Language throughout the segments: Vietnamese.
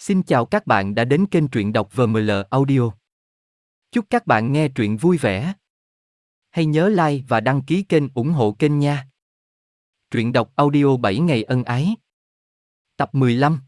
Xin chào các bạn đã đến kênh truyện đọc VML Audio. Chúc các bạn nghe truyện vui vẻ. Hãy nhớ like và đăng ký kênh ủng hộ kênh nha. Truyện đọc audio 7 ngày ân ái. Tập 15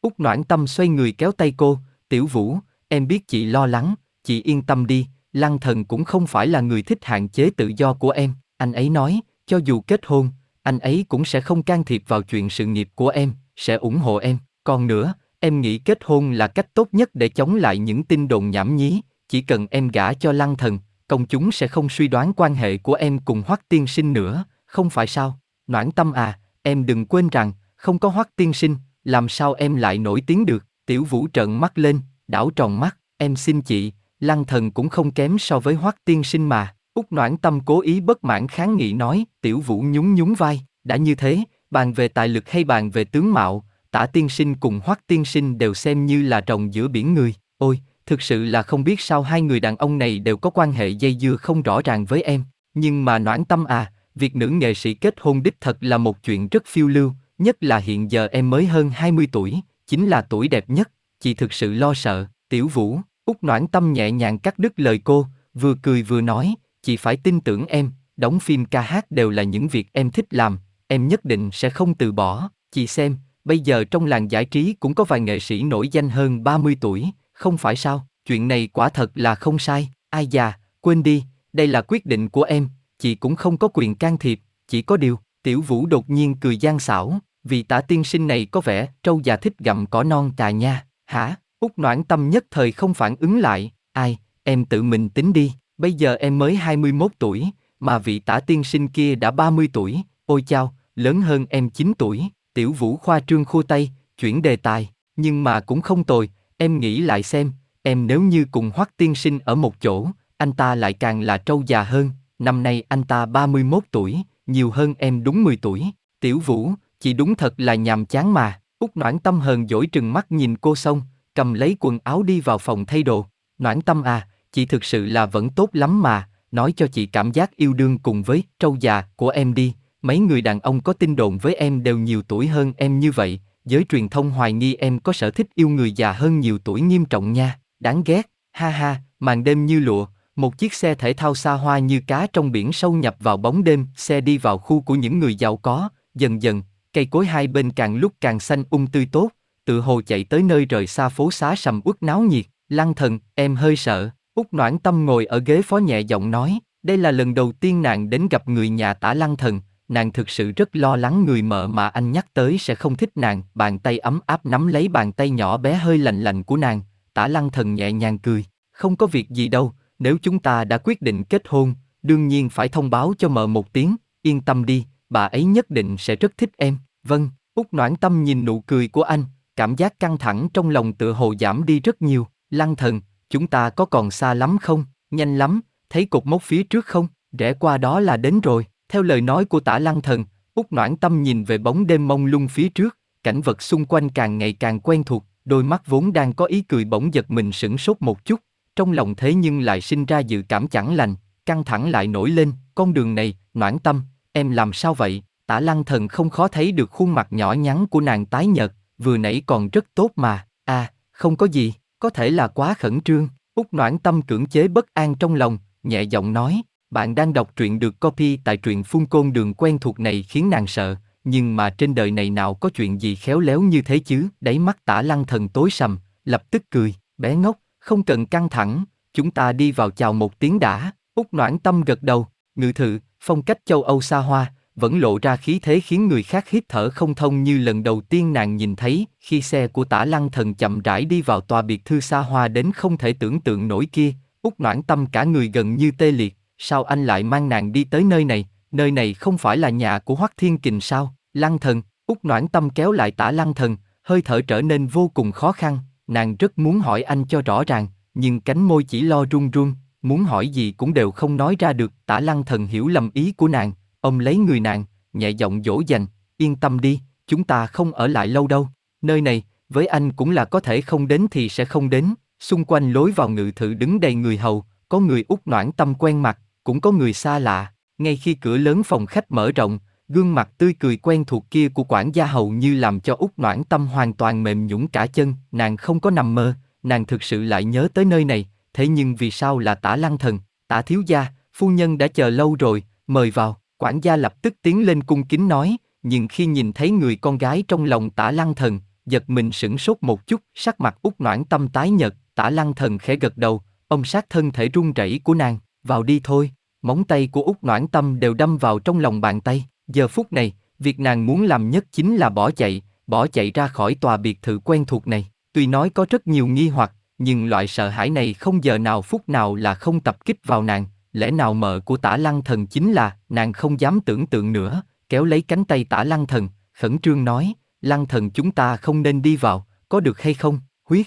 Úc Noãn Tâm xoay người kéo tay cô, Tiểu Vũ, em biết chị lo lắng, chị yên tâm đi, Lăng Thần cũng không phải là người thích hạn chế tự do của em, anh ấy nói, cho dù kết hôn, anh ấy cũng sẽ không can thiệp vào chuyện sự nghiệp của em, sẽ ủng hộ em. Còn nữa, em nghĩ kết hôn là cách tốt nhất để chống lại những tin đồn nhảm nhí, chỉ cần em gả cho lăng thần, công chúng sẽ không suy đoán quan hệ của em cùng Hoắc tiên sinh nữa, không phải sao? Noãn tâm à, em đừng quên rằng, không có Hoắc tiên sinh, làm sao em lại nổi tiếng được? Tiểu Vũ trợn mắt lên, đảo tròn mắt, em xin chị, lăng thần cũng không kém so với Hoắc tiên sinh mà. Úc Noãn Tâm cố ý bất mãn kháng nghị nói, Tiểu Vũ nhún nhún vai, đã như thế, bàn về tài lực hay bàn về tướng mạo, tả tiên sinh cùng hoắc tiên sinh đều xem như là rồng giữa biển người, ôi, thực sự là không biết sao hai người đàn ông này đều có quan hệ dây dưa không rõ ràng với em, nhưng mà noãn tâm à, việc nữ nghệ sĩ kết hôn đích thật là một chuyện rất phiêu lưu, nhất là hiện giờ em mới hơn 20 tuổi, chính là tuổi đẹp nhất, chị thực sự lo sợ, tiểu vũ, út noãn tâm nhẹ nhàng cắt đứt lời cô, vừa cười vừa nói, chị phải tin tưởng em, đóng phim ca hát đều là những việc em thích làm, em nhất định sẽ không từ bỏ, chị xem, bây giờ trong làng giải trí cũng có vài nghệ sĩ nổi danh hơn 30 tuổi, không phải sao, chuyện này quả thật là không sai, ai già, quên đi, đây là quyết định của em, chị cũng không có quyền can thiệp, chỉ có điều, tiểu vũ đột nhiên cười gian xảo, vì tả tiên sinh này có vẻ trâu già thích gặm cỏ non tà nha, hả, út noãn tâm nhất thời không phản ứng lại, ai, em tự mình tính đi, bây giờ em mới 21 tuổi, mà vị tả tiên sinh kia đã 30 tuổi, ôi chao, lớn hơn em 9 tuổi, tiểu vũ khoa trương khua tay, chuyển đề tài, nhưng mà cũng không tồi, em nghĩ lại xem, em nếu như cùng hoắc tiên sinh ở một chỗ, anh ta lại càng là trâu già hơn, năm nay anh ta 31 tuổi, nhiều hơn em đúng 10 tuổi, tiểu vũ, chị đúng thật là nhàm chán mà, Úc noãn tâm hờn dỗi trừng mắt nhìn cô xong, cầm lấy quần áo đi vào phòng thay đồ, noãn tâm à, chị thực sự là vẫn tốt lắm mà, nói cho chị cảm giác yêu đương cùng với trâu già của em đi, mấy người đàn ông có tin đồn với em đều nhiều tuổi hơn em như vậy, giới truyền thông hoài nghi em có sở thích yêu người già hơn nhiều tuổi nghiêm trọng nha, đáng ghét, ha ha, màn đêm như lụa, một chiếc xe thể thao xa hoa như cá trong biển sâu nhập vào bóng đêm, xe đi vào khu của những người giàu có, dần dần, cây cối hai bên càng lúc càng xanh ung um tươi tốt, tự hồ chạy tới nơi rời xa phố xá sầm uất náo nhiệt, lăng thần, em hơi sợ, út noãn tâm ngồi ở ghế phó nhẹ giọng nói, đây là lần đầu tiên nàng đến gặp người nhà tả lăng thần, nàng thực sự rất lo lắng người mợ mà anh nhắc tới sẽ không thích nàng. Bàn tay ấm áp nắm lấy bàn tay nhỏ bé hơi lạnh lạnh của nàng, tả lăng thần nhẹ nhàng cười. Không có việc gì đâu, nếu chúng ta đã quyết định kết hôn, đương nhiên phải thông báo cho mợ một tiếng, yên tâm đi, bà ấy nhất định sẽ rất thích em. Vâng, út noãn tâm nhìn nụ cười của anh, cảm giác căng thẳng trong lòng tựa hồ giảm đi rất nhiều. Lăng thần, chúng ta có còn xa lắm không? Nhanh lắm, thấy cột mốc phía trước không? Rẽ qua đó là đến rồi. Theo lời nói của tả lăng thần, úc noãn tâm nhìn về bóng đêm mông lung phía trước, cảnh vật xung quanh càng ngày càng quen thuộc, đôi mắt vốn đang có ý cười bỗng giật mình sửng sốt một chút, trong lòng thế nhưng lại sinh ra dự cảm chẳng lành, căng thẳng lại nổi lên, con đường này, noãn tâm, em làm sao vậy? Tả lăng thần không khó thấy được khuôn mặt nhỏ nhắn của nàng tái nhợt, vừa nãy còn rất tốt mà, à, không có gì, có thể là quá khẩn trương, út noãn tâm cưỡng chế bất an trong lòng, nhẹ giọng nói, bạn đang đọc truyện được copy tại truyện phun côn đường quen thuộc này khiến nàng sợ, nhưng mà trên đời này nào có chuyện gì khéo léo như thế chứ? Đáy mắt tả lăng thần tối sầm, lập tức cười, bé ngốc, không cần căng thẳng, chúng ta đi vào chào một tiếng đã. út noãn tâm gật đầu, ngự thự, phong cách châu Âu xa hoa, vẫn lộ ra khí thế khiến người khác hít thở không thông như lần đầu tiên nàng nhìn thấy khi xe của tả lăng thần chậm rãi đi vào tòa biệt thư xa hoa đến không thể tưởng tượng nổi kia. út noãn tâm cả người gần như tê liệt, sao anh lại mang nàng đi tới nơi này, nơi này không phải là nhà của Hoắc Thiên Kình sao? Lăng thần, Úc noãn tâm kéo lại tả lăng thần, hơi thở trở nên vô cùng khó khăn, nàng rất muốn hỏi anh cho rõ ràng, nhưng cánh môi chỉ lo run run, muốn hỏi gì cũng đều không nói ra được. Tả lăng thần hiểu lầm ý của nàng, ông lấy người nàng, nhẹ giọng dỗ dành, yên tâm đi, chúng ta không ở lại lâu đâu. Nơi này, với anh cũng là có thể không đến thì sẽ không đến. Xung quanh lối vào ngự thự đứng đầy người hầu, có người út noãn tâm quen mặt, cũng có người xa lạ. Ngay khi cửa lớn phòng khách mở rộng, Gương mặt tươi cười quen thuộc kia của quản gia hầu như làm cho út noãn tâm hoàn toàn mềm nhũng cả chân, nàng không có nằm mơ, nàng thực sự lại nhớ tới nơi này, thế nhưng vì sao là tả lăng thần, tả thiếu gia, phu nhân đã chờ lâu rồi, mời vào, quản gia lập tức tiến lên cung kính nói, nhưng khi nhìn thấy người con gái trong lòng tả lăng thần, giật mình sửng sốt một chút, sắc mặt út noãn tâm tái nhợt, tả lăng thần khẽ gật đầu, ông sát thân thể run rẩy của nàng, vào đi thôi, móng tay của út noãn tâm đều đâm vào trong lòng bàn tay, giờ phút này, việc nàng muốn làm nhất chính là bỏ chạy, bỏ chạy ra khỏi tòa biệt thự quen thuộc này, tuy nói có rất nhiều nghi hoặc, nhưng loại sợ hãi này không giờ nào phút nào là không tập kích vào nàng, lẽ nào mợ của tả lăng thần chính là, nàng không dám tưởng tượng nữa, kéo lấy cánh tay tả lăng thần, khẩn trương nói, lăng thần chúng ta không nên đi vào, có được hay không, huyết.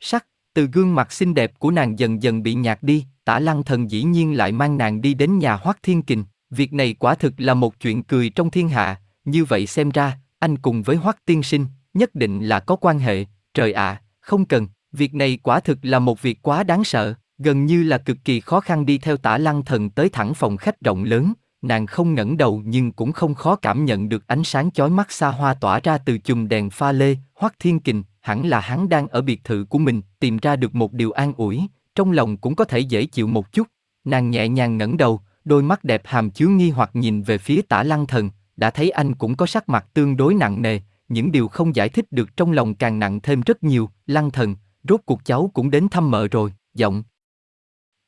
Sắc, từ gương mặt xinh đẹp của nàng dần dần bị nhạt đi, tả lăng thần dĩ nhiên lại mang nàng đi đến nhà hoác thiên kình, việc này quả thực là một chuyện cười trong thiên hạ, như vậy xem ra, anh cùng với hoác tiên sinh, nhất định là có quan hệ, trời ạ, không cần, việc này quả thực là một việc quá đáng sợ, gần như là cực kỳ khó khăn đi theo tả lăng thần tới thẳng phòng khách rộng lớn, nàng không ngẩng đầu nhưng cũng không khó cảm nhận được ánh sáng chói mắt xa hoa tỏa ra từ chùm đèn pha lê, Hoắc Thiên Kình, hẳn là hắn đang ở biệt thự của mình, tìm ra được một điều an ủi, trong lòng cũng có thể dễ chịu một chút. Nàng nhẹ nhàng ngẩng đầu, đôi mắt đẹp hàm chứa nghi hoặc nhìn về phía Tả Lăng Thần, đã thấy anh cũng có sắc mặt tương đối nặng nề, những điều không giải thích được trong lòng càng nặng thêm rất nhiều, Lăng Thần, rốt cuộc cháu cũng đến thăm mợ rồi, giọng.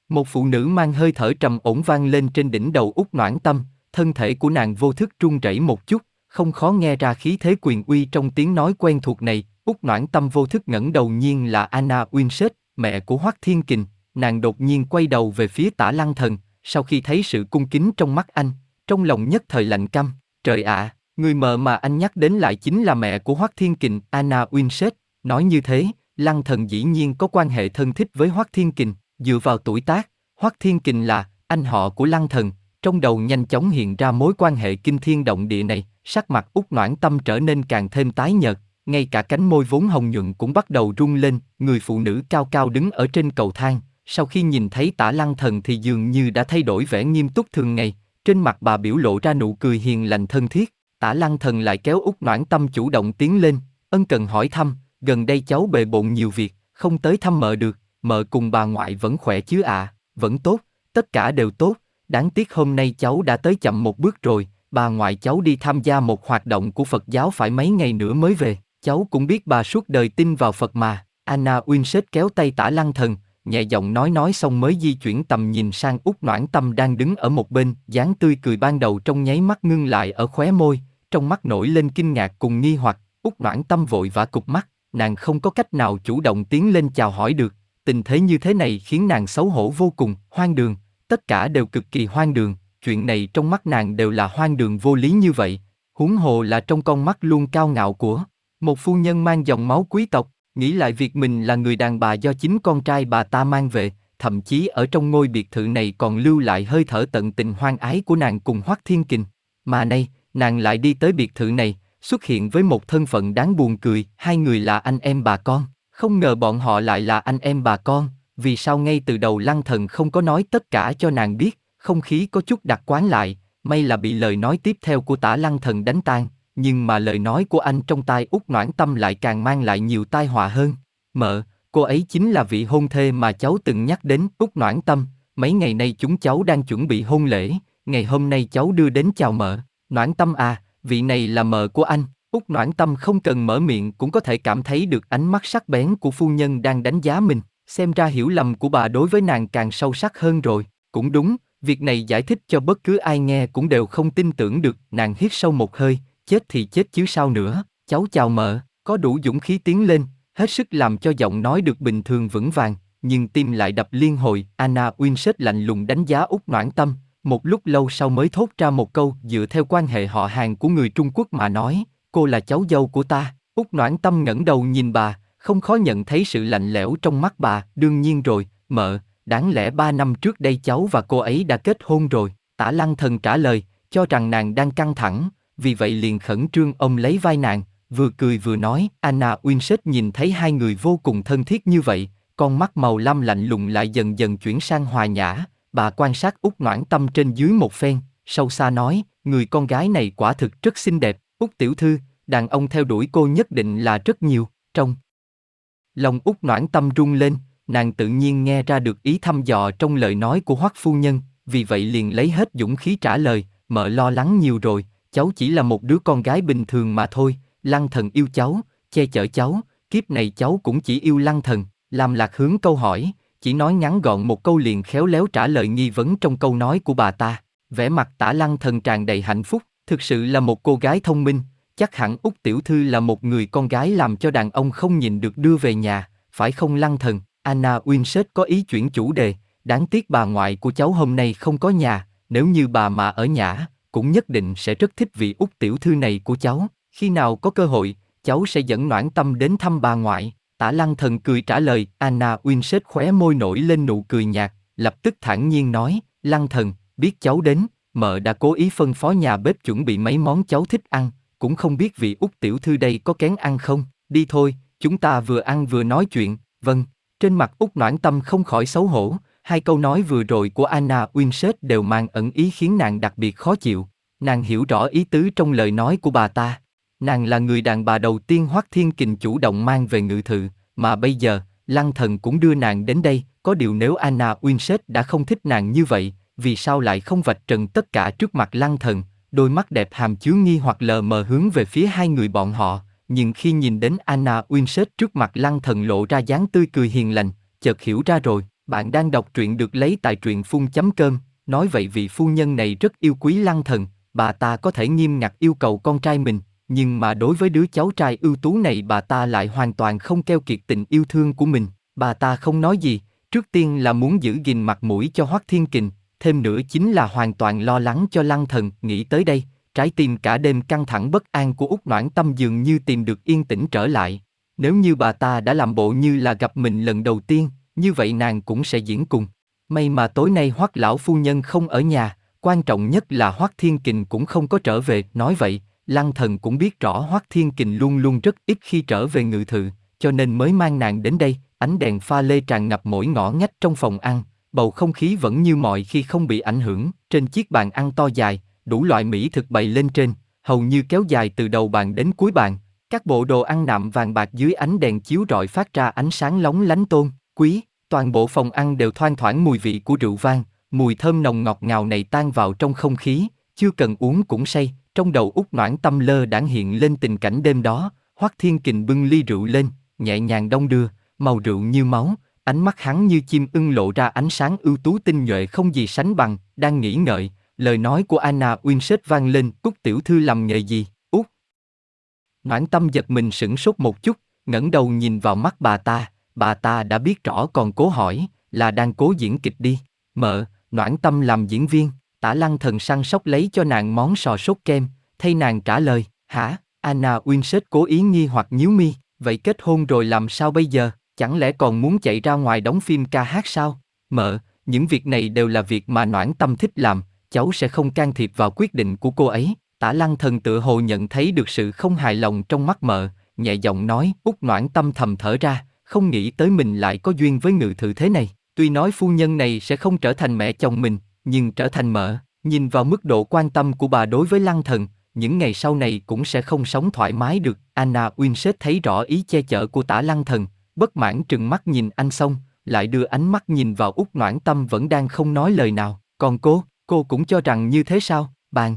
Một phụ nữ mang hơi thở trầm ổn vang lên trên đỉnh đầu út noãn tâm, thân thể của nàng vô thức run rẩy một chút, không khó nghe ra khí thế quyền uy trong tiếng nói quen thuộc này. út noãn tâm vô thức ngẩng đầu nhiên là Anna Winsett, mẹ của Hoắc Thiên Kình. Nàng đột nhiên quay đầu về phía Tả Lăng Thần, sau khi thấy sự cung kính trong mắt anh, trong lòng nhất thời lạnh căm. Trời ạ, người mợ mà anh nhắc đến lại chính là mẹ của Hoắc Thiên Kình, Anna Winsett. Nói như thế, Lăng Thần dĩ nhiên có quan hệ thân thích với Hoắc Thiên Kình. Dựa vào tuổi tác, Hoắc Thiên Kình là anh họ của Lăng Thần, trong đầu nhanh chóng hiện ra mối quan hệ kinh thiên động địa này, sắc mặt út noãn tâm trở nên càng thêm tái nhợt, ngay cả cánh môi vốn hồng nhuận cũng bắt đầu rung lên, người phụ nữ cao cao đứng ở trên cầu thang, sau khi nhìn thấy tả lăng thần thì dường như đã thay đổi vẻ nghiêm túc thường ngày, trên mặt bà biểu lộ ra nụ cười hiền lành thân thiết, tả lăng thần lại kéo út noãn tâm chủ động tiến lên, ân cần hỏi thăm, gần đây cháu bề bộn nhiều việc, không tới thăm mợ được, mợ cùng bà ngoại vẫn khỏe chứ ạ, à? vẫn tốt, tất cả đều tốt, đáng tiếc hôm nay cháu đã tới chậm một bước rồi, bà ngoại cháu đi tham gia một hoạt động của Phật giáo phải mấy ngày nữa mới về, cháu cũng biết bà suốt đời tin vào Phật mà. Anna Winsett kéo tay tả lăng thần, nhẹ giọng nói nói xong mới di chuyển tầm nhìn sang út noãn tâm đang đứng ở một bên, dáng tươi cười ban đầu trong nháy mắt ngưng lại ở khóe môi, trong mắt nổi lên kinh ngạc cùng nghi hoặc, út noãn tâm vội vã cục mắt, nàng không có cách nào chủ động tiến lên chào hỏi được, tình thế như thế này khiến nàng xấu hổ vô cùng, hoang đường, tất cả đều cực kỳ hoang đường, chuyện này trong mắt nàng đều là hoang đường vô lý như vậy, huống hồ là trong con mắt luôn cao ngạo của một phu nhân mang dòng máu quý tộc, nghĩ lại việc mình là người đàn bà do chính con trai bà ta mang về, thậm chí ở trong ngôi biệt thự này còn lưu lại hơi thở tận tình hoang ái của nàng cùng Hoắc Thiên Kình. Mà nay, nàng lại đi tới biệt thự này, xuất hiện với một thân phận đáng buồn cười, hai người là anh em bà con. Không ngờ bọn họ lại là anh em bà con, vì sao ngay từ đầu lăng thần không có nói tất cả cho nàng biết, không khí có chút đặc quán lại, may là bị lời nói tiếp theo của tả lăng thần đánh tan, nhưng mà lời nói của anh trong tai út noãn tâm lại càng mang lại nhiều tai họa hơn. Mợ, cô ấy chính là vị hôn thê mà cháu từng nhắc đến, út noãn tâm, mấy ngày nay chúng cháu đang chuẩn bị hôn lễ, ngày hôm nay cháu đưa đến chào mợ, noãn tâm à, vị này là mợ của anh, út Noãn Tâm không cần mở miệng cũng có thể cảm thấy được ánh mắt sắc bén của phu nhân đang đánh giá mình, xem ra hiểu lầm của bà đối với nàng càng sâu sắc hơn rồi, cũng đúng, việc này giải thích cho bất cứ ai nghe cũng đều không tin tưởng được, nàng hít sâu một hơi, chết thì chết chứ sao nữa, cháu chào mợ, có đủ dũng khí tiến lên, hết sức làm cho giọng nói được bình thường vững vàng, nhưng tim lại đập liên hồi, Anna Winsett lạnh lùng đánh giá Úc Noãn Tâm, một lúc lâu sau mới thốt ra một câu dựa theo quan hệ họ hàng của người Trung Quốc mà nói, cô là cháu dâu của ta. Úc Noãn Tâm ngẩng đầu nhìn bà, không khó nhận thấy sự lạnh lẽo trong mắt bà, đương nhiên rồi, mợ, đáng lẽ ba năm trước đây cháu và cô ấy đã kết hôn rồi. Tả Lăng Thần trả lời, cho rằng nàng đang căng thẳng, vì vậy liền khẩn trương ông lấy vai nàng, vừa cười vừa nói, Anna Winsett nhìn thấy hai người vô cùng thân thiết như vậy, con mắt màu lam lạnh lùng lại dần dần chuyển sang hòa nhã, bà quan sát út noãn tâm trên dưới một phen, sâu xa nói, người con gái này quả thực rất xinh đẹp, Út tiểu thư, đàn ông theo đuổi cô nhất định là rất nhiều, trong. Lòng Út noãn tâm rung lên, nàng tự nhiên nghe ra được ý thăm dò trong lời nói của Hoắc phu nhân, vì vậy liền lấy hết dũng khí trả lời, mợ lo lắng nhiều rồi, cháu chỉ là một đứa con gái bình thường mà thôi, lăng thần yêu cháu, che chở cháu, kiếp này cháu cũng chỉ yêu lăng thần, làm lạc hướng câu hỏi, chỉ nói ngắn gọn một câu liền khéo léo trả lời nghi vấn trong câu nói của bà ta, vẻ mặt tả lăng thần tràn đầy hạnh phúc, thực sự là một cô gái thông minh, chắc hẳn út tiểu thư là một người con gái làm cho đàn ông không nhìn được đưa về nhà, phải không lăng thần, Anna Winsett có ý chuyển chủ đề, đáng tiếc bà ngoại của cháu hôm nay không có nhà, nếu như bà mà ở nhà, cũng nhất định sẽ rất thích vị út tiểu thư này của cháu, khi nào có cơ hội, cháu sẽ dẫn noãn tâm đến thăm bà ngoại. Tả lăng thần cười trả lời, Anna Winsett khóe môi nổi lên nụ cười nhạt, lập tức thản nhiên nói, lăng thần, biết cháu đến, mợ đã cố ý phân phó nhà bếp chuẩn bị mấy món cháu thích ăn, cũng không biết vị út tiểu thư đây có kén ăn không, đi thôi, chúng ta vừa ăn vừa nói chuyện, vâng, trên mặt út noãn tâm không khỏi xấu hổ, hai câu nói vừa rồi của Anna Winsett đều mang ẩn ý khiến nàng đặc biệt khó chịu, nàng hiểu rõ ý tứ trong lời nói của bà ta, Nàng là người đàn bà đầu tiên Hoắc Thiên Kình chủ động mang về ngự thự, mà bây giờ, Lăng Thần cũng đưa nàng đến đây, có điều nếu Anna Winsett đã không thích nàng như vậy, vì sao lại không vạch trần tất cả trước mặt Lăng Thần, đôi mắt đẹp hàm chứa nghi hoặc lờ mờ hướng về phía hai người bọn họ, nhưng khi nhìn đến Anna Winsett trước mặt Lăng Thần lộ ra dáng tươi cười hiền lành, chợt hiểu ra rồi, bạn đang đọc truyện được lấy tại truyện phun chấm cơm, nói vậy vị phu nhân này rất yêu quý Lăng Thần, bà ta có thể nghiêm ngặt yêu cầu con trai mình, nhưng mà đối với đứa cháu trai ưu tú này bà ta lại hoàn toàn không keo kiệt tình yêu thương của mình. Bà ta không nói gì, trước tiên là muốn giữ gìn mặt mũi cho Hoắc Thiên Kình, thêm nữa chính là hoàn toàn lo lắng cho Lăng Thần. Nghĩ tới đây, trái tim cả đêm căng thẳng bất an của Úc Noãn Tâm dường như tìm được yên tĩnh trở lại. Nếu như bà ta đã làm bộ như là gặp mình lần đầu tiên, như vậy nàng cũng sẽ diễn cùng. May mà tối nay Hoắc lão phu nhân không ở nhà, quan trọng nhất là Hoắc Thiên Kình cũng không có trở về, nói vậy, Lăng thần cũng biết rõ Hoắc Thiên Kình luôn luôn rất ít khi trở về ngự thự, cho nên mới mang nàng đến đây, ánh đèn pha lê tràn ngập mỗi ngõ ngách trong phòng ăn, bầu không khí vẫn như mọi khi không bị ảnh hưởng, trên chiếc bàn ăn to dài, đủ loại mỹ thực bày lên trên, hầu như kéo dài từ đầu bàn đến cuối bàn, các bộ đồ ăn nạm vàng bạc dưới ánh đèn chiếu rọi phát ra ánh sáng lóng lánh tôn, quý, toàn bộ phòng ăn đều thoang thoảng mùi vị của rượu vang, mùi thơm nồng ngọt ngào này tan vào trong không khí, chưa cần uống cũng say, trong đầu út noãn tâm lơ đãng hiện lên tình cảnh đêm đó, Hoắc Thiên Kình bưng ly rượu lên, nhẹ nhàng đông đưa, màu rượu như máu, ánh mắt hắn như chim ưng lộ ra ánh sáng ưu tú tinh nhuệ không gì sánh bằng, đang nghĩ ngợi, lời nói của Anna Winsett vang lên, Cúc tiểu thư làm nghề gì, út. Noãn tâm giật mình sững sốt một chút, ngẩng đầu nhìn vào mắt bà ta, bà ta đã biết rõ còn cố hỏi, là đang cố diễn kịch đi, mợ, noãn tâm làm diễn viên, Tả lăng thần săn sóc lấy cho nàng món sò sốt kem, thay nàng trả lời, hả, Anna Winsett cố ý nghi hoặc nhíu mi, vậy kết hôn rồi làm sao bây giờ, chẳng lẽ còn muốn chạy ra ngoài đóng phim ca hát sao? Mợ, những việc này đều là việc mà noãn tâm thích làm, cháu sẽ không can thiệp vào quyết định của cô ấy. Tả lăng thần tự hồ nhận thấy được sự không hài lòng trong mắt mợ, nhẹ giọng nói, út noãn tâm thầm thở ra, không nghĩ tới mình lại có duyên với ngự thự thế này. Tuy nói phu nhân này sẽ không trở thành mẹ chồng mình, nhưng trở thành mợ, nhìn vào mức độ quan tâm của bà đối với lăng thần, những ngày sau này cũng sẽ không sống thoải mái được. Anna Winsett thấy rõ ý che chở của tả lăng thần, bất mãn trừng mắt nhìn anh xong, lại đưa ánh mắt nhìn vào út noãn tâm vẫn đang không nói lời nào. Còn cô, cô cũng cho rằng như thế sao, bàn.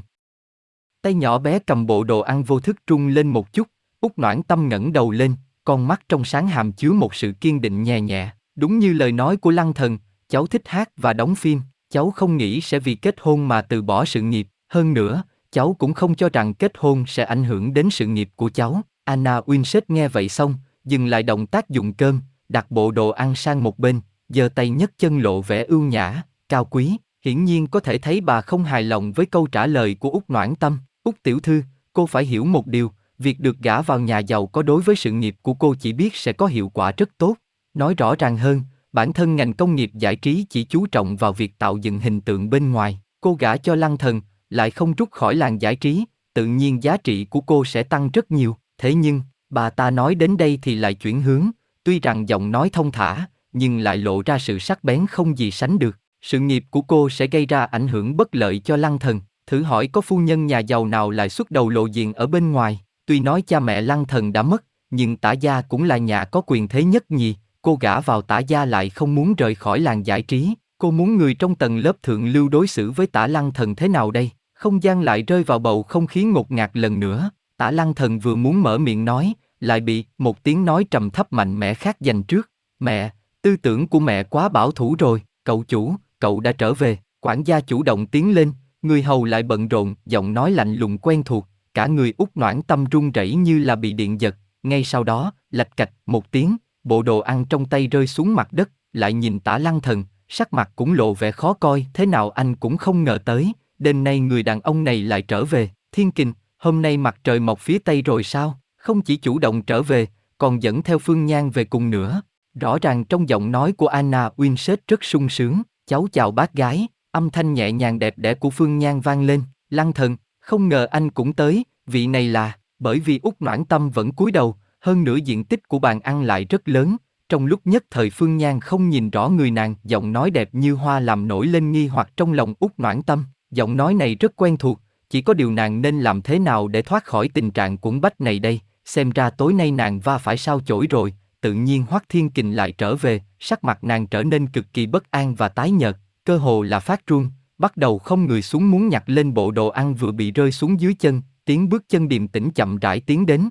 Tay nhỏ bé cầm bộ đồ ăn vô thức trung lên một chút, út noãn tâm ngẩng đầu lên, con mắt trong sáng hàm chứa một sự kiên định nhẹ nhẹ, đúng như lời nói của lăng thần, cháu thích hát và đóng phim, cháu không nghĩ sẽ vì kết hôn mà từ bỏ sự nghiệp, hơn nữa, cháu cũng không cho rằng kết hôn sẽ ảnh hưởng đến sự nghiệp của cháu. Anna Winsett nghe vậy xong, dừng lại động tác dùng cơm, đặt bộ đồ ăn sang một bên, giơ tay nhấc chân lộ vẻ ưu nhã, cao quý, hiển nhiên có thể thấy bà không hài lòng với câu trả lời của Úc Noãn Tâm. Úc tiểu thư, cô phải hiểu một điều, việc được gả vào nhà giàu có đối với sự nghiệp của cô chỉ biết sẽ có hiệu quả rất tốt. Nói rõ ràng hơn, bản thân ngành công nghiệp giải trí chỉ chú trọng vào việc tạo dựng hình tượng bên ngoài. Cô gả cho lăng thần, lại không rút khỏi làng giải trí, tự nhiên giá trị của cô sẽ tăng rất nhiều. Thế nhưng, bà ta nói đến đây thì lại chuyển hướng, tuy rằng giọng nói thông thả, nhưng lại lộ ra sự sắc bén không gì sánh được. Sự nghiệp của cô sẽ gây ra ảnh hưởng bất lợi cho lăng thần. thử hỏi có phu nhân nhà giàu nào lại xuất đầu lộ diện ở bên ngoài, tuy nói cha mẹ lăng thần đã mất, nhưng tả gia cũng là nhà có quyền thế nhất nhì, cô gả vào tả gia lại không muốn rời khỏi làng giải trí, cô muốn người trong tầng lớp thượng lưu đối xử với tả lăng thần thế nào đây? Không gian lại rơi vào bầu không khí ngột ngạt lần nữa, tả lăng thần vừa muốn mở miệng nói, lại bị một tiếng nói trầm thấp mạnh mẽ khác giành trước. Mẹ, tư tưởng của mẹ quá bảo thủ rồi, cậu chủ, cậu đã trở về, quản gia chủ động tiến lên, người hầu lại bận rộn, giọng nói lạnh lùng quen thuộc, cả người út noãn tâm run rẩy như là bị điện giật, ngay sau đó, lạch cạch, một tiếng, bộ đồ ăn trong tay rơi xuống mặt đất, lại nhìn tả lăng thần, sắc mặt cũng lộ vẻ khó coi, thế nào anh cũng không ngờ tới, đêm nay người đàn ông này lại trở về, thiên kình, hôm nay mặt trời mọc phía tây rồi sao, không chỉ chủ động trở về, còn dẫn theo Phương Nhan về cùng nữa. Rõ ràng trong giọng nói của Anna Winsett rất sung sướng, cháu chào bác gái, âm thanh nhẹ nhàng đẹp đẽ của Phương Nhan vang lên, lăng thần, không ngờ anh cũng tới, vị này là, bởi vì út noãn tâm vẫn cúi đầu, hơn nữa diện tích của bàn ăn lại rất lớn, trong lúc nhất thời Phương Nhan không nhìn rõ người nàng, giọng nói đẹp như hoa làm nổi lên nghi hoặc trong lòng út noãn tâm, giọng nói này rất quen thuộc, chỉ có điều nàng nên làm thế nào để thoát khỏi tình trạng cuốn bách này đây, xem ra tối nay nàng va phải sao chổi rồi, tự nhiên Hoắc Thiên Kình lại trở về, sắc mặt nàng trở nên cực kỳ bất an và tái nhợt, cơ hồ là phát run, bắt đầu không người xuống muốn nhặt lên bộ đồ ăn vừa bị rơi xuống dưới chân, tiếng bước chân điềm tĩnh chậm rãi tiến đến.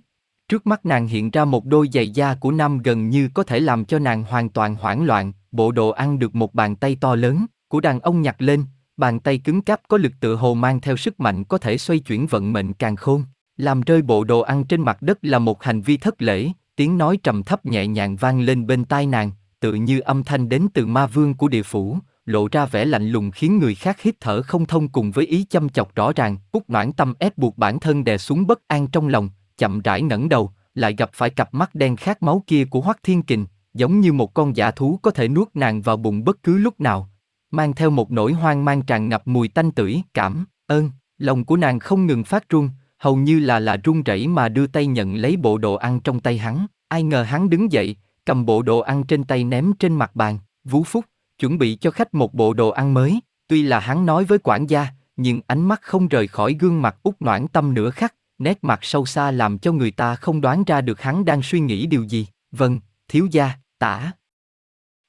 Trước mắt nàng hiện ra một đôi giày da của nam gần như có thể làm cho nàng hoàn toàn hoảng loạn, bộ đồ ăn được một bàn tay to lớn của đàn ông nhặt lên, bàn tay cứng cáp có lực tựa hồ mang theo sức mạnh có thể xoay chuyển vận mệnh càng khôn. Làm rơi bộ đồ ăn trên mặt đất là một hành vi thất lễ, tiếng nói trầm thấp nhẹ nhàng vang lên bên tai nàng, tự như âm thanh đến từ ma vương của địa phủ, lộ ra vẻ lạnh lùng khiến người khác hít thở không thông cùng với ý chăm chọc rõ ràng, cúc noãn tâm ép buộc bản thân đè xuống bất an trong lòng, chậm rãi ngẩng đầu, lại gặp phải cặp mắt đen khát máu kia của Hoắc Thiên Kình, giống như một con giả thú có thể nuốt nàng vào bụng bất cứ lúc nào, mang theo một nỗi hoang mang tràn ngập mùi tanh tưởi, cảm ơn, lòng của nàng không ngừng phát run, hầu như là là run rẩy mà đưa tay nhận lấy bộ đồ ăn trong tay hắn, ai ngờ hắn đứng dậy, cầm bộ đồ ăn trên tay ném trên mặt bàn, vú phúc, chuẩn bị cho khách một bộ đồ ăn mới, tuy là hắn nói với quản gia, nhưng ánh mắt không rời khỏi gương mặt út noãn tâm nửa khắc, nét mặt sâu xa làm cho người ta không đoán ra được hắn đang suy nghĩ điều gì. Vâng, thiếu gia, tả.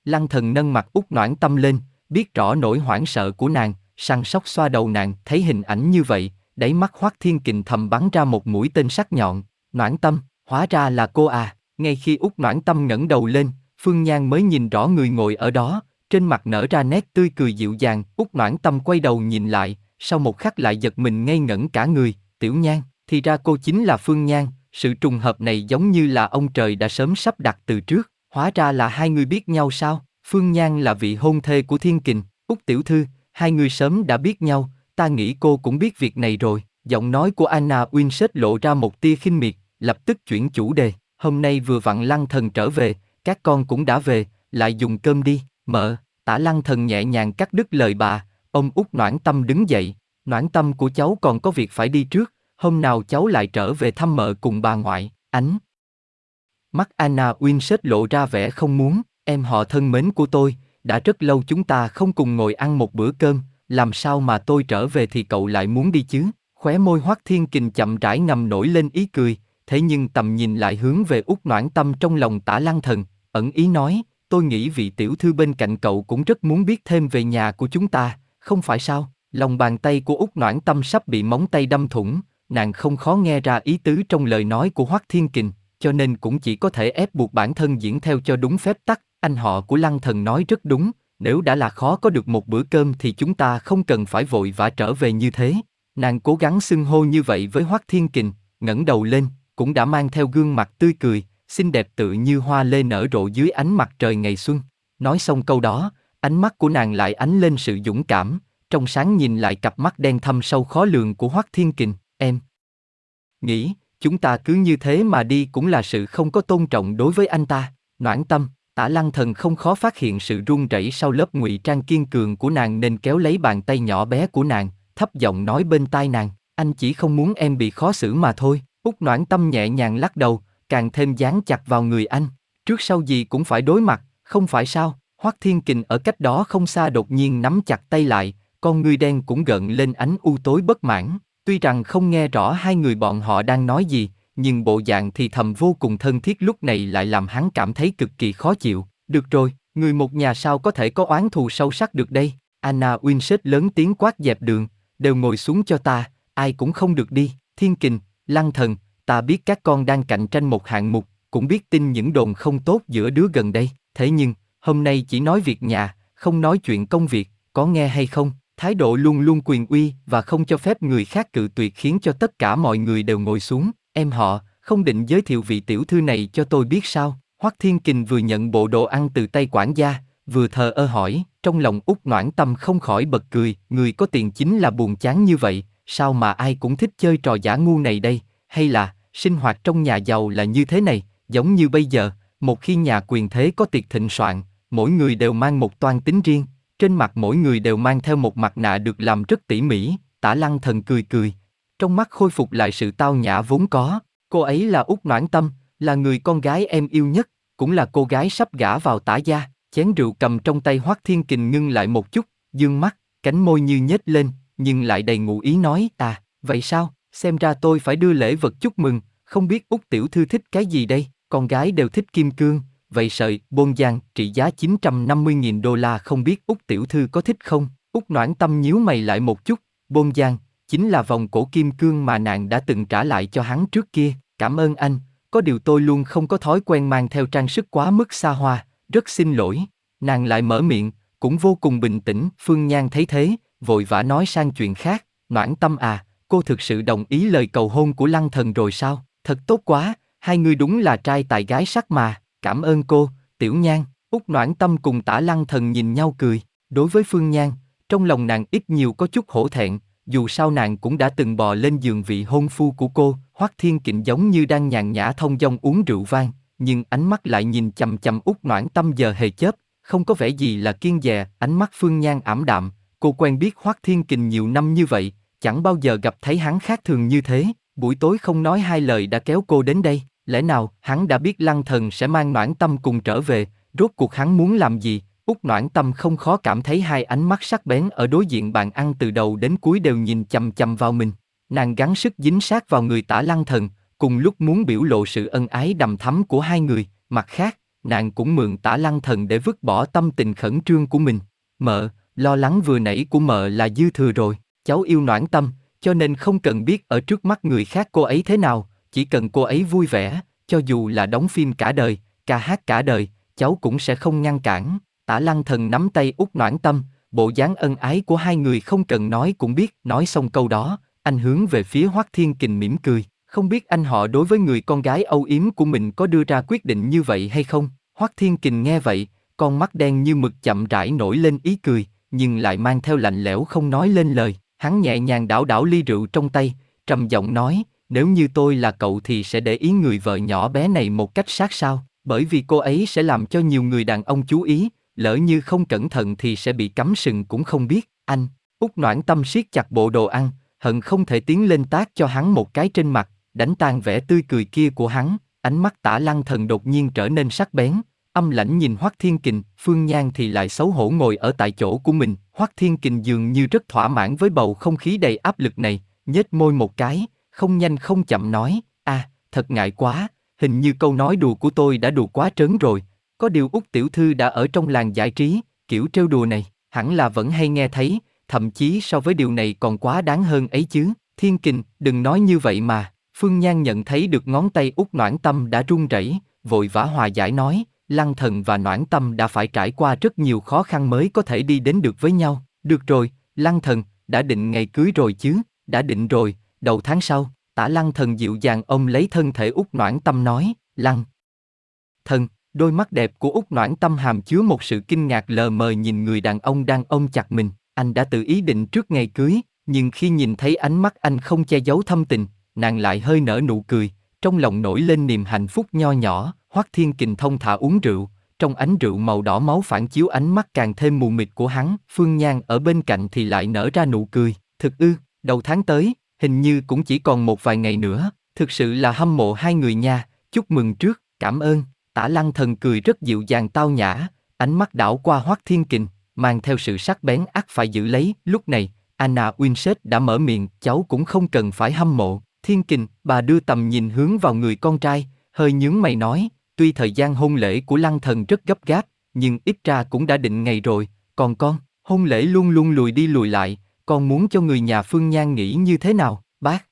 Lăng thần nâng mặt út noãn tâm lên, biết rõ nỗi hoảng sợ của nàng, săn sóc xoa đầu nàng, thấy hình ảnh như vậy, đáy mắt hoác thiên kình thầm bắn ra một mũi tên sắc nhọn, noãn tâm, hóa ra là cô à, ngay khi út noãn tâm ngẩng đầu lên, Phương Nhan mới nhìn rõ người ngồi ở đó, trên mặt nở ra nét tươi cười dịu dàng, út noãn tâm quay đầu nhìn lại, sau một khắc lại giật mình ngây ngẩn cả người, tiểu nhan, thì ra cô chính là Phương Nhan, sự trùng hợp này giống như là ông trời đã sớm sắp đặt từ trước, hóa ra là hai người biết nhau sao, Phương Nhan là vị hôn thê của Thiên Kình, út Tiểu Thư, hai người sớm đã biết nhau, ta nghĩ cô cũng biết việc này rồi, giọng nói của Anna Winsett lộ ra một tia khinh miệt, lập tức chuyển chủ đề, hôm nay vừa vặn lăng thần trở về, các con cũng đã về, lại dùng cơm đi, mợ, tả lăng thần nhẹ nhàng cắt đứt lời bà, ông út noãn tâm đứng dậy, noãn tâm của cháu còn có việc phải đi trước, hôm nào cháu lại trở về thăm mợ cùng bà ngoại, ánh. Mắt Anna Winsett lộ ra vẻ không muốn, em họ thân mến của tôi, đã rất lâu chúng ta không cùng ngồi ăn một bữa cơm, làm sao mà tôi trở về thì cậu lại muốn đi chứ? Khóe môi Hoắc Thiên Kình chậm rãi ngầm nổi lên ý cười, thế nhưng tầm nhìn lại hướng về út noãn tâm trong lòng tả lăng thần, ẩn ý nói, tôi nghĩ vị tiểu thư bên cạnh cậu cũng rất muốn biết thêm về nhà của chúng ta, không phải sao? Lòng bàn tay của út noãn tâm sắp bị móng tay đâm thủng, nàng không khó nghe ra ý tứ trong lời nói của Hoắc Thiên Kình, cho nên cũng chỉ có thể ép buộc bản thân diễn theo cho đúng phép tắc. Anh họ của Lăng Thần nói rất đúng, nếu đã là khó có được một bữa cơm thì chúng ta không cần phải vội vã trở về như thế. Nàng cố gắng xưng hô như vậy với Hoắc Thiên Kình, ngẩng đầu lên, cũng đã mang theo gương mặt tươi cười, xinh đẹp tự như hoa lê nở rộ dưới ánh mặt trời ngày xuân. Nói xong câu đó, ánh mắt của nàng lại ánh lên sự dũng cảm, trong sáng nhìn lại cặp mắt đen thâm sâu khó lường của Hoắc Thiên Kình, em. Nghĩ, chúng ta cứ như thế mà đi cũng là sự không có tôn trọng đối với anh ta, noãn tâm, tả lăng thần không khó phát hiện sự run rẩy sau lớp ngụy trang kiên cường của nàng nên kéo lấy bàn tay nhỏ bé của nàng, thấp giọng nói bên tai nàng, anh chỉ không muốn em bị khó xử mà thôi, út noãn tâm nhẹ nhàng lắc đầu, càng thêm dán chặt vào người anh, trước sau gì cũng phải đối mặt, không phải sao, Hoắc Thiên Kình ở cách đó không xa đột nhiên nắm chặt tay lại, con ngươi đen cũng gợn lên ánh u tối bất mãn. Tuy rằng không nghe rõ hai người bọn họ đang nói gì, nhưng bộ dạng thì thầm vô cùng thân thiết lúc này lại làm hắn cảm thấy cực kỳ khó chịu. Được rồi, người một nhà sao có thể có oán thù sâu sắc được đây? Anna Winsett lớn tiếng quát dẹp đường, đều ngồi xuống cho ta, ai cũng không được đi. Thiên kình, lăng thần, ta biết các con đang cạnh tranh một hạng mục, cũng biết tin những đồn không tốt giữa đứa gần đây, thế nhưng, hôm nay chỉ nói việc nhà, không nói chuyện công việc, có nghe hay không? Thái độ luôn luôn quyền uy và không cho phép người khác cự tuyệt khiến cho tất cả mọi người đều ngồi xuống. Em họ, không định giới thiệu vị tiểu thư này cho tôi biết sao? Hoắc Thiên Kình vừa nhận bộ đồ ăn từ tay quản gia, vừa thờ ơ hỏi, trong lòng út noãn tâm không khỏi bật cười, người có tiền chính là buồn chán như vậy, sao mà ai cũng thích chơi trò giả ngu này đây, hay là, sinh hoạt trong nhà giàu là như thế này, giống như bây giờ, một khi nhà quyền thế có tiệc thịnh soạn, mỗi người đều mang một toan tính riêng, trên mặt mỗi người đều mang theo một mặt nạ được làm rất tỉ mỉ, tả lăng thần cười cười. Trong mắt khôi phục lại sự tao nhã vốn có, cô ấy là út Noãn Tâm, là người con gái em yêu nhất, cũng là cô gái sắp gả vào tả gia. Chén rượu cầm trong tay Hoắc Thiên Kình ngưng lại một chút, dương mắt, cánh môi như nhếch lên, nhưng lại đầy ngụ ý nói, à, vậy sao, xem ra tôi phải đưa lễ vật chúc mừng, không biết út tiểu thư thích cái gì đây, con gái đều thích kim cương, vậy sợi, bôn giang, trị giá 950.000 đô la. Không biết út tiểu thư có thích không, út noãn tâm nhíu mày lại một chút, bôn giang, chính là vòng cổ kim cương mà nàng đã từng trả lại cho hắn trước kia, cảm ơn anh, có điều tôi luôn không có thói quen mang theo trang sức quá mức xa hoa, rất xin lỗi. Nàng lại mở miệng, cũng vô cùng bình tĩnh, Phương Nhan thấy thế, vội vã nói sang chuyện khác, noãn tâm à, cô thực sự đồng ý lời cầu hôn của lăng thần rồi sao, thật tốt quá, hai người đúng là trai tài gái sắc mà, cảm ơn cô, tiểu nhan, út noãn tâm cùng tả lăng thần nhìn nhau cười, đối với Phương Nhan, trong lòng nàng ít nhiều có chút hổ thẹn, dù sao nàng cũng đã từng bò lên giường vị hôn phu của cô, Hoắc Thiên Kịnh giống như đang nhàn nhã thông dong uống rượu vang, nhưng ánh mắt lại nhìn chầm chầm út noãn tâm giờ hề chớp, không có vẻ gì là kiên dè, ánh mắt Phương Nhan ảm đạm, cô quen biết Hoắc Thiên Kình nhiều năm như vậy, chẳng bao giờ gặp thấy hắn khác thường như thế, buổi tối không nói hai lời đã kéo cô đến đây, lẽ nào hắn đã biết Lăng Thần sẽ mang noãn tâm cùng trở về, rốt cuộc hắn muốn làm gì, Út Noãn Tâm không khó cảm thấy hai ánh mắt sắc bén ở đối diện bàn ăn từ đầu đến cuối đều nhìn chầm chầm vào mình. Nàng gắng sức dính sát vào người tả lăng thần, cùng lúc muốn biểu lộ sự ân ái đầm thắm của hai người, mặt khác, nàng cũng mượn tả lăng thần để vứt bỏ tâm tình khẩn trương của mình. Mợ, lo lắng vừa nãy của mợ là dư thừa rồi, cháu yêu noãn tâm, cho nên không cần biết ở trước mắt người khác cô ấy thế nào, chỉ cần cô ấy vui vẻ, cho dù là đóng phim cả đời, ca hát cả đời, cháu cũng sẽ không ngăn cản. Tả lăng thần nắm tay út noãn tâm, bộ dáng ân ái của hai người không cần nói cũng biết, nói xong câu đó, anh hướng về phía Hoắc Thiên Kình mỉm cười, không biết anh họ đối với người con gái âu yếm của mình có đưa ra quyết định như vậy hay không? Hoắc Thiên Kình nghe vậy, con mắt đen như mực chậm rãi nổi lên ý cười, nhưng lại mang theo lạnh lẽo không nói lên lời. Hắn nhẹ nhàng đảo đảo ly rượu trong tay, trầm giọng nói, nếu như tôi là cậu thì sẽ để ý người vợ nhỏ bé này một cách sát sao, bởi vì cô ấy sẽ làm cho nhiều người đàn ông chú ý, lỡ như không cẩn thận thì sẽ bị cắm sừng cũng không biết, anh. Út noãn tâm siết chặt bộ đồ ăn, hận không thể tiến lên tác cho hắn một cái trên mặt, đánh tan vẻ tươi cười kia của hắn, ánh mắt tả lăng thần đột nhiên trở nên sắc bén, âm lãnh nhìn Hoắc Thiên Kình, Phương Nhan thì lại xấu hổ ngồi ở tại chỗ của mình, Hoắc Thiên Kình dường như rất thỏa mãn với bầu không khí đầy áp lực này, nhếch môi một cái, không nhanh không chậm nói, a, à, thật ngại quá, hình như câu nói đùa của tôi đã đùa quá trớn rồi, có điều út tiểu thư đã ở trong làng giải trí, kiểu trêu đùa này, hẳn là vẫn hay nghe thấy, thậm chí so với điều này còn quá đáng hơn ấy chứ. Thiên kình, đừng nói như vậy mà. Phương Nhan nhận thấy được ngón tay út noãn tâm đã run rẩy, vội vã hòa giải nói, Lăng Thần và Noãn Tâm đã phải trải qua rất nhiều khó khăn mới có thể đi đến được với nhau. Được rồi, Lăng Thần, đã định ngày cưới rồi chứ? Đã định rồi, đầu tháng sau. Tả Lăng Thần dịu dàng ôm lấy thân thể út Noãn Tâm nói, Lăng. Thần, Đôi mắt đẹp của út Noãn Tâm hàm chứa một sự kinh ngạc lờ mờ nhìn người đàn ông đang ôm chặt mình. Anh đã tự ý định trước ngày cưới, nhưng khi nhìn thấy ánh mắt anh không che giấu thâm tình, nàng lại hơi nở nụ cười, trong lòng nổi lên niềm hạnh phúc nho nhỏ. Hoắc Thiên Kình thông thả uống rượu, trong ánh rượu màu đỏ máu phản chiếu ánh mắt càng thêm mù mịt của hắn. Phương Nhan ở bên cạnh thì lại nở ra nụ cười. Thực ư, đầu tháng tới, hình như cũng chỉ còn một vài ngày nữa. Thực sự là hâm mộ hai người nha. Chúc mừng trước, cảm ơn. Tả lăng thần cười rất dịu dàng tao nhã, ánh mắt đảo qua Hoắc Thiên Kình, mang theo sự sắc bén ắt phải giữ lấy. Lúc này, Anna Winsett đã mở miệng, cháu cũng không cần phải hâm mộ. Thiên kình, bà đưa tầm nhìn hướng vào người con trai, hơi nhướng mày nói, tuy thời gian hôn lễ của lăng thần rất gấp gáp, nhưng ít ra cũng đã định ngày rồi, còn con, hôn lễ luôn luôn lùi đi lùi lại, con muốn cho người nhà Phương Nhan nghĩ như thế nào, bác?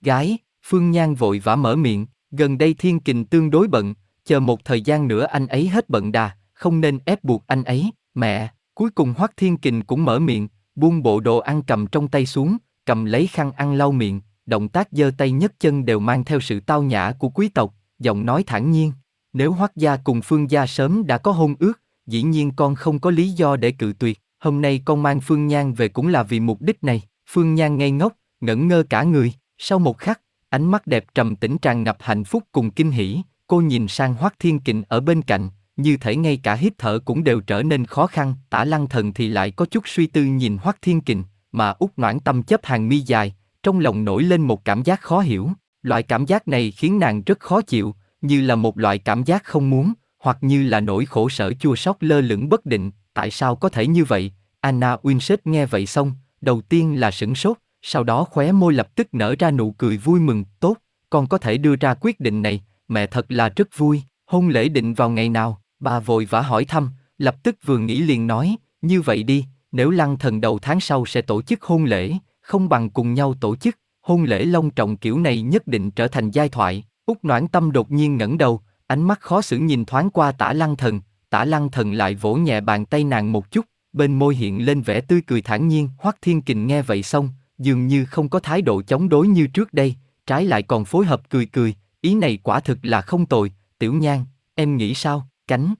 Gái, Phương Nhan vội vã mở miệng, gần đây thiên kình tương đối bận, chờ một thời gian nữa anh ấy hết bận đà, không nên ép buộc anh ấy, mẹ, cuối cùng Hoắc Thiên Kình cũng mở miệng, buông bộ đồ ăn cầm trong tay xuống, cầm lấy khăn ăn lau miệng, động tác giơ tay nhấc chân đều mang theo sự tao nhã của quý tộc, giọng nói thản nhiên. Nếu Hoắc gia cùng Phương gia sớm đã có hôn ước, dĩ nhiên con không có lý do để cự tuyệt. Hôm nay con mang Phương Nhan về cũng là vì mục đích này. Phương Nhan ngây ngốc, ngẩn ngơ cả người. Sau một khắc, ánh mắt đẹp trầm tĩnh tràn ngập hạnh phúc cùng kinh hỉ. Cô nhìn sang Hoắc Thiên Kình ở bên cạnh, như thể ngay cả hít thở cũng đều trở nên khó khăn. Tả Lăng Thần thì lại có chút suy tư nhìn Hoắc Thiên Kình, mà út noãn tâm chấp hàng mi dài, trong lòng nổi lên một cảm giác khó hiểu. Loại cảm giác này khiến nàng rất khó chịu, như là một loại cảm giác không muốn, hoặc như là nỗi khổ sở chua xót lơ lửng bất định, tại sao có thể như vậy? Anna Winsett nghe vậy xong, đầu tiên là sửng sốt, sau đó khóe môi lập tức nở ra nụ cười vui mừng, tốt, con có thể đưa ra quyết định này, mẹ thật là rất vui, hôn lễ định vào ngày nào, bà vội vã hỏi thăm, lập tức vừa nghĩ liền nói, như vậy đi, nếu lăng thần đầu tháng sau sẽ tổ chức hôn lễ, không bằng cùng nhau tổ chức, hôn lễ long trọng kiểu này nhất định trở thành giai thoại, Úc Noãn Tâm đột nhiên ngẩng đầu, ánh mắt khó xử nhìn thoáng qua tả lăng thần, tả lăng thần lại vỗ nhẹ bàn tay nàng một chút, bên môi hiện lên vẻ tươi cười thản nhiên. Hoắc Thiên Kình nghe vậy xong, dường như không có thái độ chống đối như trước đây, trái lại còn phối hợp cười cười, ý này quả thực là không tồi, tiểu nhan, em nghĩ sao, cánh.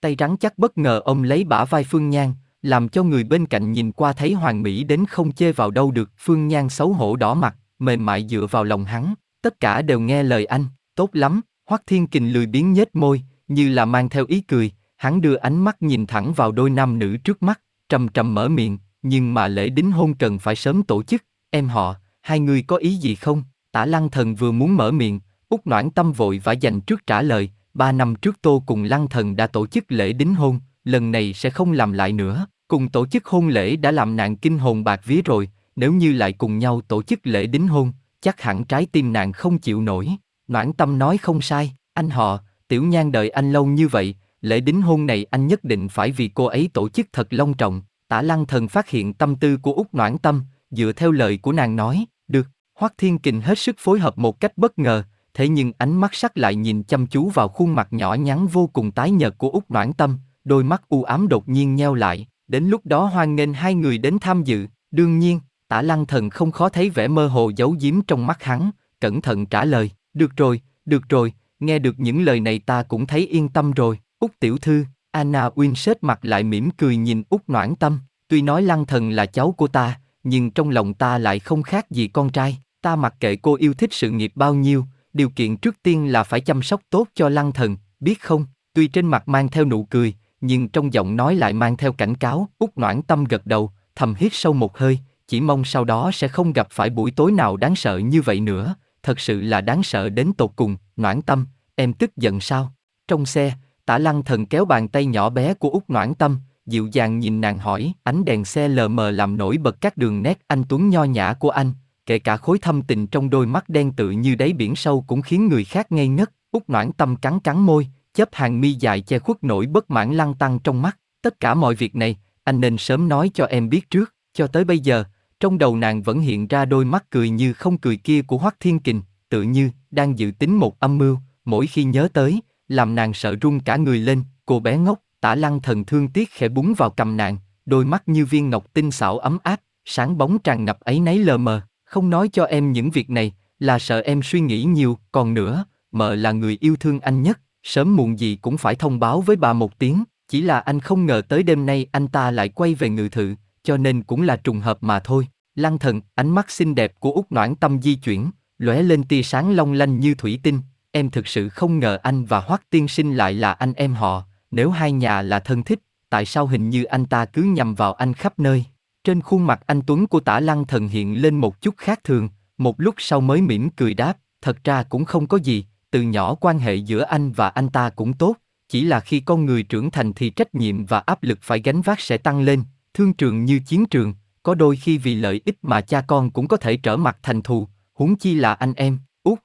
Tay rắn chắc bất ngờ ôm lấy bả vai Phương Nhan, làm cho người bên cạnh nhìn qua thấy hoàng mỹ đến không chê vào đâu được. Phương Nhan xấu hổ đỏ mặt, mềm mại dựa vào lòng hắn, tất cả đều nghe lời anh, tốt lắm. Hoắc Thiên Kình lười biến nhếch môi, như là mang theo ý cười, hắn đưa ánh mắt nhìn thẳng vào đôi nam nữ trước mắt, trầm trầm mở miệng, nhưng mà lễ đính hôn cần phải sớm tổ chức, em họ, hai người có ý gì không? Tả Lăng Thần vừa muốn mở miệng, Úc Noãn Tâm vội và dành trước trả lời, ba năm trước Tô cùng Lăng Thần đã tổ chức lễ đính hôn, lần này sẽ không làm lại nữa, cùng tổ chức hôn lễ đã làm nạn kinh hồn bạc vía rồi, nếu như lại cùng nhau tổ chức lễ đính hôn, chắc hẳn trái tim nàng không chịu nổi. Noãn Tâm nói không sai, anh họ, Tiểu Nhan đợi anh lâu như vậy, lễ đính hôn này anh nhất định phải vì cô ấy tổ chức thật long trọng. Tả Lăng Thần phát hiện tâm tư của Úc Noãn Tâm, dựa theo lời của nàng nói, được. Hoắc Thiên Kình hết sức phối hợp một cách bất ngờ, thế nhưng ánh mắt sắc lại nhìn chăm chú vào khuôn mặt nhỏ nhắn vô cùng tái nhợt của Úc Noãn Tâm, đôi mắt u ám đột nhiên nheo lại, đến lúc đó hoan nghênh hai người đến tham dự, đương nhiên, Tả Lăng Thần không khó thấy vẻ mơ hồ giấu giếm trong mắt hắn, cẩn thận trả lời, được rồi, được rồi, nghe được những lời này ta cũng thấy yên tâm rồi. Úc tiểu thư, Anna Winsett mặt lại mỉm cười nhìn Úc noãn tâm, tuy nói Lăng Thần là cháu của ta, nhưng trong lòng ta lại không khác gì con trai, ta mặc kệ cô yêu thích sự nghiệp bao nhiêu, điều kiện trước tiên là phải chăm sóc tốt cho Lăng Thần, biết không? Tuy trên mặt mang theo nụ cười, nhưng trong giọng nói lại mang theo cảnh cáo. Úc noãn tâm gật đầu, thầm hít sâu một hơi, chỉ mong sau đó sẽ không gặp phải buổi tối nào đáng sợ như vậy nữa. Thật sự là đáng sợ đến tột cùng. Noãn tâm, em tức giận sao? Trong xe, Tả Lăng Thần kéo bàn tay nhỏ bé của Úc Noãn Tâm, dịu dàng nhìn nàng hỏi, ánh đèn xe lờ mờ làm nổi bật các đường nét anh tuấn nho nhã của anh, kể cả khối thâm tình trong đôi mắt đen tự như đáy biển sâu cũng khiến người khác ngây ngất. Úc Noãn Tâm cắn cắn môi, chấp hàng mi dài che khuất nỗi bất mãn lăng tăng trong mắt. Tất cả mọi việc này, anh nên sớm nói cho em biết trước. Cho tới bây giờ, trong đầu nàng vẫn hiện ra đôi mắt cười như không cười kia của Hoắc Thiên Kình, tự như đang dự tính một âm mưu. Mỗi khi nhớ tới, làm nàng sợ run cả người lên. Cô bé ngốc, tả lăng thần thương tiếc khẽ búng vào cầm nàng, đôi mắt như viên ngọc tinh xảo ấm áp, sáng bóng tràn ngập ấy nấy lờ mờ. Không nói cho em những việc này, là sợ em suy nghĩ nhiều. Còn nữa, mợ là người yêu thương anh nhất, sớm muộn gì cũng phải thông báo với bà một tiếng. Chỉ là anh không ngờ tới đêm nay anh ta lại quay về ngự thự, cho nên cũng là trùng hợp mà thôi. Lăng thần, ánh mắt xinh đẹp của út noãn tâm di chuyển, lóe lên tia sáng long lanh như thủy tinh. Em thực sự không ngờ anh và Hoắc tiên sinh lại là anh em họ, nếu hai nhà là thân thích, tại sao hình như anh ta cứ nhầm vào anh khắp nơi? Trên khuôn mặt anh Tuấn của tả lăng thần hiện lên một chút khác thường, một lúc sau mới mỉm cười đáp, thật ra cũng không có gì, từ nhỏ quan hệ giữa anh và anh ta cũng tốt, chỉ là khi con người trưởng thành thì trách nhiệm và áp lực phải gánh vác sẽ tăng lên, thương trường như chiến trường, có đôi khi vì lợi ích mà cha con cũng có thể trở mặt thành thù, huống chi là anh em, út.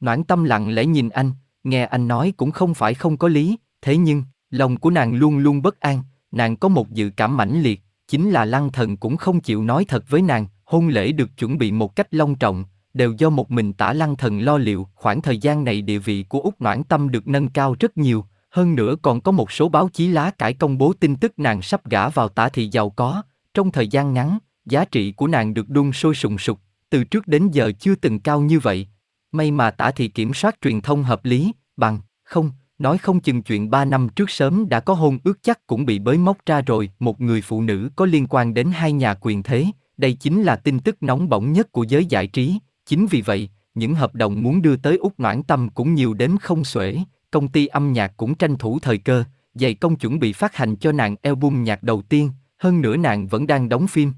Noãn tâm lặng lẽ nhìn anh, nghe anh nói cũng không phải không có lý, thế nhưng, lòng của nàng luôn luôn bất an, nàng có một dự cảm mãnh liệt, chính là lăng thần cũng không chịu nói thật với nàng, hôn lễ được chuẩn bị một cách long trọng, đều do một mình tả lăng thần lo liệu, khoảng thời gian này địa vị của Úc Noãn Tâm được nâng cao rất nhiều, hơn nữa còn có một số báo chí lá cải công bố tin tức nàng sắp gả vào tả thị giàu có, trong thời gian ngắn, giá trị của nàng được đun sôi sùng sục, từ trước đến giờ chưa từng cao như vậy. May mà tả thị kiểm soát truyền thông hợp lý, bằng, không, nói không chừng chuyện ba năm trước sớm đã có hôn ước chắc cũng bị bới móc ra rồi, một người phụ nữ có liên quan đến hai nhà quyền thế, đây chính là tin tức nóng bỏng nhất của giới giải trí, chính vì vậy, những hợp đồng muốn đưa tới Úc Noãn Tâm cũng nhiều đến không xuể, công ty âm nhạc cũng tranh thủ thời cơ, dày công chuẩn bị phát hành cho nàng album nhạc đầu tiên, hơn nữa nàng vẫn đang đóng phim.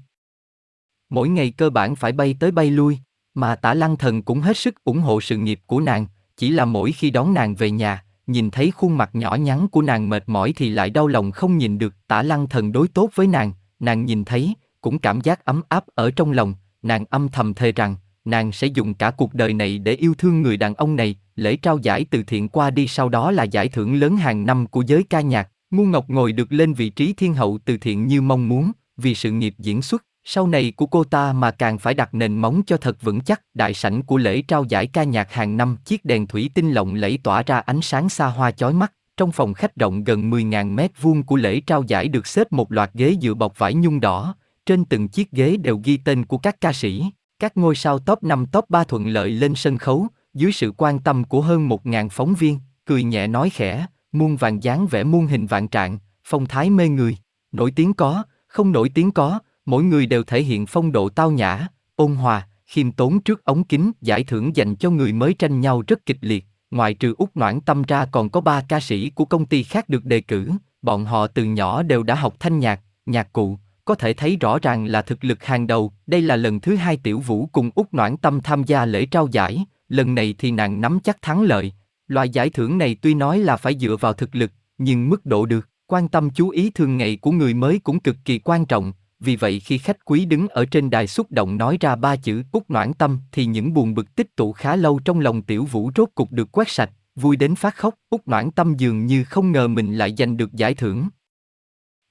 Mỗi ngày cơ bản phải bay tới bay lui, mà tả lăng thần cũng hết sức ủng hộ sự nghiệp của nàng, chỉ là mỗi khi đón nàng về nhà, nhìn thấy khuôn mặt nhỏ nhắn của nàng mệt mỏi thì lại đau lòng không nhìn được tả lăng thần đối tốt với nàng, nàng nhìn thấy, cũng cảm giác ấm áp ở trong lòng, nàng âm thầm thề rằng, nàng sẽ dùng cả cuộc đời này để yêu thương người đàn ông này, lễ trao giải từ thiện qua đi sau đó là giải thưởng lớn hàng năm của giới ca nhạc, Ngu Ngọc ngồi được lên vị trí thiên hậu từ thiện như mong muốn, vì sự nghiệp diễn xuất, sau này của cô ta mà càng phải đặt nền móng cho thật vững chắc. Đại sảnh của lễ trao giải ca nhạc hàng năm, chiếc đèn thủy tinh lộng lẫy tỏa ra ánh sáng xa hoa chói mắt. Trong phòng khách rộng gần 10.000 mét vuông của lễ trao giải được xếp một loạt ghế dựa bọc vải nhung đỏ, trên từng chiếc ghế đều ghi tên của các ca sĩ. Các ngôi sao top 5 top 3 thuận lợi lên sân khấu, dưới sự quan tâm của hơn 1.000 phóng viên, cười nhẹ nói khẽ, muôn vàng dáng vẽ muôn hình vạn trạng, phong thái mê người, nổi tiếng có, không nổi tiếng có, mỗi người đều thể hiện phong độ tao nhã, ôn hòa, khiêm tốn trước ống kính, giải thưởng dành cho người mới tranh nhau rất kịch liệt, ngoài trừ út noãn tâm ra còn có ba ca sĩ của công ty khác được đề cử, bọn họ từ nhỏ đều đã học thanh nhạc, nhạc cụ, có thể thấy rõ ràng là thực lực hàng đầu, đây là lần thứ hai Tiểu Vũ cùng Úc Noãn Tâm tham gia lễ trao giải, lần này thì nàng nắm chắc thắng lợi. Loại giải thưởng này tuy nói là phải dựa vào thực lực, nhưng mức độ được, quan tâm chú ý thường ngày của người mới cũng cực kỳ quan trọng, vì vậy khi khách quý đứng ở trên đài xúc động nói ra ba chữ Úc Noãn Tâm thì những buồn bực tích tụ khá lâu trong lòng Tiểu Vũ rốt cục được quét sạch, vui đến phát khóc, Úc Noãn Tâm dường như không ngờ mình lại giành được giải thưởng.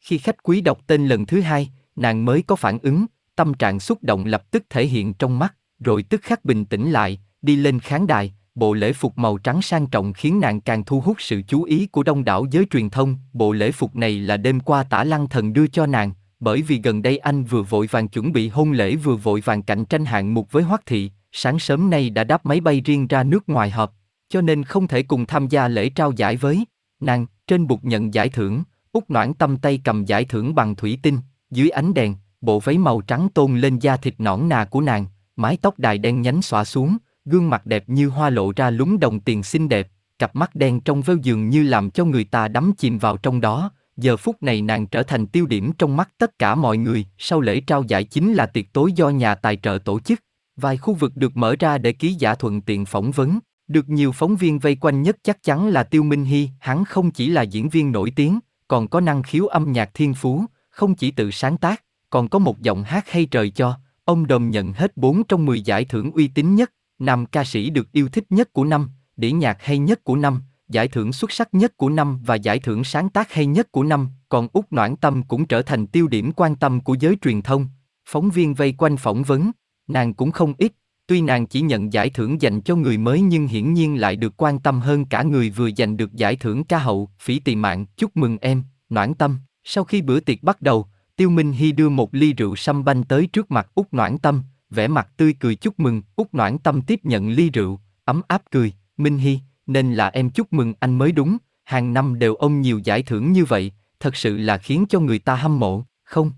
Khi khách quý đọc tên lần thứ hai, nàng mới có phản ứng, tâm trạng xúc động lập tức thể hiện trong mắt, rồi tức khắc bình tĩnh lại, đi lên khán đài, bộ lễ phục màu trắng sang trọng khiến nàng càng thu hút sự chú ý của đông đảo giới truyền thông. Bộ lễ phục này là đêm qua tả lăng thần đưa cho nàng, bởi vì gần đây anh vừa vội vàng chuẩn bị hôn lễ vừa vội vàng cạnh tranh hạng mục với Hoắc Thị, sáng sớm nay đã đáp máy bay riêng ra nước ngoài họp, cho nên không thể cùng tham gia lễ trao giải với nàng. Trên bục nhận giải thưởng, Úc Noãn tâm tay cầm giải thưởng bằng thủy tinh, dưới ánh đèn, bộ váy màu trắng tôn lên da thịt nõn nà của nàng, mái tóc đài đen nhánh xõa xuống, gương mặt đẹp như hoa lộ ra lúng đồng tiền xinh đẹp, cặp mắt đen trong veo giường như làm cho người ta đắm chìm vào trong đó. Giờ phút này nàng trở thành tiêu điểm trong mắt tất cả mọi người, sau lễ trao giải chính là tiệc tối do nhà tài trợ tổ chức. Vài khu vực được mở ra để ký giả thuận tiện phỏng vấn, được nhiều phóng viên vây quanh nhất chắc chắn là Tiêu Minh Hy, hắn không chỉ là diễn viên nổi tiếng, còn có năng khiếu âm nhạc thiên phú, không chỉ tự sáng tác, còn có một giọng hát hay trời cho. Ông Đồm nhận hết 4 trong 10 giải thưởng uy tín nhất, nam ca sĩ được yêu thích nhất của năm, đĩa nhạc hay nhất của năm, giải thưởng xuất sắc nhất của năm và giải thưởng sáng tác hay nhất của năm, còn Úc Noãn Tâm cũng trở thành tiêu điểm quan tâm của giới truyền thông. Phóng viên vây quanh phỏng vấn, nàng cũng không ít, tuy nàng chỉ nhận giải thưởng dành cho người mới nhưng hiển nhiên lại được quan tâm hơn cả người vừa giành được giải thưởng ca hậu, phỉ tỳ mạng, chúc mừng em, Noãn Tâm. Sau khi bữa tiệc bắt đầu, Tiêu Minh Hy đưa một ly rượu sâm banh tới trước mặt Úc Noãn Tâm, vẻ mặt tươi cười chúc mừng. Úc Noãn Tâm tiếp nhận ly rượu, ấm áp cười, Minh Hy, nên là em chúc mừng anh mới đúng, hàng năm đều ông nhiều giải thưởng như vậy, thật sự là khiến cho người ta hâm mộ, không?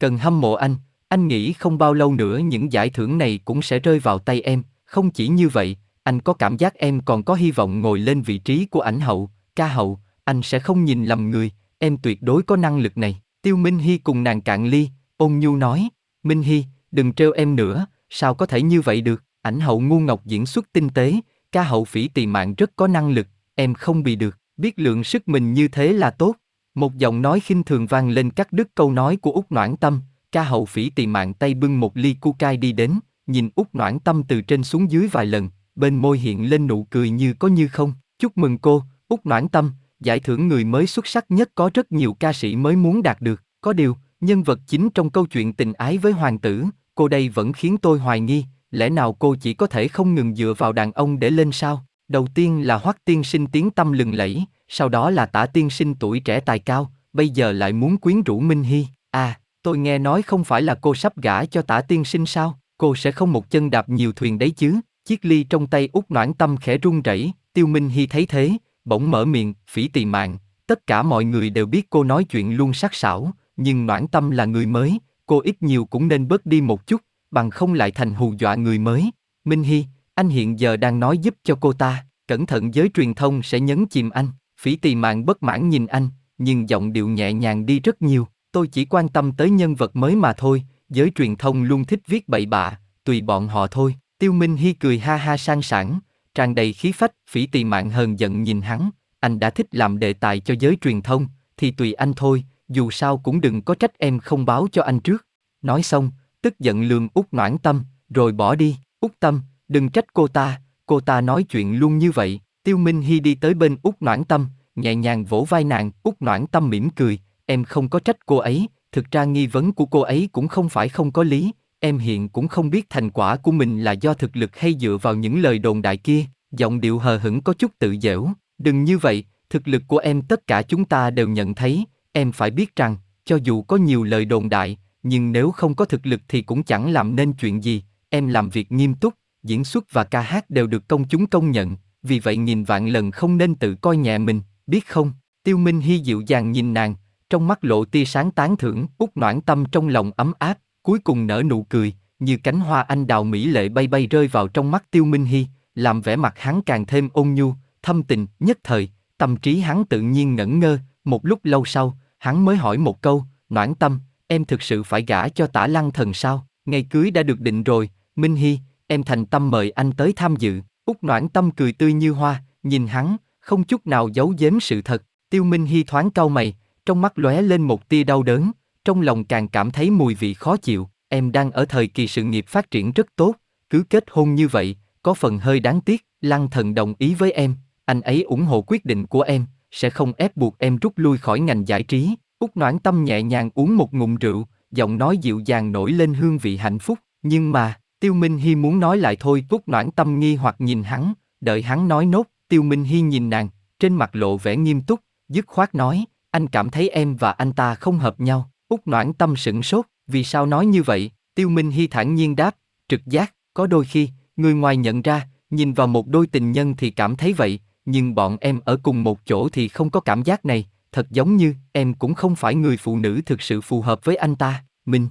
Cần hâm mộ anh, anh nghĩ không bao lâu nữa những giải thưởng này cũng sẽ rơi vào tay em, không chỉ như vậy, anh có cảm giác em còn có hy vọng ngồi lên vị trí của ảnh hậu, ca hậu, anh sẽ không nhìn lầm người, em tuyệt đối có năng lực này. Tiêu Minh Hy cùng nàng cạn ly, ôn nhu nói, Minh Hy, đừng trêu em nữa, sao có thể như vậy được, ảnh hậu ngu ngọc diễn xuất tinh tế, ca hậu phỉ tỳ mạng rất có năng lực, em không bị được. Biết lượng sức mình như thế là tốt. Một giọng nói khinh thường vang lên cắt đứt câu nói của Úc Noãn Tâm, ca hậu phỉ tì mạng tay bưng một ly cu cai đi đến, nhìn út Noãn Tâm từ trên xuống dưới vài lần, bên môi hiện lên nụ cười như có như không. Chúc mừng cô, út Noãn Tâm, giải thưởng người mới xuất sắc nhất có rất nhiều ca sĩ mới muốn đạt được. Có điều, nhân vật chính trong câu chuyện tình ái với hoàng tử, cô đây vẫn khiến tôi hoài nghi, lẽ nào cô chỉ có thể không ngừng dựa vào đàn ông để lên sao? Đầu tiên là Hoắc tiên sinh tiếng tâm lừng lẫy, sau đó là Tả tiên sinh tuổi trẻ tài cao, bây giờ lại muốn quyến rũ Minh Hy. À, tôi nghe nói không phải là cô sắp gả cho Tả tiên sinh sao? Cô sẽ không một chân đạp nhiều thuyền đấy chứ? Chiếc ly trong tay út noãn tâm khẽ run rẩy, Tiêu Minh Hy thấy thế, bỗng mở miệng, phỉ tỳ mạng. Tất cả mọi người đều biết cô nói chuyện luôn sắc sảo, nhưng noãn tâm là người mới, cô ít nhiều cũng nên bớt đi một chút, bằng không lại thành hù dọa người mới. Minh Hy, anh hiện giờ đang nói giúp cho cô ta, cẩn thận giới truyền thông sẽ nhấn chìm anh. Phỉ tỳ mạng bất mãn nhìn anh, nhưng giọng điệu nhẹ nhàng đi rất nhiều. Tôi chỉ quan tâm tới nhân vật mới mà thôi, giới truyền thông luôn thích viết bậy bạ, tùy bọn họ thôi. Tiêu Minh Hy cười ha ha sang sảng, tràn đầy khí phách, phỉ tỳ mạng hờn giận nhìn hắn, anh đã thích làm đề tài cho giới truyền thông, thì tùy anh thôi, dù sao cũng đừng có trách em không báo cho anh trước. Nói xong, tức giận lường út noãn tâm, rồi bỏ đi, út tâm, đừng trách cô ta, cô ta nói chuyện luôn như vậy. Tiêu Minh Hy đi tới bên út noãn tâm, nhẹ nhàng vỗ vai nàng, út noãn tâm mỉm cười, em không có trách cô ấy, thực ra nghi vấn của cô ấy cũng không phải không có lý, em hiện cũng không biết thành quả của mình là do thực lực hay dựa vào những lời đồn đại kia, giọng điệu hờ hững có chút tự dễu, đừng như vậy, thực lực của em tất cả chúng ta đều nhận thấy, em phải biết rằng, cho dù có nhiều lời đồn đại, nhưng nếu không có thực lực thì cũng chẳng làm nên chuyện gì, em làm việc nghiêm túc, diễn xuất và ca hát đều được công chúng công nhận, vì vậy nghìn vạn lần không nên tự coi nhẹ mình, biết không? Tiêu Minh Hy dịu dàng nhìn nàng, trong mắt lộ tia sáng tán thưởng, út noãn tâm trong lòng ấm áp, cuối cùng nở nụ cười, như cánh hoa anh đào mỹ lệ bay bay rơi vào trong mắt Tiêu Minh Hy, làm vẻ mặt hắn càng thêm ôn nhu, thâm tình, nhất thời, tâm trí hắn tự nhiên ngẩn ngơ, một lúc lâu sau, hắn mới hỏi một câu, noãn tâm, em thực sự phải gả cho tả lăng thần sao, ngày cưới đã được định rồi, Minh Hy, em thành tâm mời anh tới tham dự, út noãn tâm cười tươi như hoa, nhìn hắn, không chút nào giấu giếm sự thật, tiêu Minh Hy thoáng cau mày, trong mắt lóe lên một tia đau đớn, trong lòng càng cảm thấy mùi vị khó chịu, em đang ở thời kỳ sự nghiệp phát triển rất tốt, cứ kết hôn như vậy, có phần hơi đáng tiếc, lăng thần đồng ý với em, anh ấy ủng hộ quyết định của em, sẽ không ép buộc em rút lui khỏi ngành giải trí. Úc Noãn Tâm nhẹ nhàng uống một ngụm rượu, giọng nói dịu dàng nổi lên hương vị hạnh phúc, nhưng mà, Tiêu Minh Hy muốn nói lại thôi, Úc Noãn Tâm nghi hoặc nhìn hắn, đợi hắn nói nốt, Tiêu Minh Hy nhìn nàng, trên mặt lộ vẻ nghiêm túc, dứt khoát nói, anh cảm thấy em và anh ta không hợp nhau. út Noãn Tâm sửng sốt, vì sao nói như vậy? Tiêu Minh Hy thản nhiên đáp, trực giác, có đôi khi, người ngoài nhận ra, nhìn vào một đôi tình nhân thì cảm thấy vậy, nhưng bọn em ở cùng một chỗ thì không có cảm giác này, thật giống như em cũng không phải người phụ nữ thực sự phù hợp với anh ta, mình.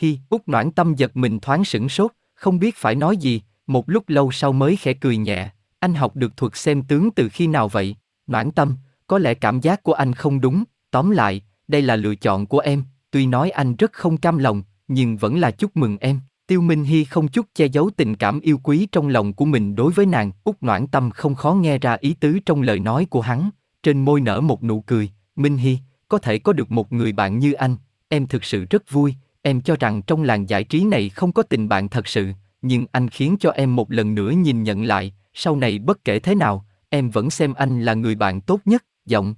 Hi, út noãn tâm giật mình thoáng sửng sốt, không biết phải nói gì, một lúc lâu sau mới khẽ cười nhẹ, anh học được thuật xem tướng từ khi nào vậy, noãn tâm, có lẽ cảm giác của anh không đúng, tóm lại, đây là lựa chọn của em, tuy nói anh rất không cam lòng, nhưng vẫn là chúc mừng em. Tiêu Minh Hy không chút che giấu tình cảm yêu quý trong lòng của mình đối với nàng, út noãn tâm không khó nghe ra ý tứ trong lời nói của hắn, trên môi nở một nụ cười, Minh Hy, có thể có được một người bạn như anh, em thực sự rất vui, em cho rằng trong làng giải trí này không có tình bạn thật sự, nhưng anh khiến cho em một lần nữa nhìn nhận lại, sau này bất kể thế nào, em vẫn xem anh là người bạn tốt nhất, giọng.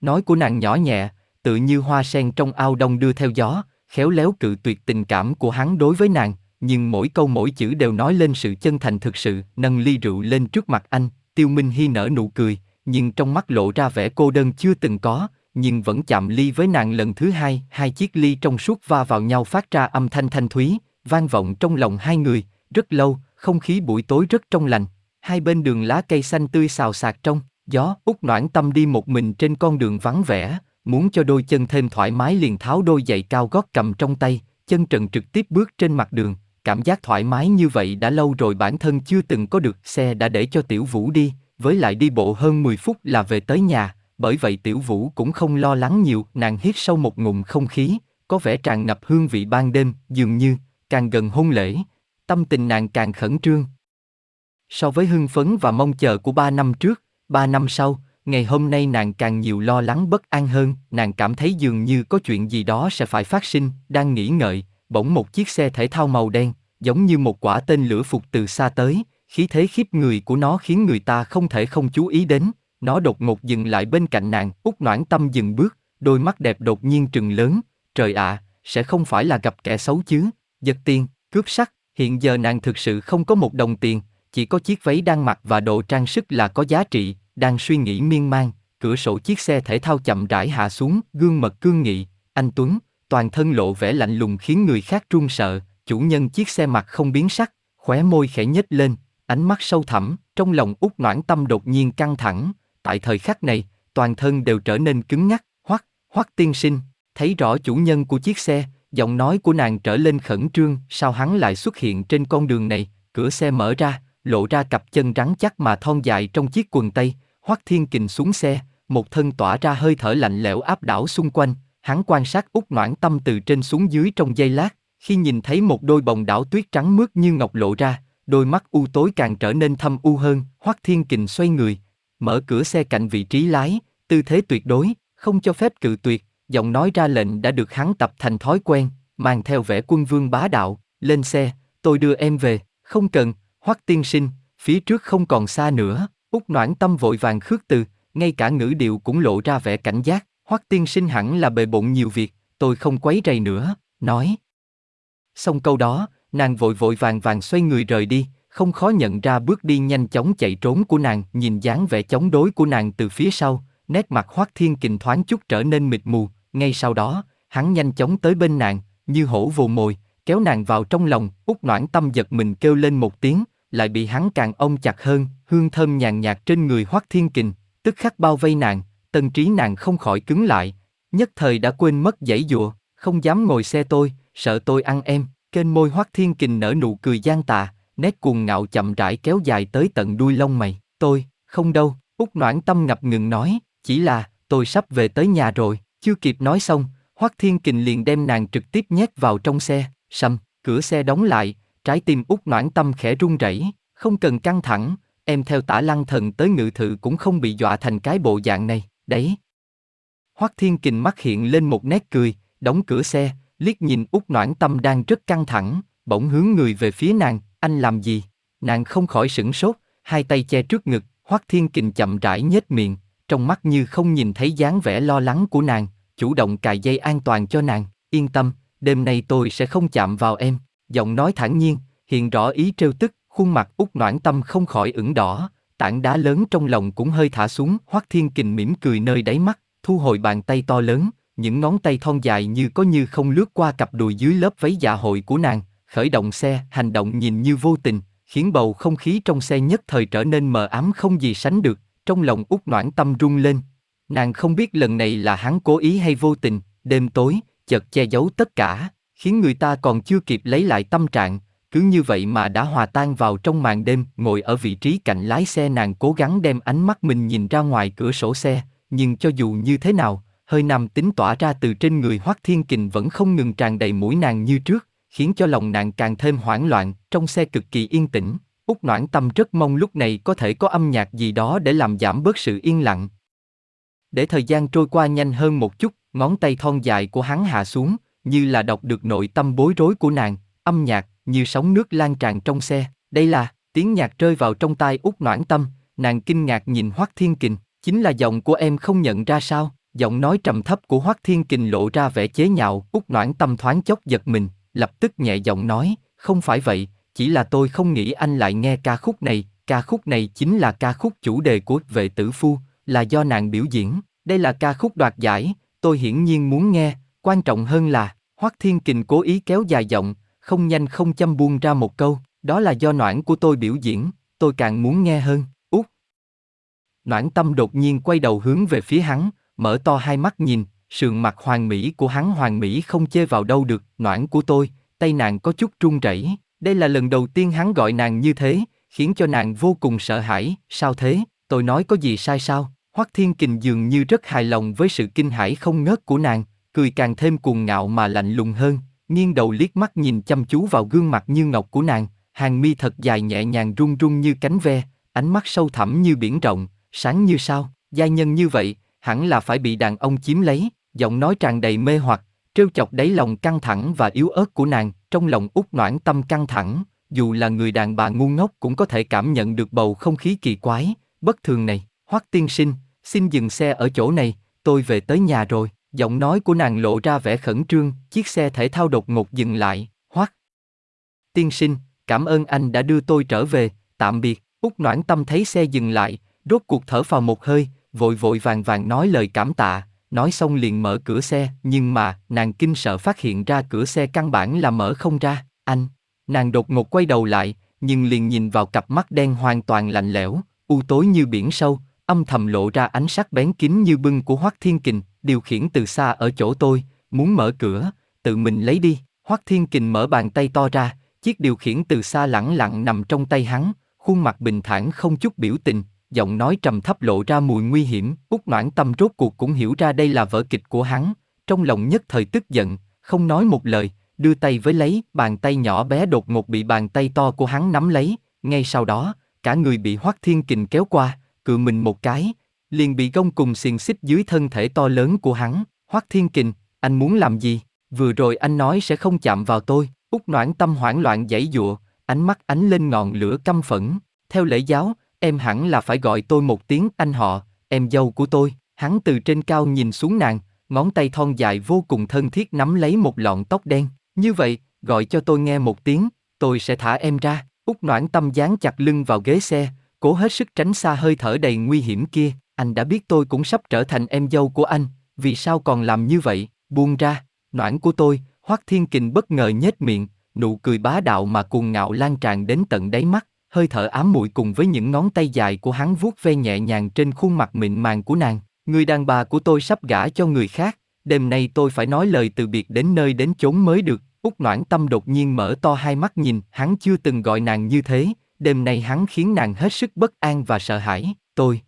Nói của nàng nhỏ nhẹ, tự như hoa sen trong ao đông đưa theo gió, khéo léo cự tuyệt tình cảm của hắn đối với nàng, nhưng mỗi câu mỗi chữ đều nói lên sự chân thành thực sự, nâng ly rượu lên trước mặt anh, tiêu minh hy nở nụ cười, nhưng trong mắt lộ ra vẻ cô đơn chưa từng có, nhưng vẫn chạm ly với nàng lần thứ hai, hai chiếc ly trong suốt va vào nhau phát ra âm thanh thanh thúy, vang vọng trong lòng hai người, rất lâu, không khí buổi tối rất trong lành, hai bên đường lá cây xanh tươi xào xạc trong, gió, út noãn tâm đi một mình trên con đường vắng vẻ, muốn cho đôi chân thêm thoải mái liền tháo đôi giày cao gót cầm trong tay, chân trần trực tiếp bước trên mặt đường, cảm giác thoải mái như vậy đã lâu rồi bản thân chưa từng có được, xe đã để cho Tiểu Vũ đi, với lại đi bộ hơn 10 phút là về tới nhà, bởi vậy Tiểu Vũ cũng không lo lắng nhiều, nàng hít sâu một ngụm không khí, có vẻ tràn ngập hương vị ban đêm, dường như, càng gần hôn lễ, tâm tình nàng càng khẩn trương. So với hưng phấn và mong chờ của ba năm trước, ba năm sau, ngày hôm nay nàng càng nhiều lo lắng bất an hơn, nàng cảm thấy dường như có chuyện gì đó sẽ phải phát sinh, đang nghĩ ngợi, bỗng một chiếc xe thể thao màu đen, giống như một quả tên lửa phục từ xa tới, khí thế khiếp người của nó khiến người ta không thể không chú ý đến, nó đột ngột dừng lại bên cạnh nàng, út noãn tâm dừng bước, đôi mắt đẹp đột nhiên trừng lớn, trời ạ, sẽ không phải là gặp kẻ xấu chứ, giật tiền, cướp sắt. hiện giờ nàng thực sự không có một đồng tiền, chỉ có chiếc váy đang mặc và đồ trang sức là có giá trị, đang suy nghĩ miên man, cửa sổ chiếc xe thể thao chậm rãi hạ xuống, gương mặt cương nghị, anh Tuấn, toàn thân lộ vẻ lạnh lùng khiến người khác run sợ, chủ nhân chiếc xe mặt không biến sắc, khóe môi khẽ nhếch lên, ánh mắt sâu thẳm, trong lòng út noãn tâm đột nhiên căng thẳng, tại thời khắc này, toàn thân đều trở nên cứng ngắc, hoắc, hoắc tiên sinh, thấy rõ chủ nhân của chiếc xe, giọng nói của nàng trở lên khẩn trương, sao hắn lại xuất hiện trên con đường này, cửa xe mở ra, lộ ra cặp chân rắn chắc mà thon dài trong chiếc quần tây, Hoắc Thiên Kình xuống xe, một thân tỏa ra hơi thở lạnh lẽo áp đảo xung quanh, hắn quan sát út noãn tâm từ trên xuống dưới trong giây lát, khi nhìn thấy một đôi bồng đảo tuyết trắng mướt như ngọc lộ ra, đôi mắt u tối càng trở nên thâm u hơn, Hoắc Thiên Kình xoay người, mở cửa xe cạnh vị trí lái, tư thế tuyệt đối, không cho phép cự tuyệt, giọng nói ra lệnh đã được hắn tập thành thói quen, mang theo vẻ quân vương bá đạo, lên xe, tôi đưa em về, không cần, Hoắc tiên sinh, phía trước không còn xa nữa, Úc Noãn Tâm vội vàng khước từ, ngay cả ngữ điệu cũng lộ ra vẻ cảnh giác, Hoắc tiên sinh hẳn là bề bộn nhiều việc, tôi không quấy rầy nữa, nói. Xong câu đó, nàng vội vội vàng vàng xoay người rời đi, không khó nhận ra bước đi nhanh chóng chạy trốn của nàng, nhìn dáng vẻ chống đối của nàng từ phía sau, nét mặt Hoắc Thiên Kình thoáng chút trở nên mịt mù, ngay sau đó, hắn nhanh chóng tới bên nàng, như hổ vồ mồi, kéo nàng vào trong lòng, út noãn tâm giật mình kêu lên một tiếng, lại bị hắn càng ôm chặt hơn, hương thơm nhàn nhạt trên người Hoắc Thiên Kình, tức khắc bao vây nàng, tân trí nàng không khỏi cứng lại, nhất thời đã quên mất dãy dụa, không dám ngồi xe tôi, sợ tôi ăn em, kênh môi Hoắc Thiên Kình nở nụ cười gian tà, nét cuồng ngạo chậm rãi kéo dài tới tận đuôi lông mày, tôi, không đâu, út noãn tâm ngập ngừng nói, chỉ là, tôi sắp về tới nhà rồi, chưa kịp nói xong, Hoắc Thiên Kình liền đem nàng trực tiếp nhét vào trong xe, sầm, cửa xe đóng lại, trái tim út noãn tâm khẽ run rẩy, không cần căng thẳng, em theo tả lăng thần tới ngự thự cũng không bị dọa thành cái bộ dạng này, đấy. Hoắc Thiên Kình mắt hiện lên một nét cười, đóng cửa xe, liếc nhìn út noãn tâm đang rất căng thẳng, bỗng hướng người về phía nàng, anh làm gì? Nàng không khỏi sửng sốt, hai tay che trước ngực, Hoắc Thiên Kình chậm rãi nhếch miệng, trong mắt như không nhìn thấy dáng vẻ lo lắng của nàng, chủ động cài dây an toàn cho nàng, yên tâm, đêm nay tôi sẽ không chạm vào em, giọng nói thản nhiên, hiện rõ ý trêu tức, khuôn mặt út noãn tâm không khỏi ửng đỏ, tảng đá lớn trong lòng cũng hơi thả xuống, Hoắc Thiên Kình mỉm cười nơi đáy mắt, thu hồi bàn tay to lớn, những ngón tay thon dài như có như không lướt qua cặp đùi dưới lớp váy dạ hội của nàng, khởi động xe, hành động nhìn như vô tình, khiến bầu không khí trong xe nhất thời trở nên mờ ám không gì sánh được, trong lòng út noãn tâm rung lên. Nàng không biết lần này là hắn cố ý hay vô tình, đêm tối, chợt che giấu tất cả, khiến người ta còn chưa kịp lấy lại tâm trạng, cứ như vậy mà đã hòa tan vào trong màn đêm, ngồi ở vị trí cạnh lái xe nàng cố gắng đem ánh mắt mình nhìn ra ngoài cửa sổ xe, nhưng cho dù như thế nào, hơi nam tính tỏa ra từ trên người Hoắc Thiên Kình vẫn không ngừng tràn đầy mũi nàng như trước, khiến cho lòng nàng càng thêm hoảng loạn, trong xe cực kỳ yên tĩnh, Úc Noãn Tâm rất mong lúc này có thể có âm nhạc gì đó để làm giảm bớt sự yên lặng. Để thời gian trôi qua nhanh hơn một chút, ngón tay thon dài của hắn hạ xuống, như là đọc được nội tâm bối rối của nàng, âm nhạc, như sóng nước lan tràn trong xe. Đây là, tiếng nhạc rơi vào trong tai út noãn tâm, nàng kinh ngạc nhìn Hoắc Thiên Kình, chính là giọng của em không nhận ra sao? Giọng nói trầm thấp của Hoắc Thiên Kình lộ ra vẻ chế nhạo, út noãn tâm thoáng chốc giật mình, lập tức nhẹ giọng nói, không phải vậy, chỉ là tôi không nghĩ anh lại nghe ca khúc này, ca khúc này chính là ca khúc chủ đề của vệ tử phu, là do nàng biểu diễn, đây là ca khúc đoạt giải, tôi hiển nhiên muốn nghe, quan trọng hơn là, Hoắc Thiên Kình cố ý kéo dài giọng, không nhanh không chăm buông ra một câu, đó là do noãn của tôi biểu diễn, tôi càng muốn nghe hơn, út. Noãn tâm đột nhiên quay đầu hướng về phía hắn, mở to hai mắt nhìn, sườn mặt hoàng mỹ của hắn hoàng mỹ không chê vào đâu được, noãn của tôi, tay nàng có chút run rẩy. Đây là lần đầu tiên hắn gọi nàng như thế, khiến cho nàng vô cùng sợ hãi, sao thế, tôi nói có gì sai sao? Hoắc Thiên Kình dường như rất hài lòng với sự kinh hãi không ngớt của nàng, cười càng thêm cuồng ngạo mà lạnh lùng hơn, nghiêng đầu liếc mắt nhìn chăm chú vào gương mặt như ngọc của nàng, hàng mi thật dài nhẹ nhàng rung rung như cánh ve, ánh mắt sâu thẳm như biển rộng, sáng như sao, giai nhân như vậy, hẳn là phải bị đàn ông chiếm lấy, giọng nói tràn đầy mê hoặc, trêu chọc đáy lòng căng thẳng và yếu ớt của nàng, trong lòng út noãn tâm căng thẳng, dù là người đàn bà ngu ngốc cũng có thể cảm nhận được bầu không khí kỳ quái, bất thường này. Hoắc tiên sinh, xin dừng xe ở chỗ này, tôi về tới nhà rồi. Giọng nói của nàng lộ ra vẻ khẩn trương, chiếc xe thể thao đột ngột dừng lại, Hoắc. Tiên sinh, cảm ơn anh đã đưa tôi trở về, tạm biệt. Úc Noãn Tâm thấy xe dừng lại, rốt cuộc thở vào một hơi, vội vội vàng vàng nói lời cảm tạ, nói xong liền mở cửa xe, nhưng mà, nàng kinh sợ phát hiện ra cửa xe căn bản là mở không ra, anh. Nàng đột ngột quay đầu lại, nhưng liền nhìn vào cặp mắt đen hoàn toàn lạnh lẽo, u tối như biển sâu, âm thầm lộ ra ánh sắc bén kín như bưng của Hoắc Thiên Kình, điều khiển từ xa ở chỗ tôi, muốn mở cửa, tự mình lấy đi. Hoắc Thiên Kình mở bàn tay to ra, chiếc điều khiển từ xa lẳng lặng nằm trong tay hắn, khuôn mặt bình thản không chút biểu tình, giọng nói trầm thấp lộ ra mùi nguy hiểm. Úc Noãn Tâm rốt cuộc cũng hiểu ra đây là vở kịch của hắn, trong lòng nhất thời tức giận, không nói một lời, đưa tay với lấy, bàn tay nhỏ bé đột ngột bị bàn tay to của hắn nắm lấy, ngay sau đó, cả người bị Hoắc Thiên Kình kéo qua, cự mình một cái, liền bị gông cùng xiềng xích dưới thân thể to lớn của hắn. Hoắc Thiên Kình, anh muốn làm gì? Vừa rồi anh nói sẽ không chạm vào tôi. út Noãn tâm hoảng loạn giãy dụa, ánh mắt ánh lên ngọn lửa căm phẫn. Theo lễ giáo, em hẳn là phải gọi tôi một tiếng anh họ, em dâu của tôi. Hắn từ trên cao nhìn xuống nàng, ngón tay thon dài vô cùng thân thiết nắm lấy một lọn tóc đen. Như vậy, gọi cho tôi nghe một tiếng, tôi sẽ thả em ra. út Noãn tâm dán chặt lưng vào ghế xe, cố hết sức tránh xa hơi thở đầy nguy hiểm kia. Anh đã biết tôi cũng sắp trở thành em dâu của anh, vì sao còn làm như vậy? Buông ra, noãn của tôi. Hoắc Thiên Kình bất ngờ nhếch miệng, nụ cười bá đạo mà cuồng ngạo lan tràn đến tận đáy mắt, hơi thở ám muội cùng với những ngón tay dài của hắn vuốt ve nhẹ nhàng trên khuôn mặt mịn màng của nàng. Người đàn bà của tôi sắp gả cho người khác, đêm nay tôi phải nói lời từ biệt đến nơi đến chốn mới được. Úc Noãn Tâm đột nhiên mở to hai mắt nhìn, hắn chưa từng gọi nàng như thế, đêm nay hắn khiến nàng hết sức bất an và sợ hãi. Tôi,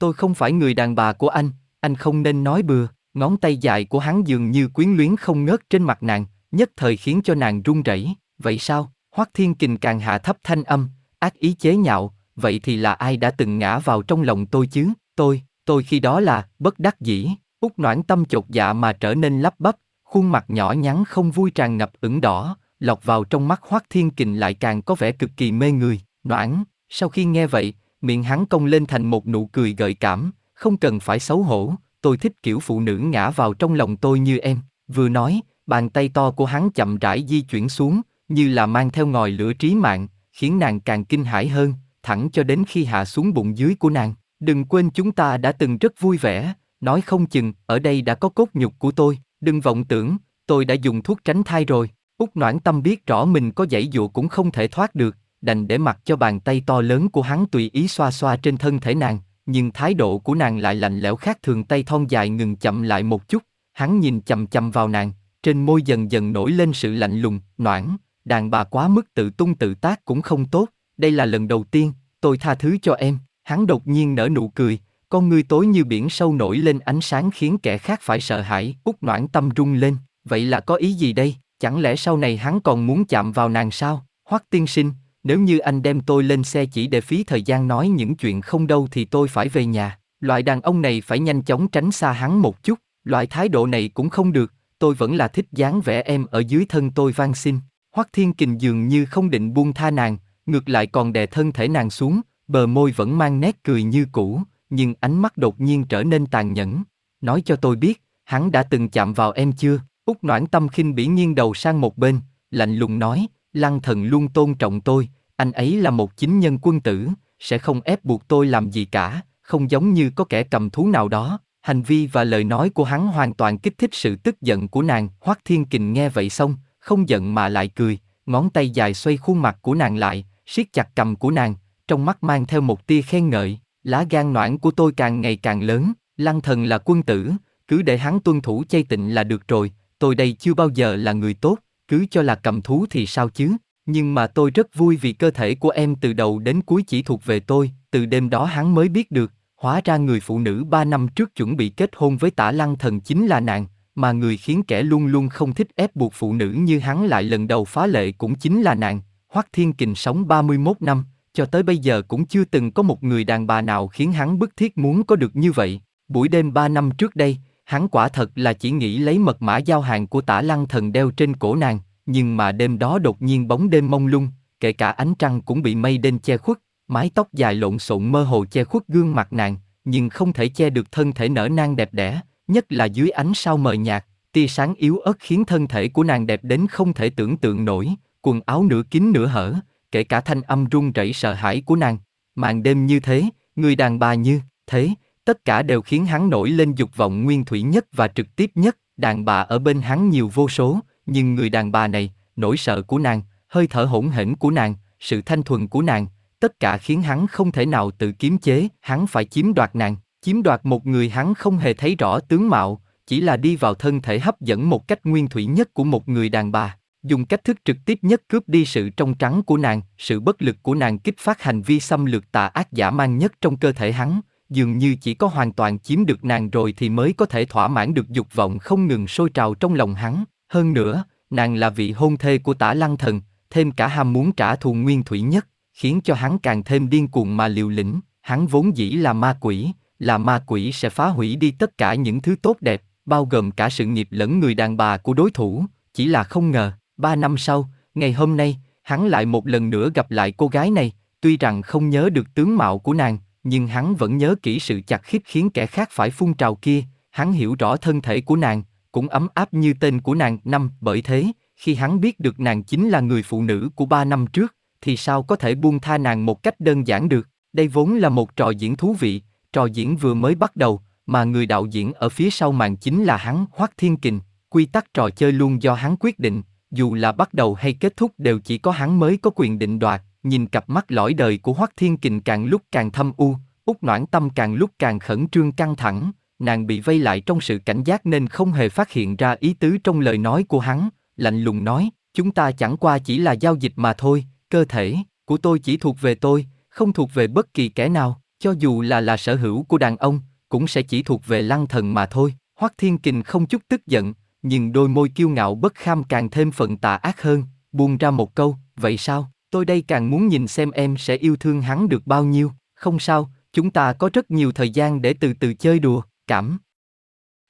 tôi không phải người đàn bà của anh, anh không nên nói bừa. Ngón tay dài của hắn dường như quyến luyến không ngớt trên mặt nàng, nhất thời khiến cho nàng run rẩy. Vậy sao? Hoắc Thiên Kình càng hạ thấp thanh âm, ác ý chế nhạo. Vậy thì là ai đã từng ngã vào trong lòng tôi chứ? Tôi, tôi khi đó là bất đắc dĩ. út Noãn tâm chột dạ mà trở nên lắp bắp, khuôn mặt nhỏ nhắn không vui tràn ngập ửng đỏ, lọt vào trong mắt Hoắc Thiên Kình lại càng có vẻ cực kỳ mê người. Noãn, sau khi nghe vậy, miệng hắn cong lên thành một nụ cười gợi cảm, không cần phải xấu hổ, tôi thích kiểu phụ nữ ngã vào trong lòng tôi như em. Vừa nói, bàn tay to của hắn chậm rãi di chuyển xuống, như là mang theo ngòi lửa trí mạng, khiến nàng càng kinh hãi hơn, thẳng cho đến khi hạ xuống bụng dưới của nàng. Đừng quên chúng ta đã từng rất vui vẻ, nói không chừng, ở đây đã có cốt nhục của tôi, đừng vọng tưởng, tôi đã dùng thuốc tránh thai rồi. Úc Noãn Tâm biết rõ mình có dãy dụ cũng không thể thoát được, đành để mặc cho bàn tay to lớn của hắn tùy ý xoa xoa trên thân thể nàng, nhưng thái độ của nàng lại lạnh lẽo khác thường tay thon dài ngừng chậm lại một chút, hắn nhìn chầm chầm vào nàng, trên môi dần dần nổi lên sự lạnh lùng, noãn, đàn bà quá mức tự tung tự tác cũng không tốt, đây là lần đầu tiên, tôi tha thứ cho em, hắn đột nhiên nở nụ cười, con ngươi tối như biển sâu nổi lên ánh sáng khiến kẻ khác phải sợ hãi, út noãn tâm rung lên, vậy là có ý gì đây, chẳng lẽ sau này hắn còn muốn chạm vào nàng sao, hoắc tiên sinh, nếu như anh đem tôi lên xe chỉ để phí thời gian nói những chuyện không đâu thì tôi phải về nhà. Loại đàn ông này phải nhanh chóng tránh xa hắn một chút, loại thái độ này cũng không được, tôi vẫn là thích dáng vẻ em ở dưới thân tôi van xin. Hoắc Thiên Kình dường như không định buông tha nàng, ngược lại còn đè thân thể nàng xuống, bờ môi vẫn mang nét cười như cũ, nhưng ánh mắt đột nhiên trở nên tàn nhẫn. Nói cho tôi biết, hắn đã từng chạm vào em chưa? Úc Noãn Tâm khinh bỉ nghiêng đầu sang một bên, lạnh lùng nói, Lăng thần luôn tôn trọng tôi, anh ấy là một chính nhân quân tử, sẽ không ép buộc tôi làm gì cả, không giống như có kẻ cầm thú nào đó. Hành vi và lời nói của hắn hoàn toàn kích thích sự tức giận của nàng. Hoắc Thiên Kình nghe vậy xong, không giận mà lại cười, ngón tay dài xoay khuôn mặt của nàng lại, siết chặt cầm của nàng, trong mắt mang theo một tia khen ngợi. Lá gan noãn của tôi càng ngày càng lớn, Lăng Thần là quân tử, cứ để hắn tuân thủ chay tịnh là được rồi. Tôi đây chưa bao giờ là người tốt, cứ cho là cầm thú thì sao chứ? Nhưng mà tôi rất vui vì cơ thể của em từ đầu đến cuối chỉ thuộc về tôi, từ đêm đó hắn mới biết được, hóa ra người phụ nữ ba năm trước chuẩn bị kết hôn với tả lăng thần chính là nàng, mà người khiến kẻ luôn luôn không thích ép buộc phụ nữ như hắn lại lần đầu phá lệ cũng chính là nàng. Hoắc Thiên Kình sống 31 năm, cho tới bây giờ cũng chưa từng có một người đàn bà nào khiến hắn bức thiết muốn có được như vậy. Buổi đêm ba năm trước đây, hắn quả thật là chỉ nghĩ lấy mật mã giao hàng của tả lăng thần đeo trên cổ nàng, nhưng mà đêm đó đột nhiên bóng đêm mông lung, kể cả ánh trăng cũng bị mây đen che khuất, mái tóc dài lộn xộn mơ hồ che khuất gương mặt nàng, nhưng không thể che được thân thể nở nang đẹp đẽ, nhất là dưới ánh sao mờ nhạt, tia sáng yếu ớt khiến thân thể của nàng đẹp đến không thể tưởng tượng nổi, quần áo nửa kín nửa hở, kể cả thanh âm run rẩy sợ hãi của nàng. Màn đêm như thế, người đàn bà như thế, tất cả đều khiến hắn nổi lên dục vọng nguyên thủy nhất và trực tiếp nhất, đàn bà ở bên hắn nhiều vô số, nhưng người đàn bà này, nỗi sợ của nàng, hơi thở hỗn hển của nàng, sự thanh thuần của nàng, tất cả khiến hắn không thể nào tự kiềm chế, hắn phải chiếm đoạt nàng, chiếm đoạt một người hắn không hề thấy rõ tướng mạo, chỉ là đi vào thân thể hấp dẫn một cách nguyên thủy nhất của một người đàn bà, dùng cách thức trực tiếp nhất cướp đi sự trong trắng của nàng, sự bất lực của nàng kích phát hành vi xâm lược tà ác giả man nhất trong cơ thể hắn, dường như chỉ có hoàn toàn chiếm được nàng rồi thì mới có thể thỏa mãn được dục vọng không ngừng sôi trào trong lòng hắn. Hơn nữa, nàng là vị hôn thê của tả lăng thần, thêm cả ham muốn trả thù nguyên thủy nhất, khiến cho hắn càng thêm điên cuồng mà liều lĩnh. Hắn vốn dĩ là ma quỷ, là ma quỷ sẽ phá hủy đi tất cả những thứ tốt đẹp, bao gồm cả sự nghiệp lẫn người đàn bà của đối thủ. Chỉ là không ngờ, ba năm sau, ngày hôm nay, hắn lại một lần nữa gặp lại cô gái này, tuy rằng không nhớ được tướng mạo của nàng, nhưng hắn vẫn nhớ kỹ sự chặt khít khiến kẻ khác phải phun trào kia, hắn hiểu rõ thân thể của nàng, cũng ấm áp như tên của nàng năm. Bởi thế, khi hắn biết được nàng chính là người phụ nữ của ba năm trước, thì sao có thể buông tha nàng một cách đơn giản được, đây vốn là một trò diễn thú vị, trò diễn vừa mới bắt đầu, mà người đạo diễn ở phía sau màn chính là hắn Hoắc Thiên Kình, quy tắc trò chơi luôn do hắn quyết định, dù là bắt đầu hay kết thúc đều chỉ có hắn mới có quyền định đoạt, nhìn cặp mắt lõi đời của Hoắc Thiên Kình càng lúc càng thâm u, Úc noãn tâm càng lúc càng khẩn trương căng thẳng, nàng bị vây lại trong sự cảnh giác nên không hề phát hiện ra ý tứ trong lời nói của hắn, lạnh lùng nói, chúng ta chẳng qua chỉ là giao dịch mà thôi, cơ thể của tôi chỉ thuộc về tôi, không thuộc về bất kỳ kẻ nào, cho dù là là sở hữu của đàn ông, cũng sẽ chỉ thuộc về lăng thần mà thôi. Hoắc Thiên Kình không chút tức giận, nhưng đôi môi kiêu ngạo bất kham càng thêm phần tà ác hơn, buông ra một câu, vậy sao, tôi đây càng muốn nhìn xem em sẽ yêu thương hắn được bao nhiêu, không sao, chúng ta có rất nhiều thời gian để từ từ chơi đùa, cảm.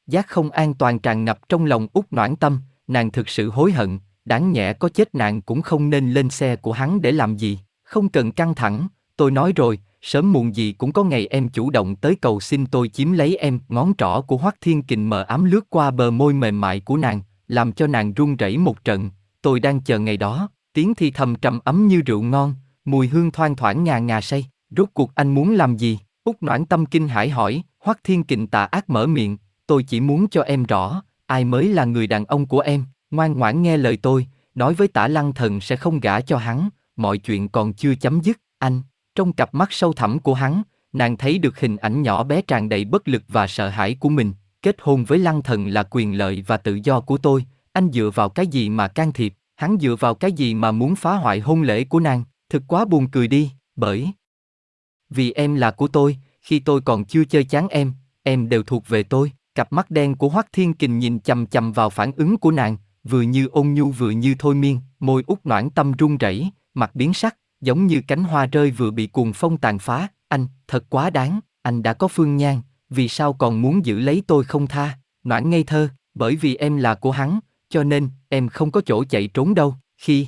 Giác không an toàn tràn ngập trong lòng út noãn tâm, nàng thực sự hối hận, đáng nhẽ có chết nàng cũng không nên lên xe của hắn để làm gì, không cần căng thẳng, tôi nói rồi, sớm muộn gì cũng có ngày em chủ động tới cầu xin tôi chiếm lấy em. Ngón trỏ của Hoắc Thiên Kình mờ ám lướt qua bờ môi mềm mại của nàng, làm cho nàng run rẩy một trận. Tôi đang chờ ngày đó. Tiếng thì thầm trầm ấm như rượu ngon, mùi hương thoang thoảng ngà ngà say. Rốt cuộc anh muốn làm gì? Úc Noãn Tâm kinh hải hỏi. Hoắc Thiên Kình tà ác mở miệng. Tôi chỉ muốn cho em rõ, ai mới là người đàn ông của em. Ngoan ngoãn nghe lời tôi, nói với Tả Lăng Thần sẽ không gả cho hắn. Mọi chuyện còn chưa chấm dứt. Anh, trong cặp mắt sâu thẳm của hắn, nàng thấy được hình ảnh nhỏ bé tràn đầy bất lực và sợ hãi của mình. Kết hôn với lăng thần là quyền lợi và tự do của tôi, anh dựa vào cái gì mà can thiệp, hắn dựa vào cái gì mà muốn phá hoại hôn lễ của nàng, thực quá buồn cười đi, bởi vì em là của tôi, khi tôi còn chưa chơi chán em, em đều thuộc về tôi. Cặp mắt đen của Hoắc Thiên Kình nhìn chầm chầm vào phản ứng của nàng, vừa như ôn nhu vừa như thôi miên, môi út noãn tâm run rẩy, mặt biến sắc, giống như cánh hoa rơi vừa bị cuồng phong tàn phá, anh, thật quá đáng, anh đã có phương nhan, vì sao còn muốn giữ lấy tôi không tha, noãn ngây thơ, bởi vì em là của hắn, cho nên, em không có chỗ chạy trốn đâu, khi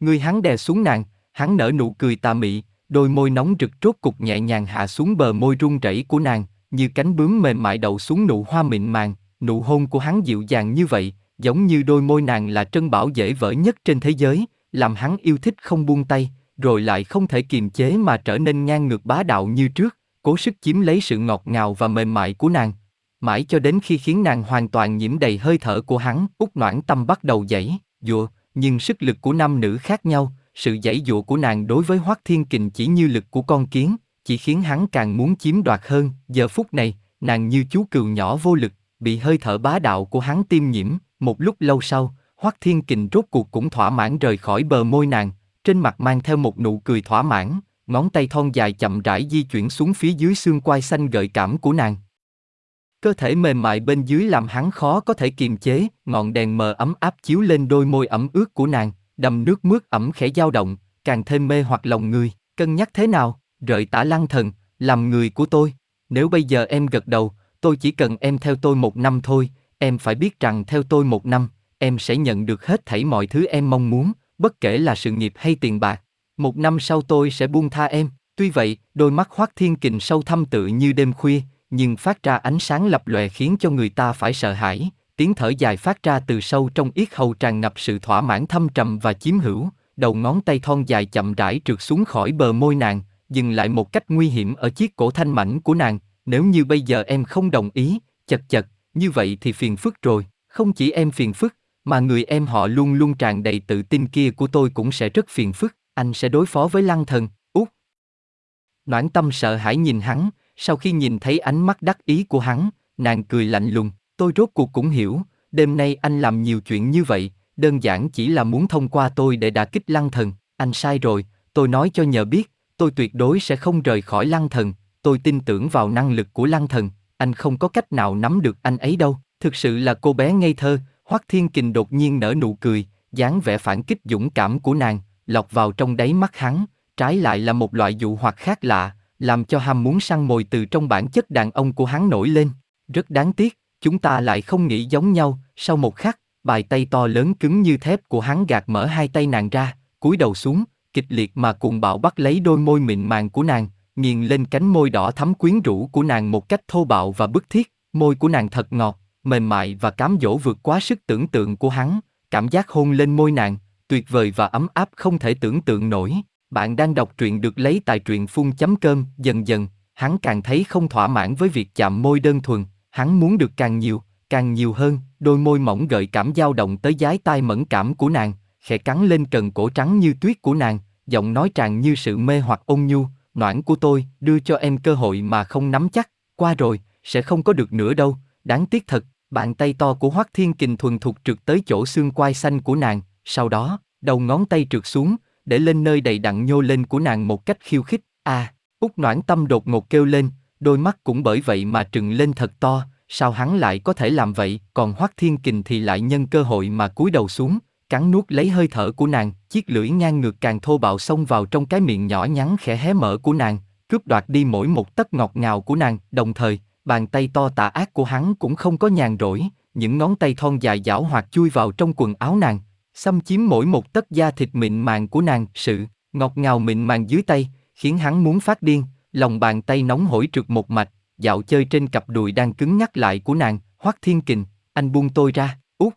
người hắn đè xuống nàng, hắn nở nụ cười tà mị, đôi môi nóng rực rốt cục nhẹ nhàng hạ xuống bờ môi run rẩy của nàng, như cánh bướm mềm mại đậu xuống nụ hoa mịn màng, nụ hôn của hắn dịu dàng như vậy, giống như đôi môi nàng là trân bảo dễ vỡ nhất trên thế giới, làm hắn yêu thích không buông tay, rồi lại không thể kiềm chế mà trở nên ngang ngược bá đạo như trước, cố sức chiếm lấy sự ngọt ngào và mềm mại của nàng. Mãi cho đến khi khiến nàng hoàn toàn nhiễm đầy hơi thở của hắn, út noãn tâm bắt đầu dãy, dụa, nhưng sức lực của nam nữ khác nhau, sự dãy dụa của nàng đối với Hoắc Thiên Kình chỉ như lực của con kiến, chỉ khiến hắn càng muốn chiếm đoạt hơn. Giờ phút này, nàng như chú cừu nhỏ vô lực, bị hơi thở bá đạo của hắn tiêm nhiễm. Một lúc lâu sau, Hoắc Thiên Kình rốt cuộc cũng thỏa mãn rời khỏi bờ môi nàng, trên mặt mang theo một nụ cười thỏa mãn, ngón tay thon dài chậm rãi di chuyển xuống phía dưới xương quai xanh gợi cảm của nàng. Cơ thể mềm mại bên dưới làm hắn khó có thể kiềm chế, ngọn đèn mờ ấm áp chiếu lên đôi môi ẩm ướt của nàng, đầm nước mướt ẩm khẽ dao động, càng thêm mê hoặc lòng người. Cân nhắc thế nào, rợi tả lăng thần, làm người của tôi. Nếu bây giờ em gật đầu, tôi chỉ cần em theo tôi một năm thôi, em phải biết rằng theo tôi một năm, em sẽ nhận được hết thảy mọi thứ em mong muốn, bất kể là sự nghiệp hay tiền bạc. Một năm sau tôi sẽ buông tha em. Tuy vậy, đôi mắt khoác Thiên Kình sâu thâm tự như đêm khuya, nhưng phát ra ánh sáng lập lòe khiến cho người ta phải sợ hãi. Tiếng thở dài phát ra từ sâu trong yết hầu tràn ngập sự thỏa mãn thâm trầm và chiếm hữu. Đầu ngón tay thon dài chậm rãi trượt xuống khỏi bờ môi nàng, dừng lại một cách nguy hiểm ở chiếc cổ thanh mảnh của nàng. Nếu như bây giờ em không đồng ý, chật chật, như vậy thì phiền phức rồi. Không chỉ em phiền phức, mà người em họ luôn luôn tràn đầy tự tin kia của tôi cũng sẽ rất phiền phức. Anh sẽ đối phó với lăng thần, út. Noãn tâm sợ hãi nhìn hắn, sau khi nhìn thấy ánh mắt đắc ý của hắn, nàng cười lạnh lùng, tôi rốt cuộc cũng hiểu, đêm nay anh làm nhiều chuyện như vậy, đơn giản chỉ là muốn thông qua tôi để đả kích lăng thần, anh sai rồi, tôi nói cho nhờ biết, tôi tuyệt đối sẽ không rời khỏi lăng thần, tôi tin tưởng vào năng lực của lăng thần, anh không có cách nào nắm được anh ấy đâu, thực sự là cô bé ngây thơ, Hoắc Thiên Kình đột nhiên nở nụ cười, dáng vẻ phản kích dũng cảm của nàng, lọt vào trong đáy mắt hắn, trái lại là một loại dụ hoặc khác lạ, làm cho ham muốn săn mồi từ trong bản chất đàn ông của hắn nổi lên. Rất đáng tiếc, chúng ta lại không nghĩ giống nhau, sau một khắc, bài tay to lớn cứng như thép của hắn gạt mở hai tay nàng ra, cúi đầu xuống, kịch liệt mà cuồng bạo bắt lấy đôi môi mịn màng của nàng, nghiền lên cánh môi đỏ thắm quyến rũ của nàng một cách thô bạo và bức thiết, môi của nàng thật ngọt, mềm mại và cám dỗ vượt quá sức tưởng tượng của hắn, cảm giác hôn lên môi nàng, tuyệt vời và ấm áp không thể tưởng tượng nổi. Bạn đang đọc truyện được lấy tại truyện phun chấm cơm, dần dần, hắn càng thấy không thỏa mãn với việc chạm môi đơn thuần, hắn muốn được càng nhiều, càng nhiều hơn, đôi môi mỏng gợi cảm dao động tới giái tai mẫn cảm của nàng, khẽ cắn lên cần cổ trắng như tuyết của nàng, giọng nói tràn như sự mê hoặc ôn nhu, noãn của tôi, đưa cho em cơ hội mà không nắm chắc, qua rồi, sẽ không có được nữa đâu, đáng tiếc thật, bàn tay to của Hoắc Thiên Kình thuần thục trượt tới chỗ xương quai xanh của nàng, sau đó, đầu ngón tay trượt xuống, để lên nơi đầy đặn nhô lên của nàng một cách khiêu khích. À, út noãn tâm đột ngột kêu lên, đôi mắt cũng bởi vậy mà trừng lên thật to, sao hắn lại có thể làm vậy, còn Hoắc Thiên Kình thì lại nhân cơ hội mà cúi đầu xuống, cắn nuốt lấy hơi thở của nàng, chiếc lưỡi ngang ngược càng thô bạo xông vào trong cái miệng nhỏ nhắn khẽ hé mở của nàng, cướp đoạt đi mỗi một tấc ngọt ngào của nàng, đồng thời, bàn tay to tà ác của hắn cũng không có nhàn rỗi, những ngón tay thon dài giảo hoạt chui vào trong quần áo nàng, xâm chiếm mỗi một tấc da thịt mịn màng của nàng, sự ngọt ngào mịn màng dưới tay, khiến hắn muốn phát điên, lòng bàn tay nóng hổi trượt một mạch, dạo chơi trên cặp đùi đang cứng nhắc lại của nàng, Hoắc Thiên Kình, anh buông tôi ra, út.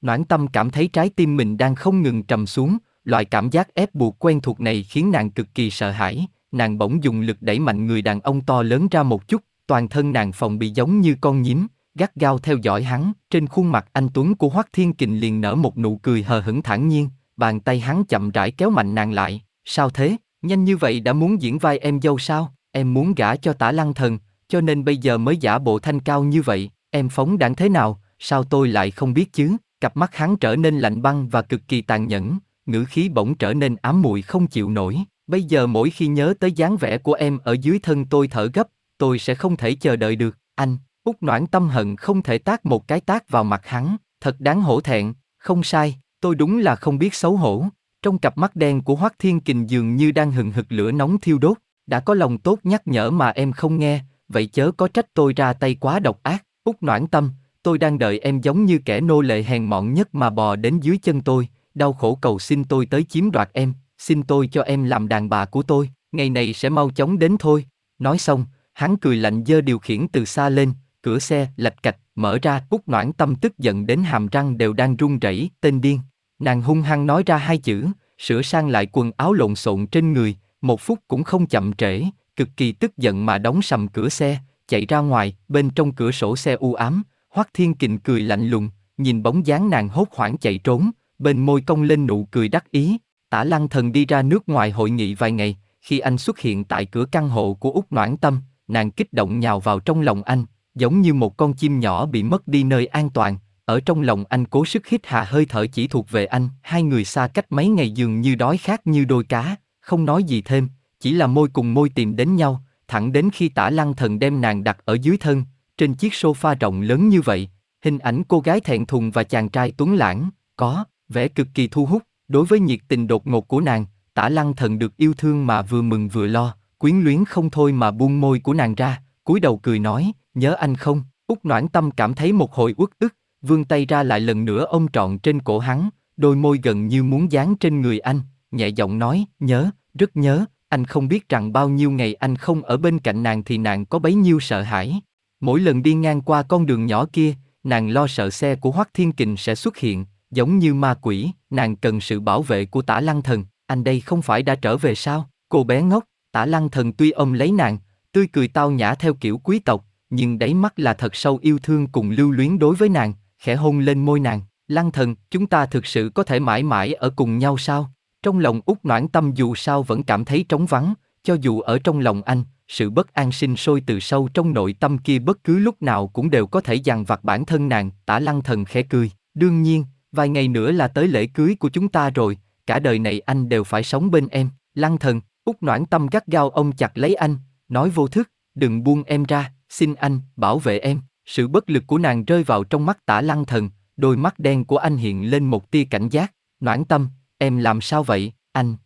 Noãn tâm cảm thấy trái tim mình đang không ngừng trầm xuống, loại cảm giác ép buộc quen thuộc này khiến nàng cực kỳ sợ hãi, nàng bỗng dùng lực đẩy mạnh người đàn ông to lớn ra một chút, toàn thân nàng phòng bị giống như con nhím, gắt gao theo dõi hắn, trên khuôn mặt anh Tuấn của Hoắc Thiên Kình liền nở một nụ cười hờ hững thản nhiên, bàn tay hắn chậm rãi kéo mạnh nàng lại, sao thế, nhanh như vậy đã muốn diễn vai em dâu sao, em muốn gả cho tả lăng thần, cho nên bây giờ mới giả bộ thanh cao như vậy, em phóng đảng thế nào, sao tôi lại không biết chứ, cặp mắt hắn trở nên lạnh băng và cực kỳ tàn nhẫn, ngữ khí bỗng trở nên ám muội không chịu nổi, bây giờ mỗi khi nhớ tới dáng vẻ của em ở dưới thân tôi thở gấp, tôi sẽ không thể chờ đợi được, anh, Úc noãn tâm hận không thể tác một cái tác vào mặt hắn, thật đáng hổ thẹn, không sai, tôi đúng là không biết xấu hổ. Trong cặp mắt đen của Hoắc Thiên Kình dường như đang hừng hực lửa nóng thiêu đốt, đã có lòng tốt nhắc nhở mà em không nghe, vậy chớ có trách tôi ra tay quá độc ác. Úc noãn tâm, tôi đang đợi em giống như kẻ nô lệ hèn mọn nhất mà bò đến dưới chân tôi, đau khổ cầu xin tôi tới chiếm đoạt em, xin tôi cho em làm đàn bà của tôi, ngày này sẽ mau chóng đến thôi. Nói xong, hắn cười lạnh dơ điều khiển từ xa lên, cửa xe, lạch cạch, mở ra, cúc noãn tâm tức giận đến hàm răng đều đang run rẩy, tên điên. Nàng hung hăng nói ra hai chữ, sửa sang lại quần áo lộn xộn trên người, một phút cũng không chậm trễ, cực kỳ tức giận mà đóng sầm cửa xe, chạy ra ngoài, bên trong cửa sổ xe u ám, hoắc thiên kình cười lạnh lùng, nhìn bóng dáng nàng hốt hoảng chạy trốn, bên môi cong lên nụ cười đắc ý. Tả lăng thần đi ra nước ngoài hội nghị vài ngày, khi anh xuất hiện tại cửa căn hộ của út noãn tâm, nàng kích động nhào vào trong lòng anh giống như một con chim nhỏ bị mất đi nơi an toàn, ở trong lòng anh cố sức hít hà hơi thở chỉ thuộc về anh, hai người xa cách mấy ngày dường như đói khát như đôi cá, không nói gì thêm, chỉ là môi cùng môi tìm đến nhau, thẳng đến khi tả lăng thần đem nàng đặt ở dưới thân, trên chiếc sofa rộng lớn như vậy, hình ảnh cô gái thẹn thùng và chàng trai tuấn lãng, có, vẻ cực kỳ thu hút, đối với nhiệt tình đột ngột của nàng, tả tả lăng thần được yêu thương mà vừa mừng vừa lo, quyến luyến không thôi mà buông môi của nàng ra, cúi đầu cười nói, nhớ anh không, út noãn tâm cảm thấy một hồi uất ức, vươn tay ra lại lần nữa ôm trọn trên cổ hắn, đôi môi gần như muốn dán trên người anh, nhẹ giọng nói, nhớ, rất nhớ, anh không biết rằng bao nhiêu ngày anh không ở bên cạnh nàng thì nàng có bấy nhiêu sợ hãi. Mỗi lần đi ngang qua con đường nhỏ kia, nàng lo sợ xe của Hoắc Thiên Kình sẽ xuất hiện, giống như ma quỷ, nàng cần sự bảo vệ của tả lăng thần, anh đây không phải đã trở về sao? Cô bé ngốc, tả lăng thần tuy ôm lấy nàng, tươi cười tao nhã theo kiểu quý tộc, nhưng đáy mắt là thật sâu yêu thương cùng lưu luyến đối với nàng, khẽ hôn lên môi nàng. Lăng thần, chúng ta thực sự có thể mãi mãi ở cùng nhau sao? Trong lòng út noãn tâm dù sao vẫn cảm thấy trống vắng, cho dù ở trong lòng anh, sự bất an sinh sôi từ sâu trong nội tâm kia bất cứ lúc nào cũng đều có thể dằn vặt bản thân nàng, tả lăng thần khẽ cười. Đương nhiên, vài ngày nữa là tới lễ cưới của chúng ta rồi, cả đời này anh đều phải sống bên em. Lăng thần, út noãn tâm gắt gao ông chặt lấy anh, nói vô thức, đừng buông em ra, xin anh, bảo vệ em. Sự bất lực của nàng rơi vào trong mắt tả lăng thần, đôi mắt đen của anh hiện lên một tia cảnh giác, noãn tâm, em làm sao vậy, anh?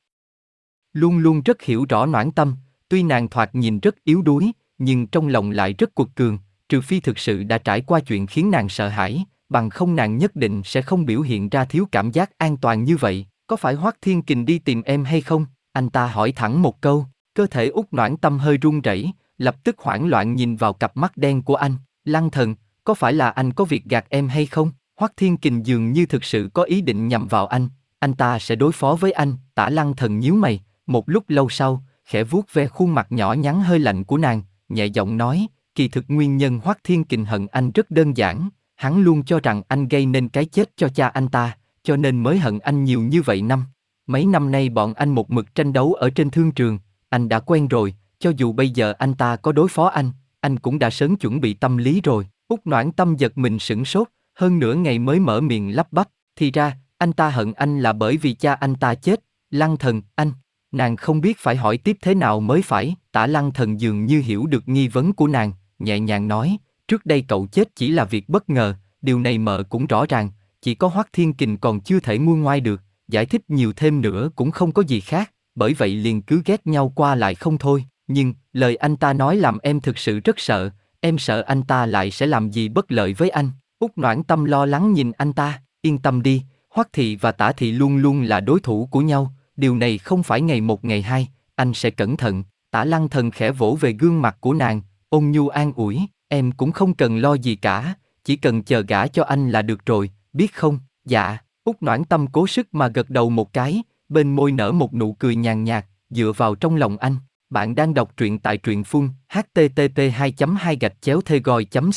Luôn luôn rất hiểu rõ noãn tâm, tuy nàng thoạt nhìn rất yếu đuối, nhưng trong lòng lại rất cuột cường, trừ phi thực sự đã trải qua chuyện khiến nàng sợ hãi, bằng không nàng nhất định sẽ không biểu hiện ra thiếu cảm giác an toàn như vậy. Có phải Hoắc Thiên Kình đi tìm em hay không? Anh ta hỏi thẳng một câu, cơ thể út noãn tâm hơi run rẩy, lập tức hoảng loạn nhìn vào cặp mắt đen của anh. Lăng thần, có phải là anh có việc gạt em hay không? Hoắc Thiên Kình dường như thực sự có ý định nhằm vào anh, anh ta sẽ đối phó với anh. Tả Lăng thần nhíu mày, một lúc lâu sau, khẽ vuốt ve khuôn mặt nhỏ nhắn hơi lạnh của nàng, nhẹ giọng nói, kỳ thực nguyên nhân Hoắc Thiên Kình hận anh rất đơn giản, hắn luôn cho rằng anh gây nên cái chết cho cha anh ta, cho nên mới hận anh nhiều như vậy năm. Mấy năm nay bọn anh một mực tranh đấu ở trên thương trường, anh đã quen rồi, cho dù bây giờ anh ta có đối phó anh, anh cũng đã sớm chuẩn bị tâm lý rồi. Úc noãn tâm giật mình sửng sốt, hơn nửa ngày mới mở miệng lắp bắp, thì ra, anh ta hận anh là bởi vì cha anh ta chết, lăng thần, anh. Nàng không biết phải hỏi tiếp thế nào mới phải, tả lăng thần dường như hiểu được nghi vấn của nàng, nhẹ nhàng nói, trước đây cậu chết chỉ là việc bất ngờ, điều này mợ cũng rõ ràng, chỉ có Hoắc Thiên Kình còn chưa thể nguôi ngoai được, giải thích nhiều thêm nữa cũng không có gì khác, bởi vậy liền cứ ghét nhau qua lại không thôi. Nhưng, lời anh ta nói làm em thực sự rất sợ, em sợ anh ta lại sẽ làm gì bất lợi với anh. Út noãn tâm lo lắng nhìn anh ta, yên tâm đi, Hoắc Thị và Tả Thị luôn luôn là đối thủ của nhau, điều này không phải ngày một ngày hai, anh sẽ cẩn thận. Tả lăng thần khẽ vỗ về gương mặt của nàng, ôn nhu an ủi, em cũng không cần lo gì cả, chỉ cần chờ gả cho anh là được rồi, biết không? Dạ, út noãn tâm cố sức mà gật đầu một cái, bên môi nở một nụ cười nhàn nhạt, dựa vào trong lòng anh. Bạn đang đọc truyện tại truyện phun http 2 2 gạch chéo thê gòi comt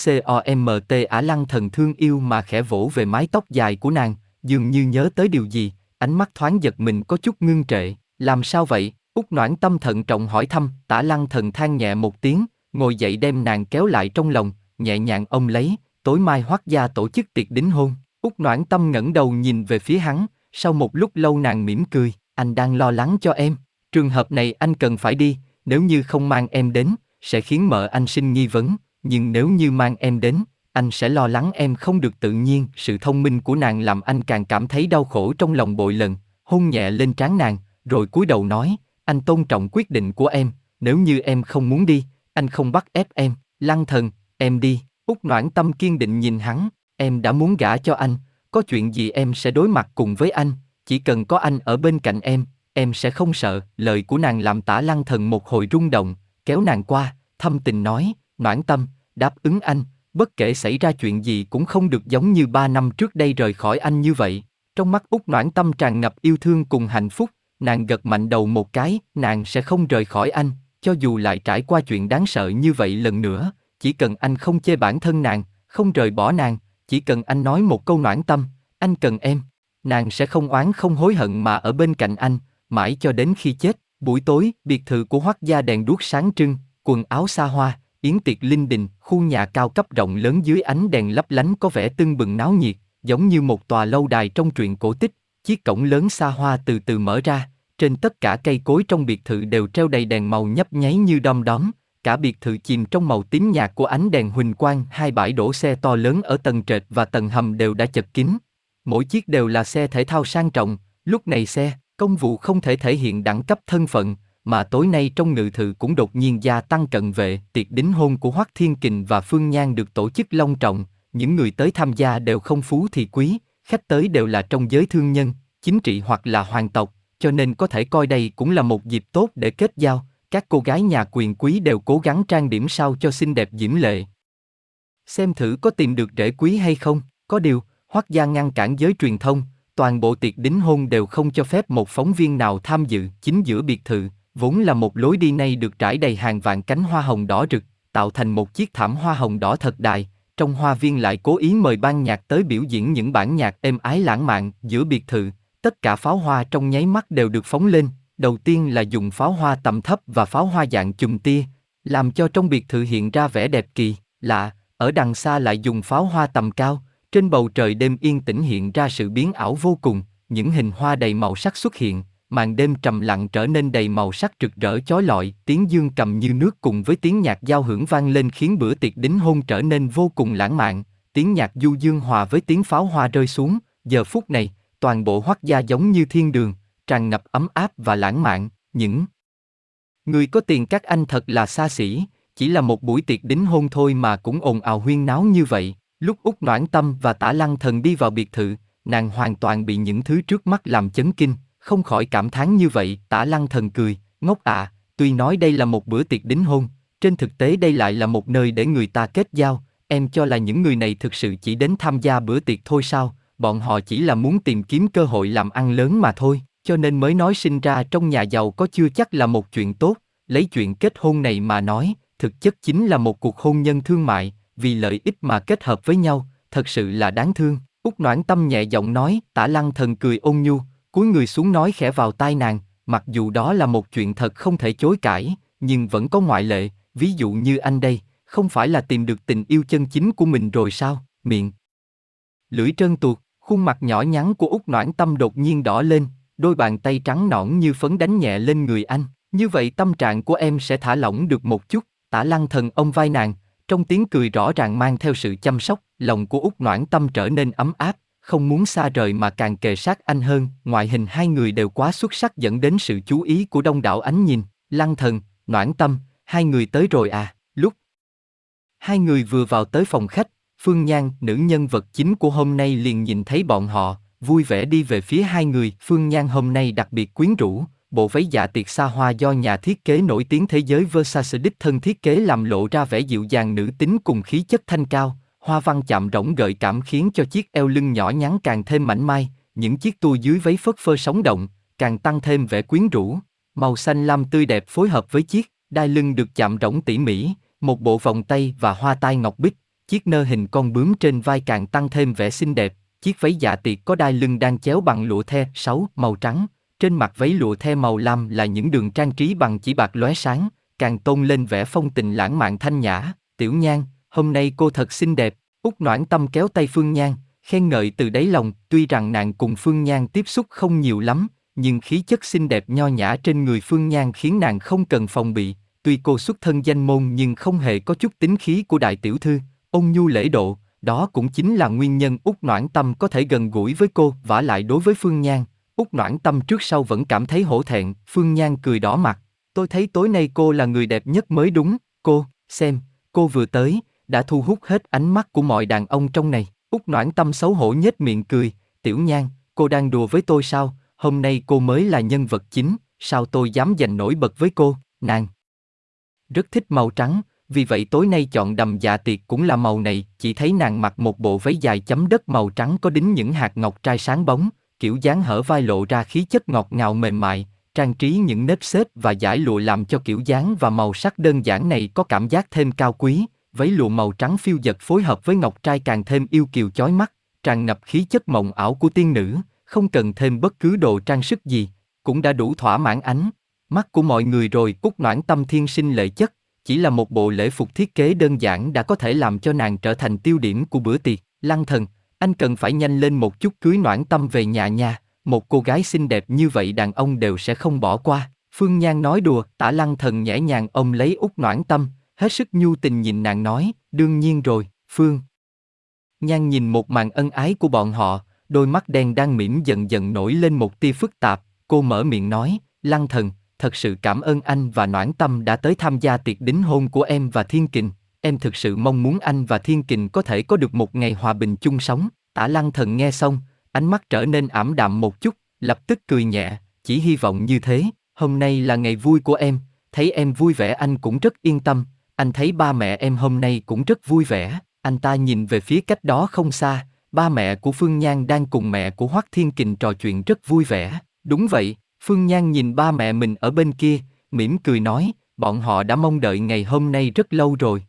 ả lăng thần thương yêu mà khẽ vỗ về mái tóc dài của nàng, dường như nhớ tới điều gì, ánh mắt thoáng giật mình có chút ngưng trệ, làm sao vậy? Út noãn tâm thận trọng hỏi thăm, tả lăng thần than nhẹ một tiếng, ngồi dậy đem nàng kéo lại trong lòng, nhẹ nhàng ôm lấy, tối mai hoác gia tổ chức tiệc đính hôn. Út noãn tâm ngẩng đầu nhìn về phía hắn, sau một lúc lâu nàng mỉm cười, anh đang lo lắng cho em. Trường hợp này anh cần phải đi, nếu như không mang em đến, sẽ khiến mợ anh sinh nghi vấn, nhưng nếu như mang em đến, anh sẽ lo lắng em không được tự nhiên. Sự thông minh của nàng làm anh càng cảm thấy đau khổ trong lòng bội lần, hôn nhẹ lên trán nàng, rồi cúi đầu nói, anh tôn trọng quyết định của em, nếu như em không muốn đi, anh không bắt ép em, lăng thần, em đi. Út noãn tâm kiên định nhìn hắn, em đã muốn gả cho anh, có chuyện gì em sẽ đối mặt cùng với anh, chỉ cần có anh ở bên cạnh em, em sẽ không sợ. Lời của nàng làm tả lăng thần một hồi rung động, kéo nàng qua, thâm tình nói, noãn tâm, đáp ứng anh, bất kể xảy ra chuyện gì cũng không được giống như ba năm trước đây rời khỏi anh như vậy. Trong mắt út noãn tâm tràn ngập yêu thương cùng hạnh phúc, nàng gật mạnh đầu một cái, nàng sẽ không rời khỏi anh, cho dù lại trải qua chuyện đáng sợ như vậy lần nữa, chỉ cần anh không chê bản thân nàng, không rời bỏ nàng, chỉ cần anh nói một câu noãn tâm, anh cần em, nàng sẽ không oán không hối hận mà ở bên cạnh anh, mãi cho đến khi chết. Buổi tối, biệt thự của Hoắc gia đèn đuốc sáng trưng, quần áo xa hoa, yến tiệc linh đình, khu nhà cao cấp rộng lớn dưới ánh đèn lấp lánh có vẻ tưng bừng náo nhiệt, giống như một tòa lâu đài trong truyện cổ tích. Chiếc cổng lớn xa hoa từ từ mở ra, trên tất cả cây cối trong biệt thự đều treo đầy đèn màu nhấp nháy như đom đóm, cả biệt thự chìm trong màu tím nhạt của ánh đèn huỳnh quang, hai bãi đổ xe to lớn ở tầng trệt và tầng hầm đều đã chật kín. Mỗi chiếc đều là xe thể thao sang trọng, lúc này xe Công vụ không thể thể hiện đẳng cấp thân phận, mà tối nay trong ngự thự cũng đột nhiên gia tăng cận vệ, tiệc đính hôn của Hoắc Thiên Kình và Phương Nhan được tổ chức long trọng, những người tới tham gia đều không phú thì quý, khách tới đều là trong giới thương nhân, chính trị hoặc là hoàng tộc, cho nên có thể coi đây cũng là một dịp tốt để kết giao, các cô gái nhà quyền quý đều cố gắng trang điểm sao cho xinh đẹp diễm lệ. Xem thử có tìm được rễ quý hay không, có điều, Hoắc gia ngăn cản giới truyền thông, toàn bộ tiệc đính hôn đều không cho phép một phóng viên nào tham dự, chính giữa biệt thự, vốn là một lối đi này được trải đầy hàng vạn cánh hoa hồng đỏ rực, tạo thành một chiếc thảm hoa hồng đỏ thật đại, trong hoa viên lại cố ý mời ban nhạc tới biểu diễn những bản nhạc êm ái lãng mạn. Giữa biệt thự, tất cả pháo hoa trong nháy mắt đều được phóng lên, đầu tiên là dùng pháo hoa tầm thấp và pháo hoa dạng chùm tia, làm cho trong biệt thự hiện ra vẻ đẹp kỳ, lạ, ở đằng xa lại dùng pháo hoa tầm cao, trên bầu trời đêm yên tĩnh hiện ra sự biến ảo vô cùng, những hình hoa đầy màu sắc xuất hiện, màn đêm trầm lặng trở nên đầy màu sắc rực rỡ chói lọi, tiếng dương cầm như nước cùng với tiếng nhạc giao hưởng vang lên khiến bữa tiệc đính hôn trở nên vô cùng lãng mạn, tiếng nhạc du dương hòa với tiếng pháo hoa rơi xuống, giờ phút này, toàn bộ hoắc gia giống như thiên đường, tràn ngập ấm áp và lãng mạn, những người có tiền các anh thật là xa xỉ, chỉ là một buổi tiệc đính hôn thôi mà cũng ồn ào huyên náo như vậy. Lúc Úc Noãn Tâm và Tả Lăng Thần đi vào biệt thự, nàng hoàn toàn bị những thứ trước mắt làm chấn kinh, không khỏi cảm thán như vậy. Tả Lăng Thần cười, ngốc ạ, à, tuy nói đây là một bữa tiệc đính hôn, trên thực tế đây lại là một nơi để người ta kết giao. Em cho là những người này thực sự chỉ đến tham gia bữa tiệc thôi sao? Bọn họ chỉ là muốn tìm kiếm cơ hội làm ăn lớn mà thôi, cho nên mới nói sinh ra trong nhà giàu có chưa chắc là một chuyện tốt. Lấy chuyện kết hôn này mà nói, thực chất chính là một cuộc hôn nhân thương mại, vì lợi ích mà kết hợp với nhau, thật sự là đáng thương. Úc Noãn Tâm nhẹ giọng nói, Tả Lăng Thần cười ôn nhu, cúi người xuống nói khẽ vào tai nàng, mặc dù đó là một chuyện thật không thể chối cãi, nhưng vẫn có ngoại lệ, ví dụ như anh đây, không phải là tìm được tình yêu chân chính của mình rồi sao? Miệng lưỡi trơn tuột, khuôn mặt nhỏ nhắn của Úc Noãn Tâm đột nhiên đỏ lên, đôi bàn tay trắng nõn như phấn đánh nhẹ lên người anh. Như vậy tâm trạng của em sẽ thả lỏng được một chút. Tả Lăng Thần ông vai nàng, trong tiếng cười rõ ràng mang theo sự chăm sóc, lòng của Úc Noãn Tâm trở nên ấm áp, không muốn xa rời mà càng kề sát anh hơn. Ngoại hình hai người đều quá xuất sắc dẫn đến sự chú ý của đông đảo ánh nhìn. Lăng Thần, Noãn Tâm, hai người tới rồi à? Lúc hai người vừa vào tới phòng khách, Phương Nhan, nữ nhân vật chính của hôm nay liền nhìn thấy bọn họ, vui vẻ đi về phía hai người. Phương Nhan hôm nay đặc biệt quyến rũ, bộ váy dạ tiệc xa hoa do nhà thiết kế nổi tiếng thế giới Versace đích thân thiết kế làm lộ ra vẻ dịu dàng nữ tính cùng khí chất thanh cao, hoa văn chạm rỗng gợi cảm khiến cho chiếc eo lưng nhỏ nhắn càng thêm mảnh mai, những chiếc tua dưới váy phất phơ sống động, càng tăng thêm vẻ quyến rũ. Màu xanh lam tươi đẹp phối hợp với chiếc đai lưng được chạm rỗng tỉ mỉ, một bộ vòng tay và hoa tai ngọc bích, chiếc nơ hình con bướm trên vai càng tăng thêm vẻ xinh đẹp. Chiếc váy dạ tiệc có đai lưng đang chéo bằng lụa the sáu màu trắng, trên mặt váy lụa the màu lam là những đường trang trí bằng chỉ bạc lóe sáng, càng tôn lên vẻ phong tình lãng mạn thanh nhã. Tiểu Nhan, hôm nay cô thật xinh đẹp. Úc Noãn Tâm kéo tay Phương Nhan, khen ngợi từ đáy lòng. Tuy rằng nàng cùng Phương Nhan tiếp xúc không nhiều lắm, nhưng khí chất xinh đẹp nho nhã trên người Phương Nhan khiến nàng không cần phòng bị. Tuy cô xuất thân danh môn nhưng không hề có chút tính khí của đại tiểu thư, ông nhu lễ độ, đó cũng chính là nguyên nhân Úc Noãn Tâm có thể gần gũi với cô, và lại đối với Phương Nhan, Úc Noãn Tâm trước sau vẫn cảm thấy hổ thẹn, Phương Nhan cười đỏ mặt, tôi thấy tối nay cô là người đẹp nhất mới đúng, cô, xem, cô vừa tới, đã thu hút hết ánh mắt của mọi đàn ông trong này. Úc Noãn Tâm xấu hổ nhếch miệng cười, tiểu nhan, cô đang đùa với tôi sao, hôm nay cô mới là nhân vật chính, sao tôi dám giành nổi bật với cô, nàng. Rất thích màu trắng, vì vậy tối nay chọn đầm dạ tiệc cũng là màu này, chỉ thấy nàng mặc một bộ váy dài chấm đất màu trắng có đính những hạt ngọc trai sáng bóng, kiểu dáng hở vai lộ ra khí chất ngọt ngào mềm mại, trang trí những nếp xếp và giải lụa làm cho kiểu dáng và màu sắc đơn giản này có cảm giác thêm cao quý, váy lụa màu trắng phiêu dật phối hợp với ngọc trai càng thêm yêu kiều chói mắt, tràn ngập khí chất mộng ảo của tiên nữ, không cần thêm bất cứ đồ trang sức gì, cũng đã đủ thỏa mãn ánh mắt của mọi người rồi. Cúc Noãn Tâm thiên sinh lệ chất, chỉ là một bộ lễ phục thiết kế đơn giản đã có thể làm cho nàng trở thành tiêu điểm của bữa tiệc. Lăng Thần, anh cần phải nhanh lên một chút cưới noãn tâm về nhà nha, một cô gái xinh đẹp như vậy đàn ông đều sẽ không bỏ qua. Phương Nhan nói đùa, tả lăng thần nhẹ nhàng ôm lấy út noãn tâm, hết sức nhu tình nhìn nàng nói, đương nhiên rồi, Phương. Nhan nhìn một màn ân ái của bọn họ, đôi mắt đen đang mỉm dần dần nổi lên một tia phức tạp, cô mở miệng nói, Lăng thần, thật sự cảm ơn anh và Noãn Tâm đã tới tham gia tiệc đính hôn của em và Thiên Kình. Em thực sự mong muốn anh và Thiên Kình có thể có được một ngày hòa bình chung sống. Tả Lăng Thần nghe xong, ánh mắt trở nên ảm đạm một chút, lập tức cười nhẹ, chỉ hy vọng như thế. Hôm nay là ngày vui của em, thấy em vui vẻ anh cũng rất yên tâm. Anh thấy ba mẹ em hôm nay cũng rất vui vẻ. Anh ta nhìn về phía cách đó không xa, ba mẹ của Phương Nhan đang cùng mẹ của Hoắc Thiên Kình trò chuyện rất vui vẻ. Đúng vậy, Phương Nhan nhìn ba mẹ mình ở bên kia, mỉm cười nói, bọn họ đã mong đợi ngày hôm nay rất lâu rồi.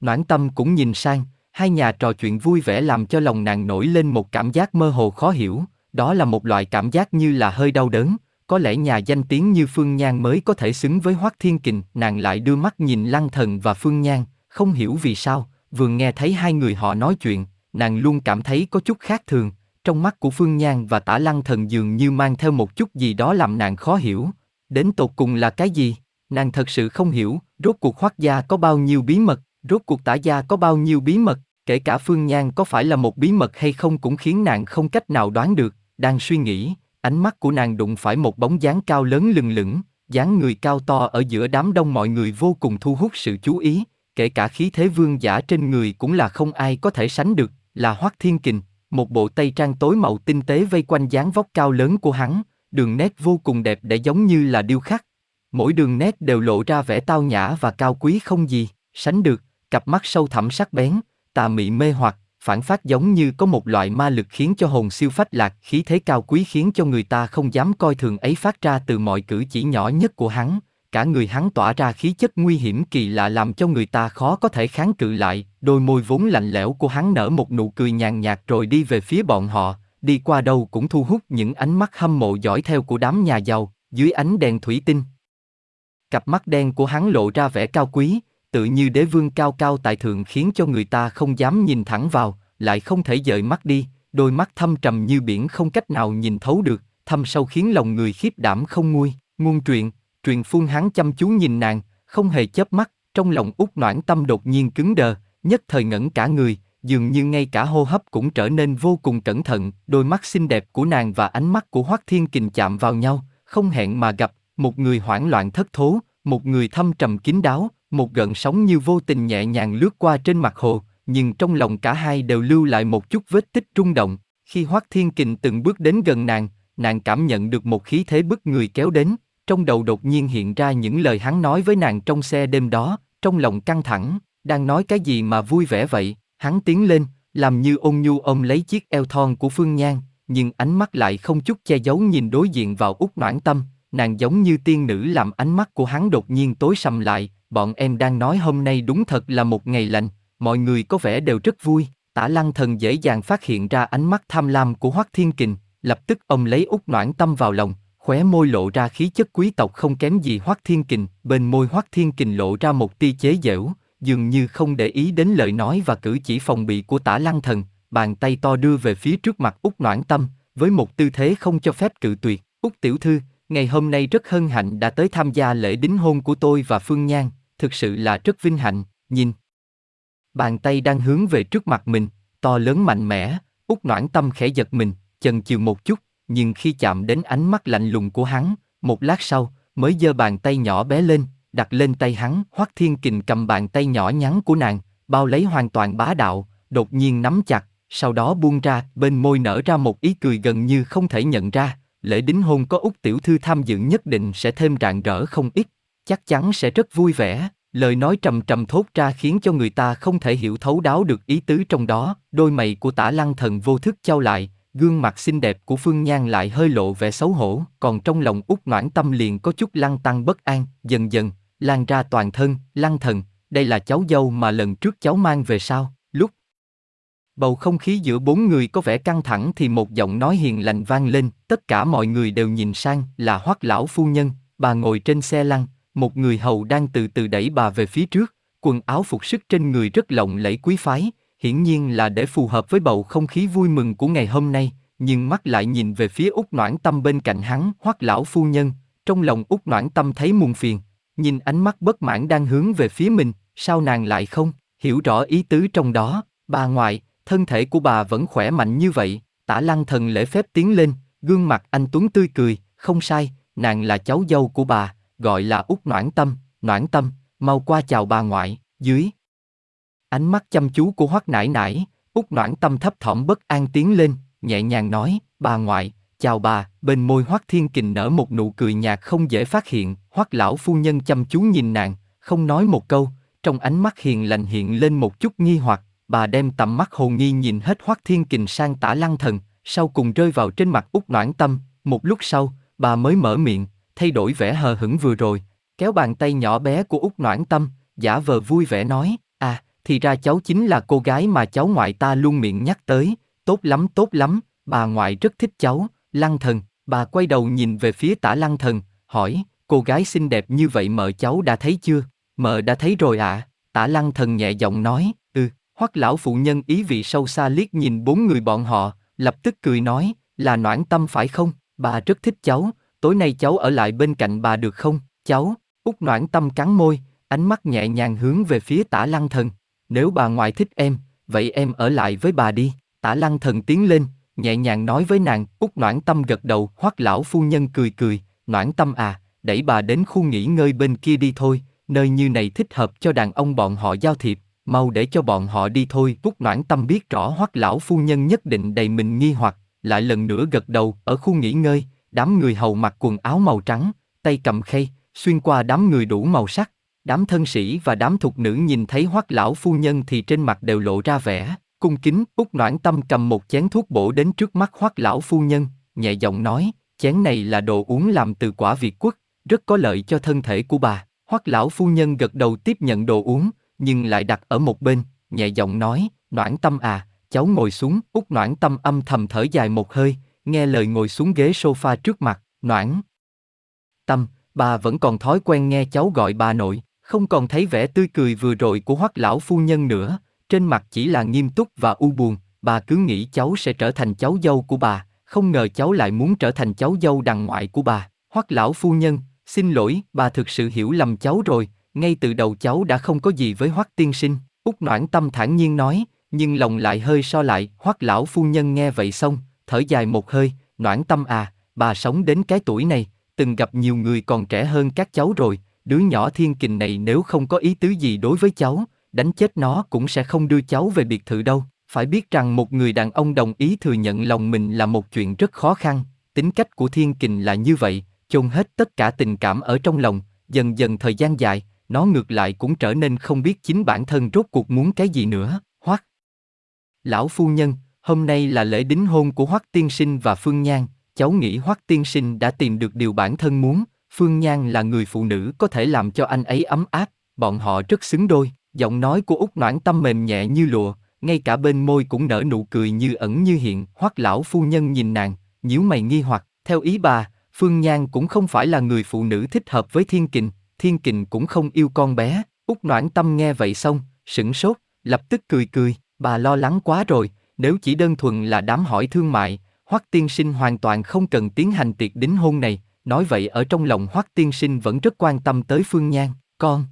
Noãn tâm cũng nhìn sang, hai nhà trò chuyện vui vẻ làm cho lòng nàng nổi lên một cảm giác mơ hồ khó hiểu, đó là một loại cảm giác như là hơi đau đớn, có lẽ nhà danh tiếng như Phương Nhan mới có thể xứng với Hoắc Thiên Kình, nàng lại đưa mắt nhìn Lăng Thần và Phương Nhan, không hiểu vì sao, vừa nghe thấy hai người họ nói chuyện, nàng luôn cảm thấy có chút khác thường, trong mắt của Phương Nhan và Tả Lăng Thần dường như mang theo một chút gì đó làm nàng khó hiểu. Đến tột cùng là cái gì? Nàng thật sự không hiểu, rốt cuộc Hoắc gia có bao nhiêu bí mật, rốt cuộc Tả gia có bao nhiêu bí mật, kể cả Phương Nhan có phải là một bí mật hay không cũng khiến nàng không cách nào đoán được. Đang suy nghĩ, ánh mắt của nàng đụng phải một bóng dáng cao lớn lừng lững, dáng người cao to ở giữa đám đông mọi người vô cùng thu hút sự chú ý, kể cả khí thế vương giả trên người cũng là không ai có thể sánh được, là Hoắc Thiên Kình, một bộ tây trang tối màu tinh tế vây quanh dáng vóc cao lớn của hắn, đường nét vô cùng đẹp để giống như là điêu khắc. Mỗi đường nét đều lộ ra vẻ tao nhã và cao quý không gì, sánh được, cặp mắt sâu thẳm sắc bén, tà mị mê hoặc, phản phát giống như có một loại ma lực khiến cho hồn siêu phách lạc, khí thế cao quý khiến cho người ta không dám coi thường ấy phát ra từ mọi cử chỉ nhỏ nhất của hắn, cả người hắn tỏa ra khí chất nguy hiểm kỳ lạ làm cho người ta khó có thể kháng cự lại, đôi môi vốn lạnh lẽo của hắn nở một nụ cười nhàn nhạt rồi đi về phía bọn họ, đi qua đâu cũng thu hút những ánh mắt hâm mộ dõi theo của đám nhà giàu, dưới ánh đèn thủy tinh. Cặp mắt đen của hắn lộ ra vẻ cao quý, tự như đế vương cao cao tại thượng khiến cho người ta không dám nhìn thẳng vào, lại không thể dời mắt đi, đôi mắt thâm trầm như biển không cách nào nhìn thấu được, thâm sâu khiến lòng người khiếp đảm không nguôi. Ngôn truyện, truyền phun hắn chăm chú nhìn nàng, không hề chớp mắt, trong lòng út noãn tâm đột nhiên cứng đờ, nhất thời ngẩn cả người, dường như ngay cả hô hấp cũng trở nên vô cùng cẩn thận, đôi mắt xinh đẹp của nàng và ánh mắt của Hoắc Thiên Kình chạm vào nhau, không hẹn mà gặp, một người hoảng loạn thất thố, một người thâm trầm kín đáo, một gợn sóng như vô tình nhẹ nhàng lướt qua trên mặt hồ, nhưng trong lòng cả hai đều lưu lại một chút vết tích rung động. Khi Hoắc Thiên Kình từng bước đến gần nàng, nàng cảm nhận được một khí thế bức người kéo đến, trong đầu đột nhiên hiện ra những lời hắn nói với nàng trong xe đêm đó, trong lòng căng thẳng, đang nói cái gì mà vui vẻ vậy, hắn tiến lên, làm như ôn nhu ôm lấy chiếc eo thon của Phương Nhan, nhưng ánh mắt lại không chút che giấu nhìn đối diện vào út noãn tâm, nàng giống như tiên nữ làm ánh mắt của hắn đột nhiên tối sầm lại, bọn em đang nói hôm nay đúng thật là một ngày lành, mọi người có vẻ đều rất vui, tả lăng thần dễ dàng phát hiện ra ánh mắt tham lam của Hoắc Thiên Kình, lập tức ông lấy út noãn tâm vào lòng, khóe môi lộ ra khí chất quý tộc không kém gì Hoắc Thiên Kình, bên môi Hoắc Thiên Kình lộ ra một tia chế giễu, dường như không để ý đến lời nói và cử chỉ phòng bị của Tả Lăng Thần, bàn tay to đưa về phía trước mặt Úc Noãn Tâm, với một tư thế không cho phép cự tuyệt. Úc tiểu thư, ngày hôm nay rất hân hạnh đã tới tham gia lễ đính hôn của tôi và Phương Nhan, thực sự là rất vinh hạnh. Nhìn, bàn tay đang hướng về trước mặt mình, to lớn mạnh mẽ. út Noãn Tâm khẽ giật mình, chần chừ một chút, nhưng khi chạm đến ánh mắt lạnh lùng của hắn, một lát sau, mới giơ bàn tay nhỏ bé lên, đặt lên tay hắn. Hoắc Thiên Kình cầm bàn tay nhỏ nhắn của nàng, bao lấy hoàn toàn bá đạo, đột nhiên nắm chặt, sau đó buông ra, bên môi nở ra một ý cười gần như không thể nhận ra. Lễ đính hôn có út tiểu thư tham dự nhất định sẽ thêm rạng rỡ không ít, chắc chắn sẽ rất vui vẻ. Lời nói trầm trầm thốt ra khiến cho người ta không thể hiểu thấu đáo được ý tứ trong đó. Đôi mày của Tả Lăng Thần vô thức trao lại, gương mặt xinh đẹp của Phương Nhan lại hơi lộ vẻ xấu hổ, còn trong lòng út noãn tâm liền có chút lăng tăng bất an, dần dần, lan ra toàn thân, lăng thần, đây là cháu dâu mà lần trước cháu mang về sao, lúc Bầu không khí giữa bốn người có vẻ căng thẳng thì một giọng nói hiền lành vang lên, tất cả mọi người đều nhìn sang, là hoắc lão phu nhân, bà ngồi trên xe lăn, một người hầu đang từ từ đẩy bà về phía trước, quần áo phục sức trên người rất lộng lẫy quý phái, hiển nhiên là để phù hợp với bầu không khí vui mừng của ngày hôm nay, nhưng mắt lại nhìn về phía út noãn tâm bên cạnh hắn, hoắc lão phu nhân, trong lòng út noãn tâm thấy muôn phiền, nhìn ánh mắt bất mãn đang hướng về phía mình, sao nàng lại không hiểu rõ ý tứ trong đó, bà ngoại, thân thể của bà vẫn khỏe mạnh như vậy, tả lăng thần lễ phép tiến lên, gương mặt anh Tuấn tươi cười, không sai, nàng là cháu dâu của bà, gọi là út Noãn Tâm, Noãn Tâm, mau qua chào bà ngoại, dưới. Ánh mắt chăm chú của Hoắc Nải Nải, út Noãn Tâm thấp thỏm bất an tiến lên, nhẹ nhàng nói, bà ngoại, chào bà, bên môi Hoắc Thiên Kình nở một nụ cười nhạt không dễ phát hiện, Hoắc lão phu nhân chăm chú nhìn nàng, không nói một câu, trong ánh mắt hiền lành hiện lên một chút nghi hoặc, bà đem tầm mắt hồn nghi nhìn hết Hoắc Thiên Kình sang tả lăng thần, sau cùng rơi vào trên mặt út Noãn Tâm, một lúc sau, bà mới mở miệng, thay đổi vẻ hờ hững vừa rồi, kéo bàn tay nhỏ bé của út Noãn Tâm, giả vờ vui vẻ nói, à, thì ra cháu chính là cô gái mà cháu ngoại ta luôn miệng nhắc tới, tốt lắm tốt lắm, bà ngoại rất thích cháu, lăng thần, bà quay đầu nhìn về phía tả lăng thần, hỏi, cô gái xinh đẹp như vậy mợ cháu đã thấy chưa? Mợ đã thấy rồi ạ, à? tả lăng thần nhẹ giọng nói, ừ, hoắc lão phụ nhân ý vị sâu xa liếc nhìn bốn người bọn họ, lập tức cười nói, là noãn tâm phải không, bà rất thích cháu, tối nay cháu ở lại bên cạnh bà được không, cháu, út noãn tâm cắn môi, ánh mắt nhẹ nhàng hướng về phía tả lăng thần, nếu bà ngoại thích em, vậy em ở lại với bà đi, tả lăng thần tiến lên, nhẹ nhàng nói với nàng, út noãn tâm gật đầu, hoắc lão phu nhân cười cười, noãn tâm à, đẩy bà đến khu nghỉ ngơi bên kia đi thôi, nơi như này thích hợp cho đàn ông bọn họ giao thiệp, mau để cho bọn họ đi thôi. Út noãn tâm biết rõ hoắc lão phu nhân nhất định đầy mình nghi hoặc, lại lần nữa gật đầu. Ở khu nghỉ ngơi, đám người hầu mặc quần áo màu trắng, tay cầm khay, xuyên qua đám người đủ màu sắc. Đám thân sĩ và đám thục nữ nhìn thấy hoắc lão phu nhân thì trên mặt đều lộ ra vẻ, cung kính, út noãn tâm cầm một chén thuốc bổ đến trước mắt hoắc lão phu nhân, nhẹ giọng nói, chén này là đồ uống làm từ quả Việt quất, rất có lợi cho thân thể của bà. Hoắc lão phu nhân gật đầu tiếp nhận đồ uống, nhưng lại đặt ở một bên, nhẹ giọng nói, Noãn Tâm à, cháu ngồi xuống. Út Noãn Tâm âm thầm thở dài một hơi, nghe lời ngồi xuống ghế sofa trước mặt, Noãn. Tâm, bà vẫn còn thói quen nghe cháu gọi bà nội, không còn thấy vẻ tươi cười vừa rồi của Hoắc lão phu nhân nữa, trên mặt chỉ là nghiêm túc và u buồn. Bà cứ nghĩ cháu sẽ trở thành cháu dâu của bà, không ngờ cháu lại muốn trở thành cháu dâu đằng ngoại của bà. Hoắc lão phu nhân, Xin lỗi, bà thực sự hiểu lầm cháu rồi, ngay từ đầu cháu đã không có gì với Hoắc tiên sinh, Út Noãn Tâm thản nhiên nói, nhưng lòng lại hơi so lại, Hoắc lão phu nhân nghe vậy xong, thở dài một hơi, Noãn Tâm à, bà sống đến cái tuổi này, từng gặp nhiều người còn trẻ hơn các cháu rồi, đứa nhỏ thiên kình này nếu không có ý tứ gì đối với cháu, đánh chết nó cũng sẽ không đưa cháu về biệt thự đâu. Phải biết rằng một người đàn ông đồng ý thừa nhận lòng mình là một chuyện rất khó khăn, tính cách của thiên kình là như vậy, chôn hết tất cả tình cảm ở trong lòng, dần dần thời gian dài, nó ngược lại cũng trở nên không biết chính bản thân rốt cuộc muốn cái gì nữa, Hoắc. Lão phu nhân, hôm nay là lễ đính hôn của Hoắc tiên sinh và Phương Nhan, cháu nghĩ Hoắc tiên sinh đã tìm được điều bản thân muốn, Phương Nhan là người phụ nữ có thể làm cho anh ấy ấm áp, bọn họ rất xứng đôi, giọng nói của Úc Noãn Tâm mềm nhẹ như lụa, ngay cả bên môi cũng nở nụ cười như ẩn như hiện, Hoắc lão phu nhân nhìn nàng, nhíu mày nghi hoặc, theo ý bà, Phương Nhan cũng không phải là người phụ nữ thích hợp với Thiên Kình, Thiên Kình cũng không yêu con bé. Úc Noãn Tâm nghe vậy xong, sững sốt, lập tức cười cười, bà lo lắng quá rồi, nếu chỉ đơn thuần là đám hỏi thương mại, Hoắc Tiên Sinh hoàn toàn không cần tiến hành tiệc đính hôn này, nói vậy ở trong lòng Hoắc Tiên Sinh vẫn rất quan tâm tới Phương Nhan, con.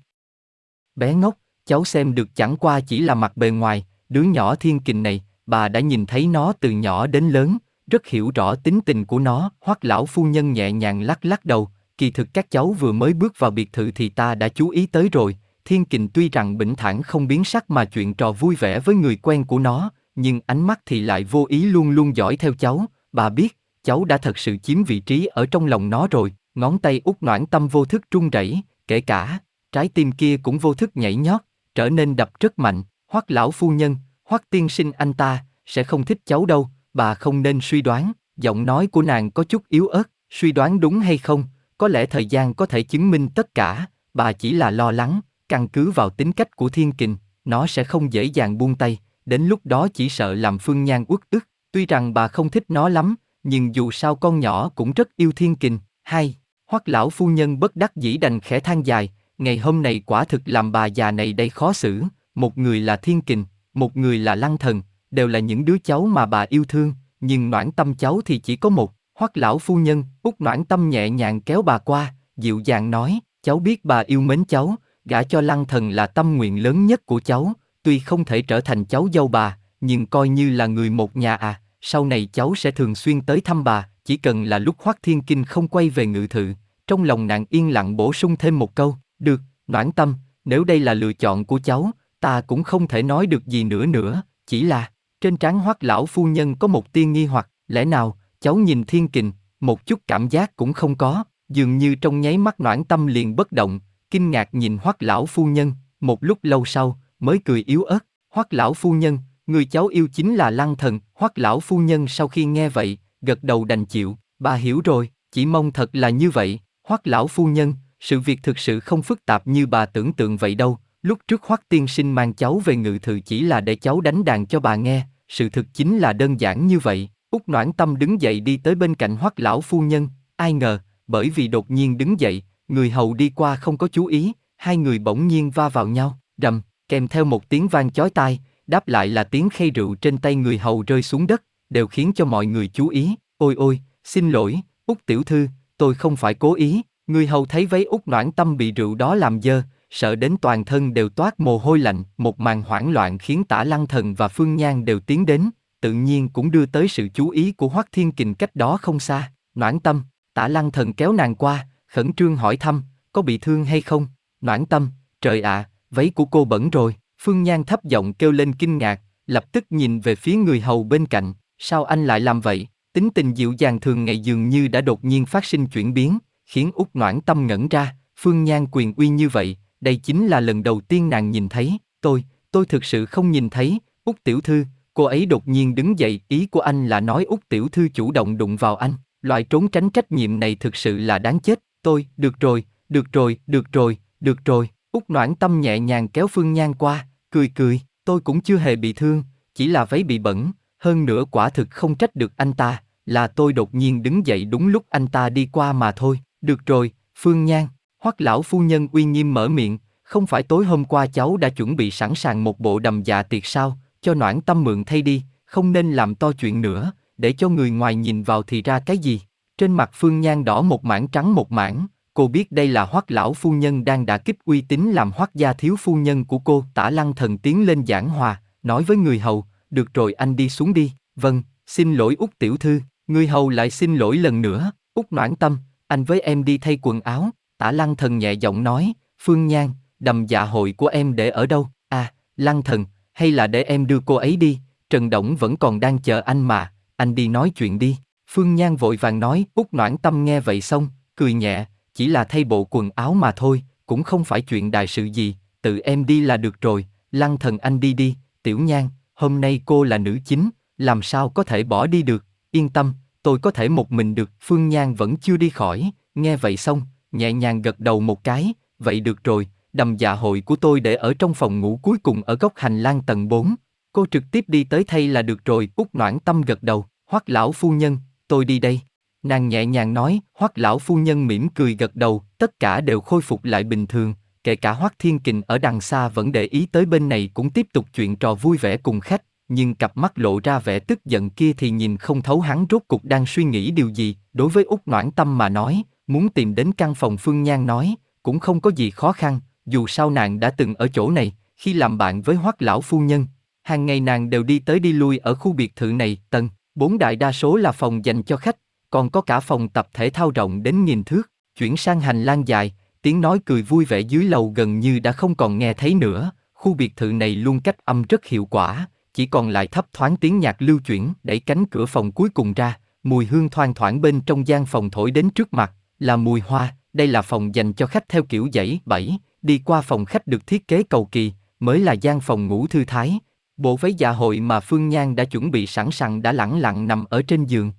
Bé ngốc, cháu xem được chẳng qua chỉ là mặt bề ngoài, đứa nhỏ thiên kình này, bà đã nhìn thấy nó từ nhỏ đến lớn, rất hiểu rõ tính tình của nó. Hoắc lão phu nhân nhẹ nhàng lắc lắc đầu, kỳ thực các cháu vừa mới bước vào biệt thự thì ta đã chú ý tới rồi. Thiên kình tuy rằng bình thản không biến sắc mà chuyện trò vui vẻ với người quen của nó, nhưng ánh mắt thì lại vô ý luôn luôn dõi theo cháu. Bà biết, cháu đã thật sự chiếm vị trí ở trong lòng nó rồi. Ngón tay út noãn tâm vô thức run rẩy, kể cả trái tim kia cũng vô thức nhảy nhót, trở nên đập rất mạnh. Hoắc lão phu nhân, Hoắc tiên sinh anh ta sẽ không thích cháu đâu, bà không nên suy đoán, giọng nói của nàng có chút yếu ớt, suy đoán đúng hay không, có lẽ thời gian có thể chứng minh tất cả, bà chỉ là lo lắng, căn cứ vào tính cách của thiên kình, nó sẽ không dễ dàng buông tay, đến lúc đó chỉ sợ làm phương nhan uất ức, tuy rằng bà không thích nó lắm, nhưng dù sao con nhỏ cũng rất yêu thiên kình, hai, hoắc lão phu nhân bất đắc dĩ đành khẽ than dài, ngày hôm nay quả thực làm bà già này đây khó xử, một người là thiên kình, một người là lăng thần, đều là những đứa cháu mà bà yêu thương, nhưng noãn tâm cháu thì chỉ có một. Hoắc lão phu nhân, út noãn tâm nhẹ nhàng kéo bà qua, dịu dàng nói, cháu biết bà yêu mến cháu, gả cho lăng thần là tâm nguyện lớn nhất của cháu, tuy không thể trở thành cháu dâu bà, nhưng coi như là người một nhà à, sau này cháu sẽ thường xuyên tới thăm bà, chỉ cần là lúc Hoắc Thiên Kinh không quay về ngự thự, trong lòng nàng yên lặng bổ sung thêm một câu, được, noãn tâm, nếu đây là lựa chọn của cháu, ta cũng không thể nói được gì nữa nữa, chỉ là, trên trán Hoắc lão phu nhân có một tia nghi hoặc, lẽ nào, cháu nhìn Thiên Kình, một chút cảm giác cũng không có, dường như trong nháy mắt noãn tâm liền bất động, kinh ngạc nhìn Hoắc lão phu nhân, một lúc lâu sau, mới cười yếu ớt, Hoắc lão phu nhân, người cháu yêu chính là Lăng Thần, Hoắc lão phu nhân sau khi nghe vậy, gật đầu đành chịu, bà hiểu rồi, chỉ mong thật là như vậy, Hoắc lão phu nhân, sự việc thực sự không phức tạp như bà tưởng tượng vậy đâu, lúc trước Hoắc tiên sinh mang cháu về ngự thự chỉ là để cháu đánh đàn cho bà nghe, sự thực chính là đơn giản như vậy. Úc Noãn Tâm đứng dậy đi tới bên cạnh Hoắc lão phu nhân, ai ngờ, bởi vì đột nhiên đứng dậy, người hầu đi qua không có chú ý, hai người bỗng nhiên va vào nhau, rầm, kèm theo một tiếng vang chói tai, đáp lại là tiếng khay rượu trên tay người hầu rơi xuống đất, đều khiến cho mọi người chú ý. Ôi ôi, xin lỗi, Úc tiểu thư, tôi không phải cố ý. Người hầu thấy váy Úc noãn tâm bị rượu đó làm dơ, sợ đến toàn thân đều toát mồ hôi lạnh, một màn hoảng loạn khiến tả lăng thần và phương nhan đều tiến đến, tự nhiên cũng đưa tới sự chú ý của Hoắc Thiên Kình cách đó không xa. Noãn tâm, tả lăng thần kéo nàng qua, khẩn trương hỏi thăm, có bị thương hay không? Noãn tâm, trời ạ, váy của cô bẩn rồi. Phương Nhan thấp giọng kêu lên kinh ngạc, lập tức nhìn về phía người hầu bên cạnh, sao anh lại làm vậy? Tính tình dịu dàng thường ngày dường như đã đột nhiên phát sinh chuyển biến, khiến út noãn tâm ngẩn ra, Phương Nhan quyền uy như vậy, đây chính là lần đầu tiên nàng nhìn thấy, tôi, tôi thực sự không nhìn thấy, út tiểu thư, cô ấy đột nhiên đứng dậy, ý của anh là nói út tiểu thư chủ động đụng vào anh, loại trốn tránh trách nhiệm này thực sự là đáng chết, tôi, được rồi, được rồi, được rồi, được rồi. Úc Noãn Tâm nhẹ nhàng kéo Phương Nhan qua, cười cười, tôi cũng chưa hề bị thương, chỉ là váy bị bẩn, hơn nữa quả thực không trách được anh ta, là tôi đột nhiên đứng dậy đúng lúc anh ta đi qua mà thôi. Được rồi, Phương Nhan, Hoắc lão phu nhân uy nghiêm mở miệng, không phải tối hôm qua cháu đã chuẩn bị sẵn sàng một bộ đầm dạ tiệc sao, cho Noãn Tâm mượn thay đi, không nên làm to chuyện nữa, để cho người ngoài nhìn vào thì ra cái gì. Trên mặt Phương Nhan đỏ một mảng trắng một mảng, Cô biết đây là Hoắc lão phu nhân đang đả kích uy tín làm Hoắc gia thiếu phu nhân của cô. Tả Lăng Thần tiến lên giảng hòa, nói với người hầu, được rồi anh đi xuống đi. Vâng, xin lỗi út tiểu thư. Người hầu lại xin lỗi lần nữa. út noãn tâm, anh với em đi thay quần áo. Tả Lăng Thần nhẹ giọng nói, Phương Nhan, đầm dạ hội của em để ở đâu? À, Lăng Thần, hay là để em đưa cô ấy đi? Trần Động vẫn còn đang chờ anh mà, anh đi nói chuyện đi. Phương Nhan vội vàng nói, út noãn tâm nghe vậy xong, cười nhẹ, chỉ là thay bộ quần áo mà thôi, cũng không phải chuyện đại sự gì, tự em đi là được rồi, lăng thần anh đi đi, tiểu nhan, hôm nay cô là nữ chính, làm sao có thể bỏ đi được, yên tâm, tôi có thể một mình được, Phương Nhan vẫn chưa đi khỏi, nghe vậy xong, nhẹ nhàng gật đầu một cái, vậy được rồi, đầm dạ hội của tôi để ở trong phòng ngủ cuối cùng ở góc hành lang tầng 4, cô trực tiếp đi tới thay là được rồi, út noãn tâm gật đầu, hoắc lão phu nhân, tôi đi đây. Nàng nhẹ nhàng nói, Hoắc lão phu nhân mỉm cười gật đầu, tất cả đều khôi phục lại bình thường, kể cả Hoắc Thiên Kình ở đằng xa vẫn để ý tới bên này cũng tiếp tục chuyện trò vui vẻ cùng khách, nhưng cặp mắt lộ ra vẻ tức giận kia thì nhìn không thấu hắn rốt cục đang suy nghĩ điều gì, đối với út Noãn Tâm mà nói, muốn tìm đến căn phòng Phương Nhan nói, cũng không có gì khó khăn, dù sao nàng đã từng ở chỗ này, khi làm bạn với Hoắc lão phu nhân, hàng ngày nàng đều đi tới đi lui ở khu biệt thự này, tầng bốn đại đa số là phòng dành cho khách, còn có cả phòng tập thể thao rộng đến nghìn thước, chuyển sang hành lang dài, tiếng nói cười vui vẻ dưới lầu gần như đã không còn nghe thấy nữa, khu biệt thự này luôn cách âm rất hiệu quả, chỉ còn lại thấp thoáng tiếng nhạc lưu chuyển đẩy cánh cửa phòng cuối cùng ra, mùi hương thoang thoảng bên trong gian phòng thổi đến trước mặt, là mùi hoa, đây là phòng dành cho khách theo kiểu dãy bảy, đi qua phòng khách được thiết kế cầu kỳ, mới là gian phòng ngủ thư thái. Bộ váy dạ hội mà Phương Nhan đã chuẩn bị sẵn sàng đã lẳng lặng nằm ở trên giường,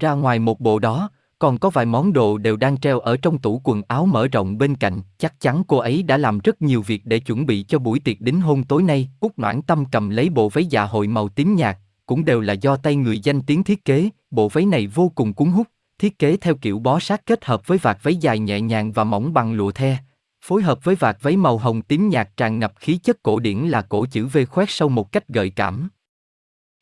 ra ngoài một bộ đó, còn có vài món đồ đều đang treo ở trong tủ quần áo mở rộng bên cạnh, chắc chắn cô ấy đã làm rất nhiều việc để chuẩn bị cho buổi tiệc đính hôn tối nay. Úc Noãn Tâm cầm lấy bộ váy dạ hội màu tím nhạt, cũng đều là do tay người danh tiếng thiết kế, bộ váy này vô cùng cuốn hút, thiết kế theo kiểu bó sát kết hợp với vạt váy dài nhẹ nhàng và mỏng bằng lụa the. Phối hợp với vạt váy màu hồng tím nhạt tràn ngập khí chất cổ điển là cổ chữ V khoét sâu một cách gợi cảm.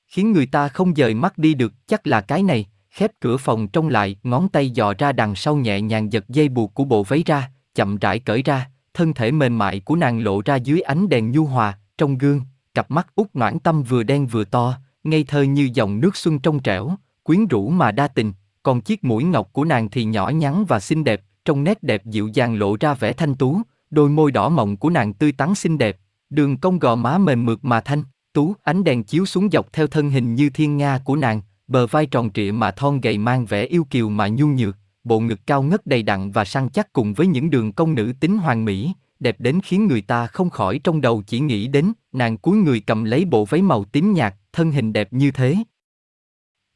Khiến người ta không dời mắt đi được, chắc là cái này, khép cửa phòng trong lại, ngón tay dò ra đằng sau nhẹ nhàng giật dây buộc của bộ váy ra, chậm rãi cởi ra, thân thể mềm mại của nàng lộ ra dưới ánh đèn nhu hòa, trong gương, cặp mắt út noãn tâm vừa đen vừa to, ngây thơ như dòng nước xuân trong trẻo, quyến rũ mà đa tình, còn chiếc mũi ngọc của nàng thì nhỏ nhắn và xinh đẹp, trong nét đẹp dịu dàng lộ ra vẻ thanh tú, đôi môi đỏ mọng của nàng tươi tắn xinh đẹp, đường cong gò má mềm mượt mà thanh, tú, ánh đèn chiếu xuống dọc theo thân hình như thiên nga của nàng, bờ vai tròn trịa mà thon gầy mang vẻ yêu kiều mà nhu nhược, bộ ngực cao ngất đầy đặn và săn chắc cùng với những đường cong nữ tính hoàn mỹ, đẹp đến khiến người ta không khỏi trong đầu chỉ nghĩ đến nàng cúi người cầm lấy bộ váy màu tím nhạt, thân hình đẹp như thế.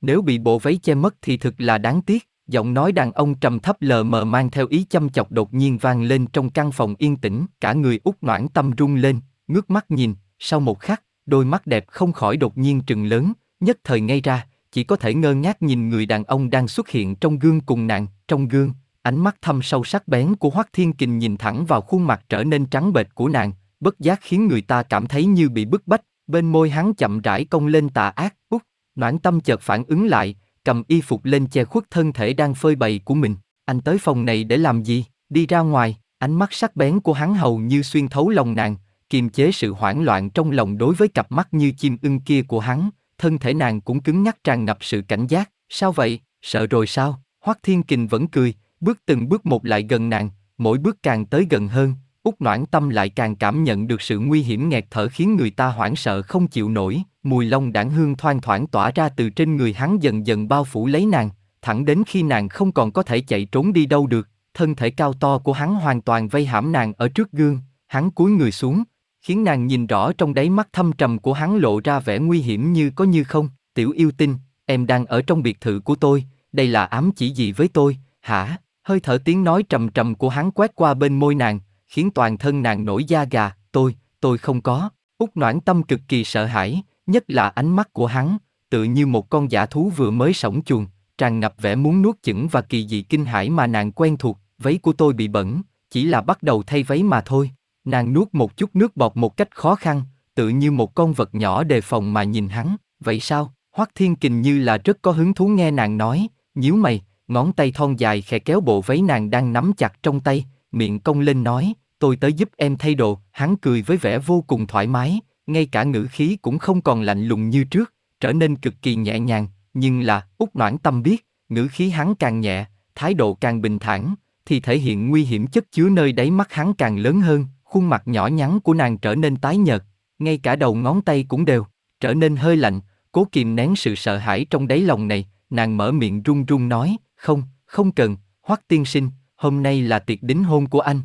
Nếu bị bộ váy che mất thì thực là đáng tiếc, giọng nói đàn ông trầm thấp lờ mờ mang theo ý chăm chọc đột nhiên vang lên trong căn phòng yên tĩnh, cả người út noãn tâm rung lên, ngước mắt nhìn, sau một khắc, đôi mắt đẹp không khỏi đột nhiên trừng lớn, nhất thời ngay ra, chỉ có thể ngơ ngác nhìn người đàn ông đang xuất hiện trong gương cùng nàng, trong gương, ánh mắt thâm sâu sắc bén của Hoắc Thiên Kình nhìn thẳng vào khuôn mặt trở nên trắng bệch của nàng, bất giác khiến người ta cảm thấy như bị bức bách, bên môi hắn chậm rãi cong lên tà ác, út, noãn tâm chợt phản ứng lại, cầm y phục lên che khuất thân thể đang phơi bày của mình, anh tới phòng này để làm gì, đi ra ngoài, ánh mắt sắc bén của hắn hầu như xuyên thấu lòng nàng, kiềm chế sự hoảng loạn trong lòng đối với cặp mắt như chim ưng kia của hắn, thân thể nàng cũng cứng nhắc tràn ngập sự cảnh giác, sao vậy, sợ rồi sao? Hoắc Thiên Kình vẫn cười, bước từng bước một lại gần nàng, mỗi bước càng tới gần hơn, út noãn tâm lại càng cảm nhận được sự nguy hiểm nghẹt thở khiến người ta hoảng sợ không chịu nổi, mùi lông đảng hương thoang thoảng tỏa ra từ trên người hắn dần dần bao phủ lấy nàng, thẳng đến khi nàng không còn có thể chạy trốn đi đâu được, thân thể cao to của hắn hoàn toàn vây hãm nàng ở trước gương, hắn cúi người xuống, khiến nàng nhìn rõ trong đáy mắt thâm trầm của hắn lộ ra vẻ nguy hiểm như có như không, tiểu yêu tinh, em đang ở trong biệt thự của tôi, đây là ám chỉ gì với tôi, hả? Hơi thở tiếng nói trầm trầm của hắn quét qua bên môi nàng, khiến toàn thân nàng nổi da gà, tôi, tôi không có. Úc noãn tâm cực kỳ sợ hãi, nhất là ánh mắt của hắn, tự như một con giả thú vừa mới sổng chuồng, tràn ngập vẻ muốn nuốt chửng và kỳ dị kinh hãi mà nàng quen thuộc, váy của tôi bị bẩn, chỉ là bắt đầu thay váy mà thôi. Nàng nuốt một chút nước bọt một cách khó khăn, tự như một con vật nhỏ đề phòng mà nhìn hắn, vậy sao? Hoắc Thiên Kình như là rất có hứng thú nghe nàng nói, nhíu mày, ngón tay thon dài khẽ kéo bộ váy nàng đang nắm chặt trong tay, miệng cong lên nói, tôi tới giúp em thay đồ, hắn cười với vẻ vô cùng thoải mái, ngay cả ngữ khí cũng không còn lạnh lùng như trước, trở nên cực kỳ nhẹ nhàng, nhưng là, út noãn tâm biết, ngữ khí hắn càng nhẹ, thái độ càng bình thản, thì thể hiện nguy hiểm chất chứa nơi đáy mắt hắn càng lớn hơn, khuôn mặt nhỏ nhắn của nàng trở nên tái nhợt, ngay cả đầu ngón tay cũng đều, trở nên hơi lạnh, cố kìm nén sự sợ hãi trong đáy lòng này, nàng mở miệng run run nói, không, không cần, Hoắc tiên sinh, hôm nay là tiệc đính hôn của anh.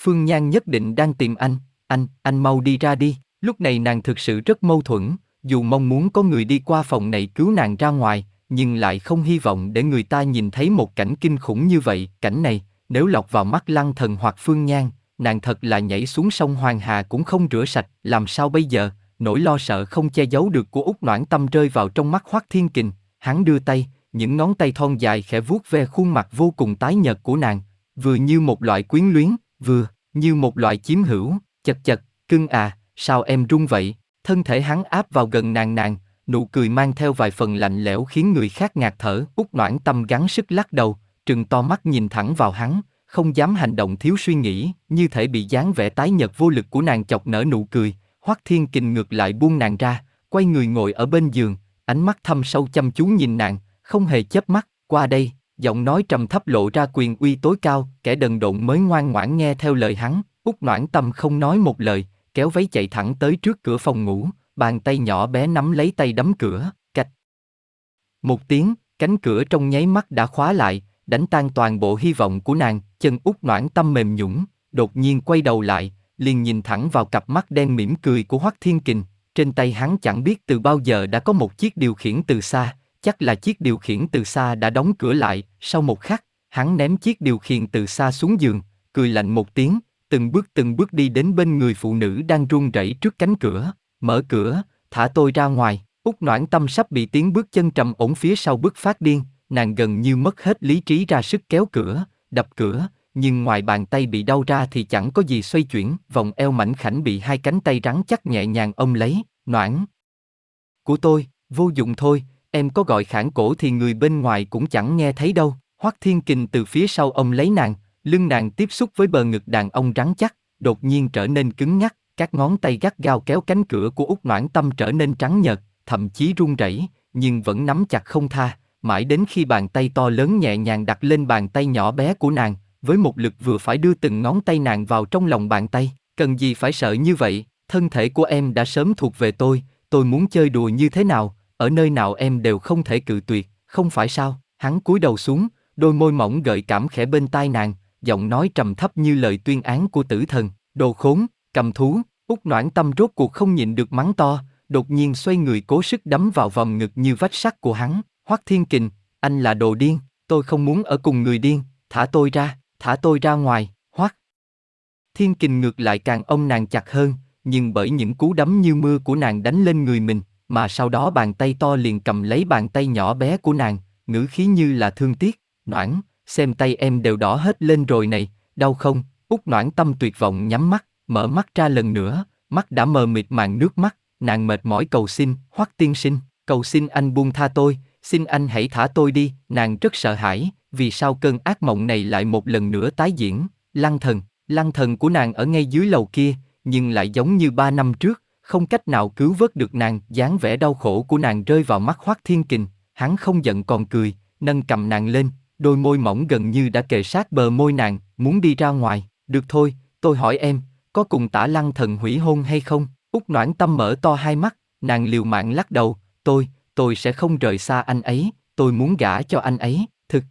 Phương Nhan nhất định đang tìm anh, anh, anh mau đi ra đi. Lúc này nàng thực sự rất mâu thuẫn, dù mong muốn có người đi qua phòng này cứu nàng ra ngoài, nhưng lại không hy vọng để người ta nhìn thấy một cảnh kinh khủng như vậy. Cảnh này, nếu lọt vào mắt lăng thần hoặc Phương Nhan, nàng thật là nhảy xuống sông Hoàng Hà cũng không rửa sạch, làm sao bây giờ? Nỗi lo sợ không che giấu được của út noãn tâm rơi vào trong mắt Hoác Thiên Kình, hắn đưa tay, những ngón tay thon dài khẽ vuốt ve khuôn mặt vô cùng tái nhợt của nàng, vừa như một loại quyến luyến, vừa như một loại chiếm hữu, chật chật, cưng à, sao em run vậy? Thân thể hắn áp vào gần nàng nàng, nụ cười mang theo vài phần lạnh lẽo khiến người khác ngạt thở. Út noãn tâm gắng sức lắc đầu, trừng to mắt nhìn thẳng vào hắn, không dám hành động thiếu suy nghĩ, như thể bị dáng vẻ tái nhợt vô lực của nàng chọc nở nụ cười. Hoắc Thiên Kình ngược lại buông nàng ra, quay người ngồi ở bên giường, ánh mắt thâm sâu chăm chú nhìn nàng, không hề chớp mắt, qua đây, giọng nói trầm thấp lộ ra quyền uy tối cao, kẻ đần độn mới ngoan ngoãn nghe theo lời hắn, út noãn tâm không nói một lời, kéo váy chạy thẳng tới trước cửa phòng ngủ, bàn tay nhỏ bé nắm lấy tay đấm cửa, cạch. Một tiếng, cánh cửa trong nháy mắt đã khóa lại, đánh tan toàn bộ hy vọng của nàng, chân út noãn tâm mềm nhũng, đột nhiên quay đầu lại, liền nhìn thẳng vào cặp mắt đen mỉm cười của Hoắc Thiên Kình, trên tay hắn chẳng biết từ bao giờ đã có một chiếc điều khiển từ xa, chắc là chiếc điều khiển từ xa đã đóng cửa lại, sau một khắc, hắn ném chiếc điều khiển từ xa xuống giường, cười lạnh một tiếng, từng bước từng bước đi đến bên người phụ nữ đang run rẩy trước cánh cửa, mở cửa, thả tôi ra ngoài, út noãn tâm sắp bị tiếng bước chân trầm ổn phía sau bước phát điên, nàng gần như mất hết lý trí ra sức kéo cửa, đập cửa, nhưng ngoài bàn tay bị đau ra thì chẳng có gì xoay chuyển, vòng eo mảnh khảnh bị hai cánh tay rắn chắc nhẹ nhàng ôm lấy, noãn. Của tôi, vô dụng thôi, em có gọi khản cổ thì người bên ngoài cũng chẳng nghe thấy đâu. Hoắc Thiên Kình từ phía sau ông lấy nàng, lưng nàng tiếp xúc với bờ ngực đàn ông rắn chắc, đột nhiên trở nên cứng nhắc, các ngón tay gắt gao kéo cánh cửa của út noãn tâm trở nên trắng nhợt, thậm chí run rẩy, nhưng vẫn nắm chặt không tha mãi đến khi bàn tay to lớn nhẹ nhàng đặt lên bàn tay nhỏ bé của nàng, với một lực vừa phải đưa từng ngón tay nàng vào trong lòng bàn tay, cần gì phải sợ như vậy, thân thể của em đã sớm thuộc về tôi, tôi muốn chơi đùa như thế nào, ở nơi nào em đều không thể cự tuyệt, không phải sao? Hắn cúi đầu xuống, đôi môi mỏng gợi cảm khẽ bên tai nàng, giọng nói trầm thấp như lời tuyên án của tử thần, đồ khốn, cầm thú, út noãn tâm rốt cuộc không nhịn được mắng to, đột nhiên xoay người cố sức đấm vào vòng ngực như vách sắt của hắn, Hoắc Thiên Kình, anh là đồ điên, tôi không muốn ở cùng người điên, thả tôi ra, thả tôi ra ngoài, Hoắc. Thiên Kình ngược lại càng ôm nàng chặt hơn, nhưng bởi những cú đấm như mưa của nàng đánh lên người mình, mà sau đó bàn tay to liền cầm lấy bàn tay nhỏ bé của nàng, ngữ khí như là thương tiếc, noãn, xem tay em đều đỏ hết lên rồi này, đau không? Út noãn tâm tuyệt vọng nhắm mắt, mở mắt ra lần nữa, mắt đã mờ mịt màn nước mắt, nàng mệt mỏi cầu xin, hoắc tiên sinh, cầu xin anh buông tha tôi, xin anh hãy thả tôi đi, nàng rất sợ hãi, vì sao cơn ác mộng này lại một lần nữa tái diễn, lăng thần, lăng thần của nàng ở ngay dưới lầu kia, nhưng lại giống như ba năm trước, không cách nào cứu vớt được nàng, dáng vẻ đau khổ của nàng rơi vào mắt Hoắc Thiên Kình, hắn không giận còn cười, nâng cầm nàng lên, đôi môi mỏng gần như đã kề sát bờ môi nàng, muốn đi ra ngoài, được thôi, tôi hỏi em, có cùng tả lăng thần hủy hôn hay không? Úc noãn tâm mở to hai mắt, nàng liều mạng lắc đầu, tôi, tôi sẽ không rời xa anh ấy, tôi muốn gả cho anh ấy, thực.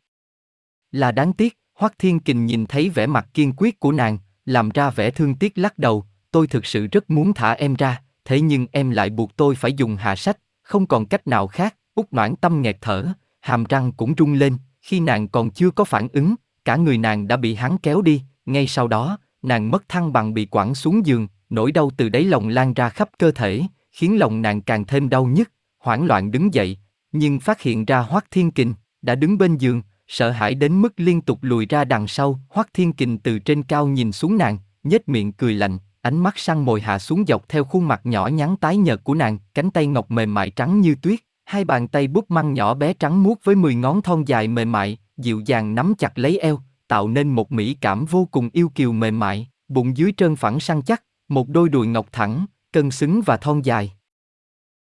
Là đáng tiếc, Hoắc Thiên Kình nhìn thấy vẻ mặt kiên quyết của nàng, làm ra vẻ thương tiếc lắc đầu, tôi thực sự rất muốn thả em ra, thế nhưng em lại buộc tôi phải dùng hạ sách, không còn cách nào khác, út noãn tâm nghẹt thở, hàm răng cũng rung lên, khi nàng còn chưa có phản ứng, cả người nàng đã bị hắn kéo đi, ngay sau đó, nàng mất thăng bằng bị quẳng xuống giường, nỗi đau từ đáy lòng lan ra khắp cơ thể, khiến lòng nàng càng thêm đau nhức, hoảng loạn đứng dậy, nhưng phát hiện ra Hoắc Thiên Kình đã đứng bên giường, sợ hãi đến mức liên tục lùi ra đằng sau. Hoắc Thiên Kình từ trên cao nhìn xuống nàng, nhếch miệng cười lạnh, ánh mắt săn mồi hạ xuống dọc theo khuôn mặt nhỏ nhắn tái nhợt của nàng, cánh tay ngọc mềm mại trắng như tuyết, hai bàn tay bút măng nhỏ bé trắng muốt với mười ngón thon dài mềm mại, dịu dàng nắm chặt lấy eo, tạo nên một mỹ cảm vô cùng yêu kiều mềm mại, bụng dưới trơn phẳng săn chắc, một đôi đùi ngọc thẳng, cân xứng và thon dài.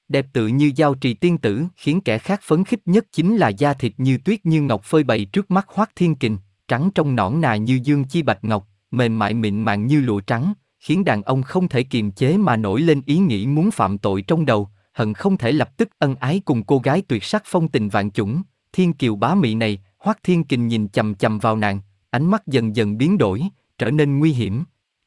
Đẹp tự như giao trì tiên tử, khiến kẻ khác phấn khích nhất chính là da thịt như tuyết như ngọc phơi bày trước mắt Hoắc Thiên Kình, trắng trong nõn nà như dương chi bạch ngọc, mềm mại mịn màng như lụa trắng, khiến đàn ông không thể kiềm chế mà nổi lên ý nghĩ muốn phạm tội trong đầu, hận không thể lập tức ân ái cùng cô gái tuyệt sắc phong tình vạn chủng. Thiên kiều bá mị này, Hoắc Thiên Kình nhìn chầm chầm vào nàng, ánh mắt dần dần biến đổi, trở nên nguy hiểm,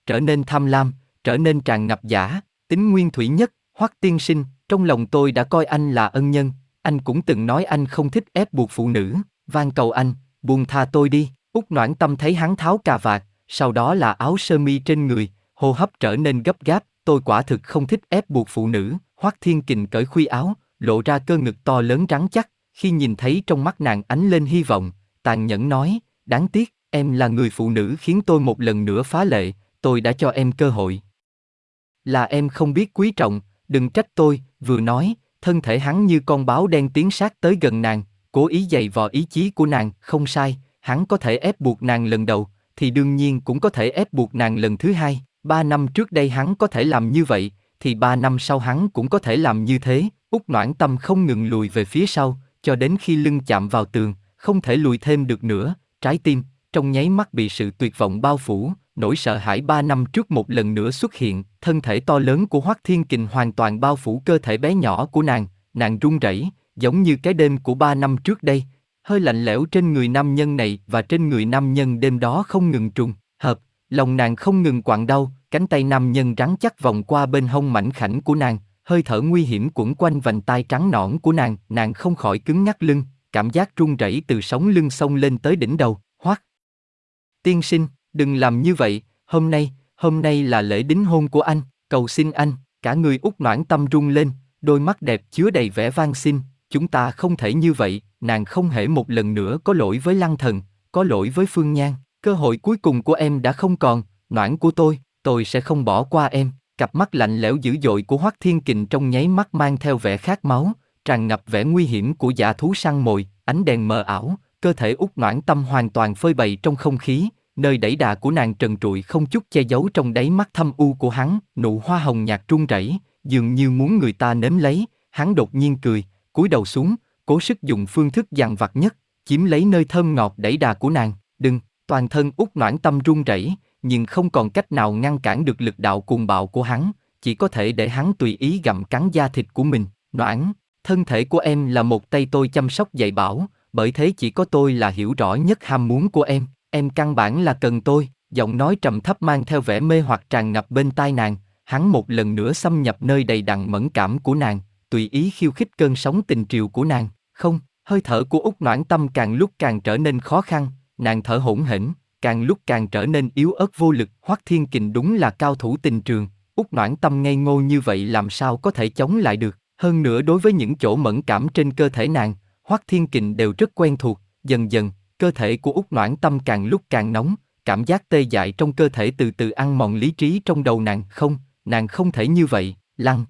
trở nên tham lam, trở nên tràn ngập giả, tính nguyên thủy nhất. Hoắc Tiên Sinh, trong lòng tôi đã coi anh là ân nhân, anh cũng từng nói anh không thích ép buộc phụ nữ, van cầu anh, buông tha tôi đi. Út Noãn Tâm thấy hắn tháo cà vạt, sau đó là áo sơ mi trên người, hô hấp trở nên gấp gáp, tôi quả thực không thích ép buộc phụ nữ, Hoắc Thiên Kình cởi khuy áo, lộ ra cơ ngực to lớn rắn chắc, khi nhìn thấy trong mắt nàng ánh lên hy vọng, tàn nhẫn nói, đáng tiếc, em là người phụ nữ khiến tôi một lần nữa phá lệ, tôi đã cho em cơ hội. Là em không biết quý trọng, đừng trách tôi, vừa nói, thân thể hắn như con báo đen tiến sát tới gần nàng, cố ý dày vò ý chí của nàng, không sai, hắn có thể ép buộc nàng lần đầu, thì đương nhiên cũng có thể ép buộc nàng lần thứ hai. Ba năm trước đây hắn có thể làm như vậy, thì ba năm sau hắn cũng có thể làm như thế. Úc noãn tâm không ngừng lùi về phía sau, cho đến khi lưng chạm vào tường, không thể lùi thêm được nữa. Trái tim, trong nháy mắt bị sự tuyệt vọng bao phủ, nỗi sợ hãi ba năm trước một lần nữa xuất hiện. Thân thể to lớn của Hoắc Thiên Kình hoàn toàn bao phủ cơ thể bé nhỏ của nàng, nàng run rẩy, giống như cái đêm của ba năm trước đây. Hơi lạnh lẽo trên người nam nhân này và trên người nam nhân đêm đó không ngừng trùng, hợp, Lòng nàng không ngừng quặn đau, cánh tay nam nhân rắn chắc vòng qua bên hông mảnh khảnh của nàng, hơi thở nguy hiểm quẩn quanh vành tai trắng nõn của nàng, nàng không khỏi cứng ngắc lưng, cảm giác run rẩy từ sống lưng sông lên tới đỉnh đầu, hoắc. Tiên sinh, đừng làm như vậy, hôm nay, hôm nay là lễ đính hôn của anh, cầu xin anh, cả người út noãn tâm rung lên, đôi mắt đẹp chứa đầy vẻ van xin, chúng ta không thể như vậy, nàng không hề một lần nữa có lỗi với lăng thần, có lỗi với phương nhan. Cơ hội cuối cùng của em đã không còn, noãn của tôi, tôi sẽ không bỏ qua em. Cặp mắt lạnh lẽo dữ dội của Hoắc Thiên Kình trong nháy mắt mang theo vẻ khát máu, tràn ngập vẻ nguy hiểm của giả thú săn mồi, ánh đèn mờ ảo, cơ thể út noãn tâm hoàn toàn phơi bày trong không khí, nơi đẩy đà của nàng trần trụi không chút che giấu trong đáy mắt thâm u của hắn, nụ hoa hồng nhạt trung rẩy, dường như muốn người ta nếm lấy, hắn đột nhiên cười, cúi đầu xuống, cố sức dùng phương thức dằn vặt nhất, chiếm lấy nơi thơm ngọt đẩy đà của nàng, đừng, toàn thân út noãn tâm run rẩy, nhưng không còn cách nào ngăn cản được lực đạo cuồng bạo của hắn, chỉ có thể để hắn tùy ý gặm cắn da thịt của mình, noãn, thân thể của em là một tay tôi chăm sóc dạy bảo, bởi thế chỉ có tôi là hiểu rõ nhất ham muốn của em, em căn bản là cần tôi, giọng nói trầm thấp mang theo vẻ mê hoặc tràn ngập bên tai nàng, hắn một lần nữa xâm nhập nơi đầy đặn mẫn cảm của nàng, tùy ý khiêu khích cơn sóng tình triều của nàng, không, hơi thở của út noãn tâm càng lúc càng trở nên khó khăn, nàng thở hỗn hển, càng lúc càng trở nên yếu ớt vô lực, Hoắc Thiên Kình đúng là cao thủ tình trường, Úc noãn tâm ngây ngô như vậy làm sao có thể chống lại được, hơn nữa đối với những chỗ mẫn cảm trên cơ thể nàng, Hoắc Thiên Kình đều rất quen thuộc, dần dần, cơ thể của út noãn tâm càng lúc càng nóng, cảm giác tê dại trong cơ thể từ từ ăn mòn lý trí trong đầu nàng, không, nàng không thể như vậy, lăng.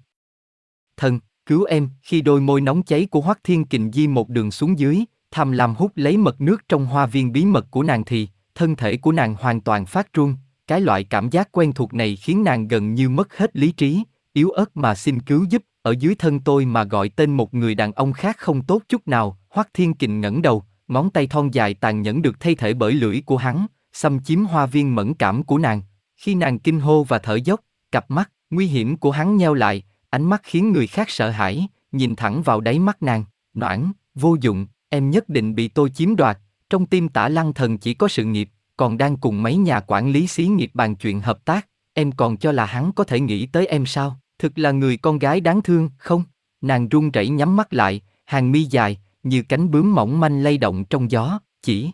Thần, cứu em, khi đôi môi nóng cháy của Hoắc Thiên Kình di một đường xuống dưới, tham lam hút lấy mật nước trong hoa viên bí mật của nàng thì, thân thể của nàng hoàn toàn phát run, cái loại cảm giác quen thuộc này khiến nàng gần như mất hết lý trí, yếu ớt mà xin cứu giúp, ở dưới thân tôi mà gọi tên một người đàn ông khác không tốt chút nào, Hoắc Thiên Kình ngẩng đầu, ngón tay thon dài tàn nhẫn được thay thể bởi lưỡi của hắn, xâm chiếm hoa viên mẫn cảm của nàng. Khi nàng kinh hô và thở dốc, cặp mắt, nguy hiểm của hắn nheo lại, ánh mắt khiến người khác sợ hãi, nhìn thẳng vào đáy mắt nàng, noãn, vô dụng, em nhất định bị tôi chiếm đoạt, trong tim tả lăng thần chỉ có sự nghiệp, còn đang cùng mấy nhà quản lý xí nghiệp bàn chuyện hợp tác, em còn cho là hắn có thể nghĩ tới em sao, thực là người con gái đáng thương, không? Nàng run rẩy nhắm mắt lại, hàng mi dài, như cánh bướm mỏng manh lay động trong gió, chỉ.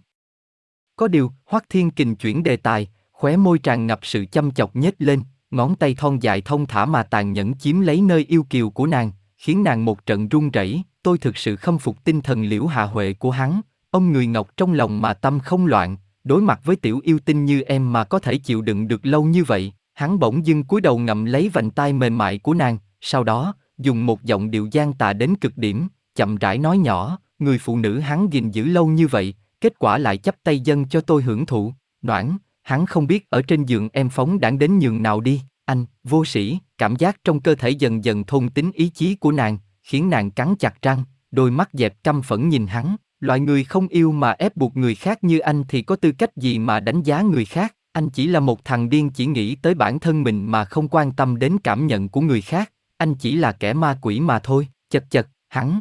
Có điều, Hoắc Thiên Kình chuyển đề tài, khóe môi tràn ngập sự chăm chọc nhếch lên, ngón tay thon dài thông thả mà tàn nhẫn chiếm lấy nơi yêu kiều của nàng, khiến nàng một trận run rẩy. Tôi thực sự khâm phục tinh thần liễu hạ huệ của hắn, ông người ngọc trong lòng mà tâm không loạn, đối mặt với tiểu yêu tinh như em mà có thể chịu đựng được lâu như vậy. Hắn bỗng dưng cúi đầu ngậm lấy vành tai mềm mại của nàng, sau đó dùng một giọng điệu gian tà đến cực điểm, chậm rãi nói nhỏ, người phụ nữ hắn gìn giữ lâu như vậy, kết quả lại chấp tay dân cho tôi hưởng thụ. Noãn, hắn không biết ở trên giường em phóng đảng đến nhường nào đi, anh, vô sĩ, cảm giác trong cơ thể dần dần thôn tính ý chí của nàng, khiến nàng cắn chặt răng, đôi mắt dẹp căm phẫn nhìn hắn, loại người không yêu mà ép buộc người khác như anh thì có tư cách gì mà đánh giá người khác, anh chỉ là một thằng điên chỉ nghĩ tới bản thân mình mà không quan tâm đến cảm nhận của người khác, anh chỉ là kẻ ma quỷ mà thôi, chật chật, hắn.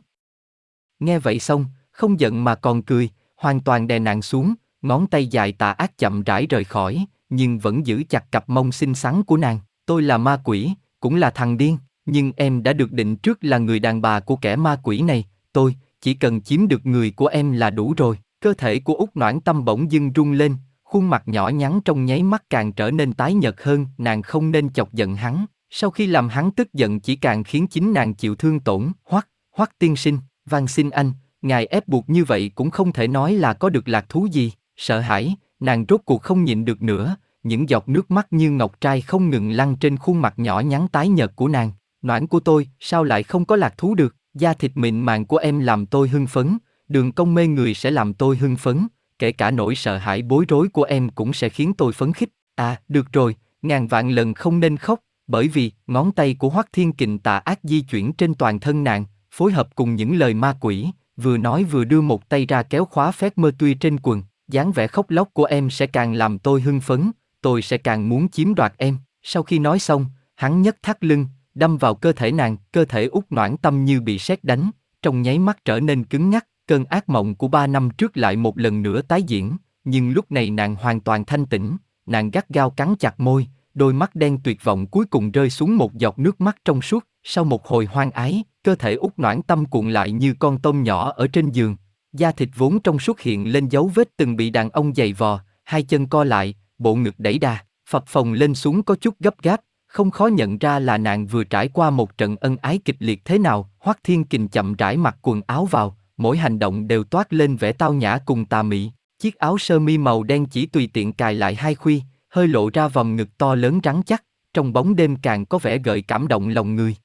Nghe vậy xong, không giận mà còn cười, hoàn toàn đè nàng xuống, ngón tay dài tà ác chậm rãi rời khỏi, nhưng vẫn giữ chặt cặp mông xinh xắn của nàng. Tôi là ma quỷ, cũng là thằng điên, nhưng em đã được định trước là người đàn bà của kẻ ma quỷ này. Tôi chỉ cần chiếm được người của em là đủ rồi. Cơ thể của út noãn tâm bỗng dưng rung lên, khuôn mặt nhỏ nhắn trong nháy mắt càng trở nên tái nhợt hơn. Nàng không nên chọc giận hắn. Sau khi làm hắn tức giận chỉ càng khiến chính nàng chịu thương tổn. Hoắc, Hoắc tiên sinh, van xin anh, ngài ép buộc như vậy cũng không thể nói là có được lạc thú gì. Sợ hãi, nàng rốt cuộc không nhịn được nữa, những giọt nước mắt như ngọc trai không ngừng lăn trên khuôn mặt nhỏ nhắn tái nhợt của nàng. Noãn của tôi, sao lại không có lạc thú được? Da thịt mịn màng của em làm tôi hưng phấn, đường công mê người sẽ làm tôi hưng phấn, kể cả nỗi sợ hãi bối rối của em cũng sẽ khiến tôi phấn khích. À, được rồi, ngàn vạn lần không nên khóc, bởi vì ngón tay của Hoắc Thiên Kình tà ác di chuyển trên toàn thân nàng, phối hợp cùng những lời ma quỷ, vừa nói vừa đưa một tay ra kéo khóa phép mơ tuy trên quần, dáng vẻ khóc lóc của em sẽ càng làm tôi hưng phấn, tôi sẽ càng muốn chiếm đoạt em. Sau khi nói xong, hắn nhấc thắt lưng, đâm vào cơ thể nàng, cơ thể út noãn tâm như bị sét đánh, trong nháy mắt trở nên cứng ngắc, cơn ác mộng của ba năm trước lại một lần nữa tái diễn, nhưng lúc này nàng hoàn toàn thanh tĩnh, nàng gắt gao cắn chặt môi, đôi mắt đen tuyệt vọng cuối cùng rơi xuống một giọt nước mắt trong suốt, sau một hồi hoang ái, cơ thể út noãn tâm cuộn lại như con tôm nhỏ ở trên giường, da thịt vốn trong suốt hiện lên dấu vết từng bị đàn ông giày vò, hai chân co lại, bộ ngực đẩy đà, phập phồng lên xuống có chút gấp gáp, không khó nhận ra là nàng vừa trải qua một trận ân ái kịch liệt thế nào. Hoắc Thiên Kình chậm rãi mặc quần áo vào, mỗi hành động đều toát lên vẻ tao nhã cùng tà mị. Chiếc áo sơ mi màu đen chỉ tùy tiện cài lại hai khuy, hơi lộ ra vòng ngực to lớn rắn chắc, trong bóng đêm càng có vẻ gợi cảm động lòng người.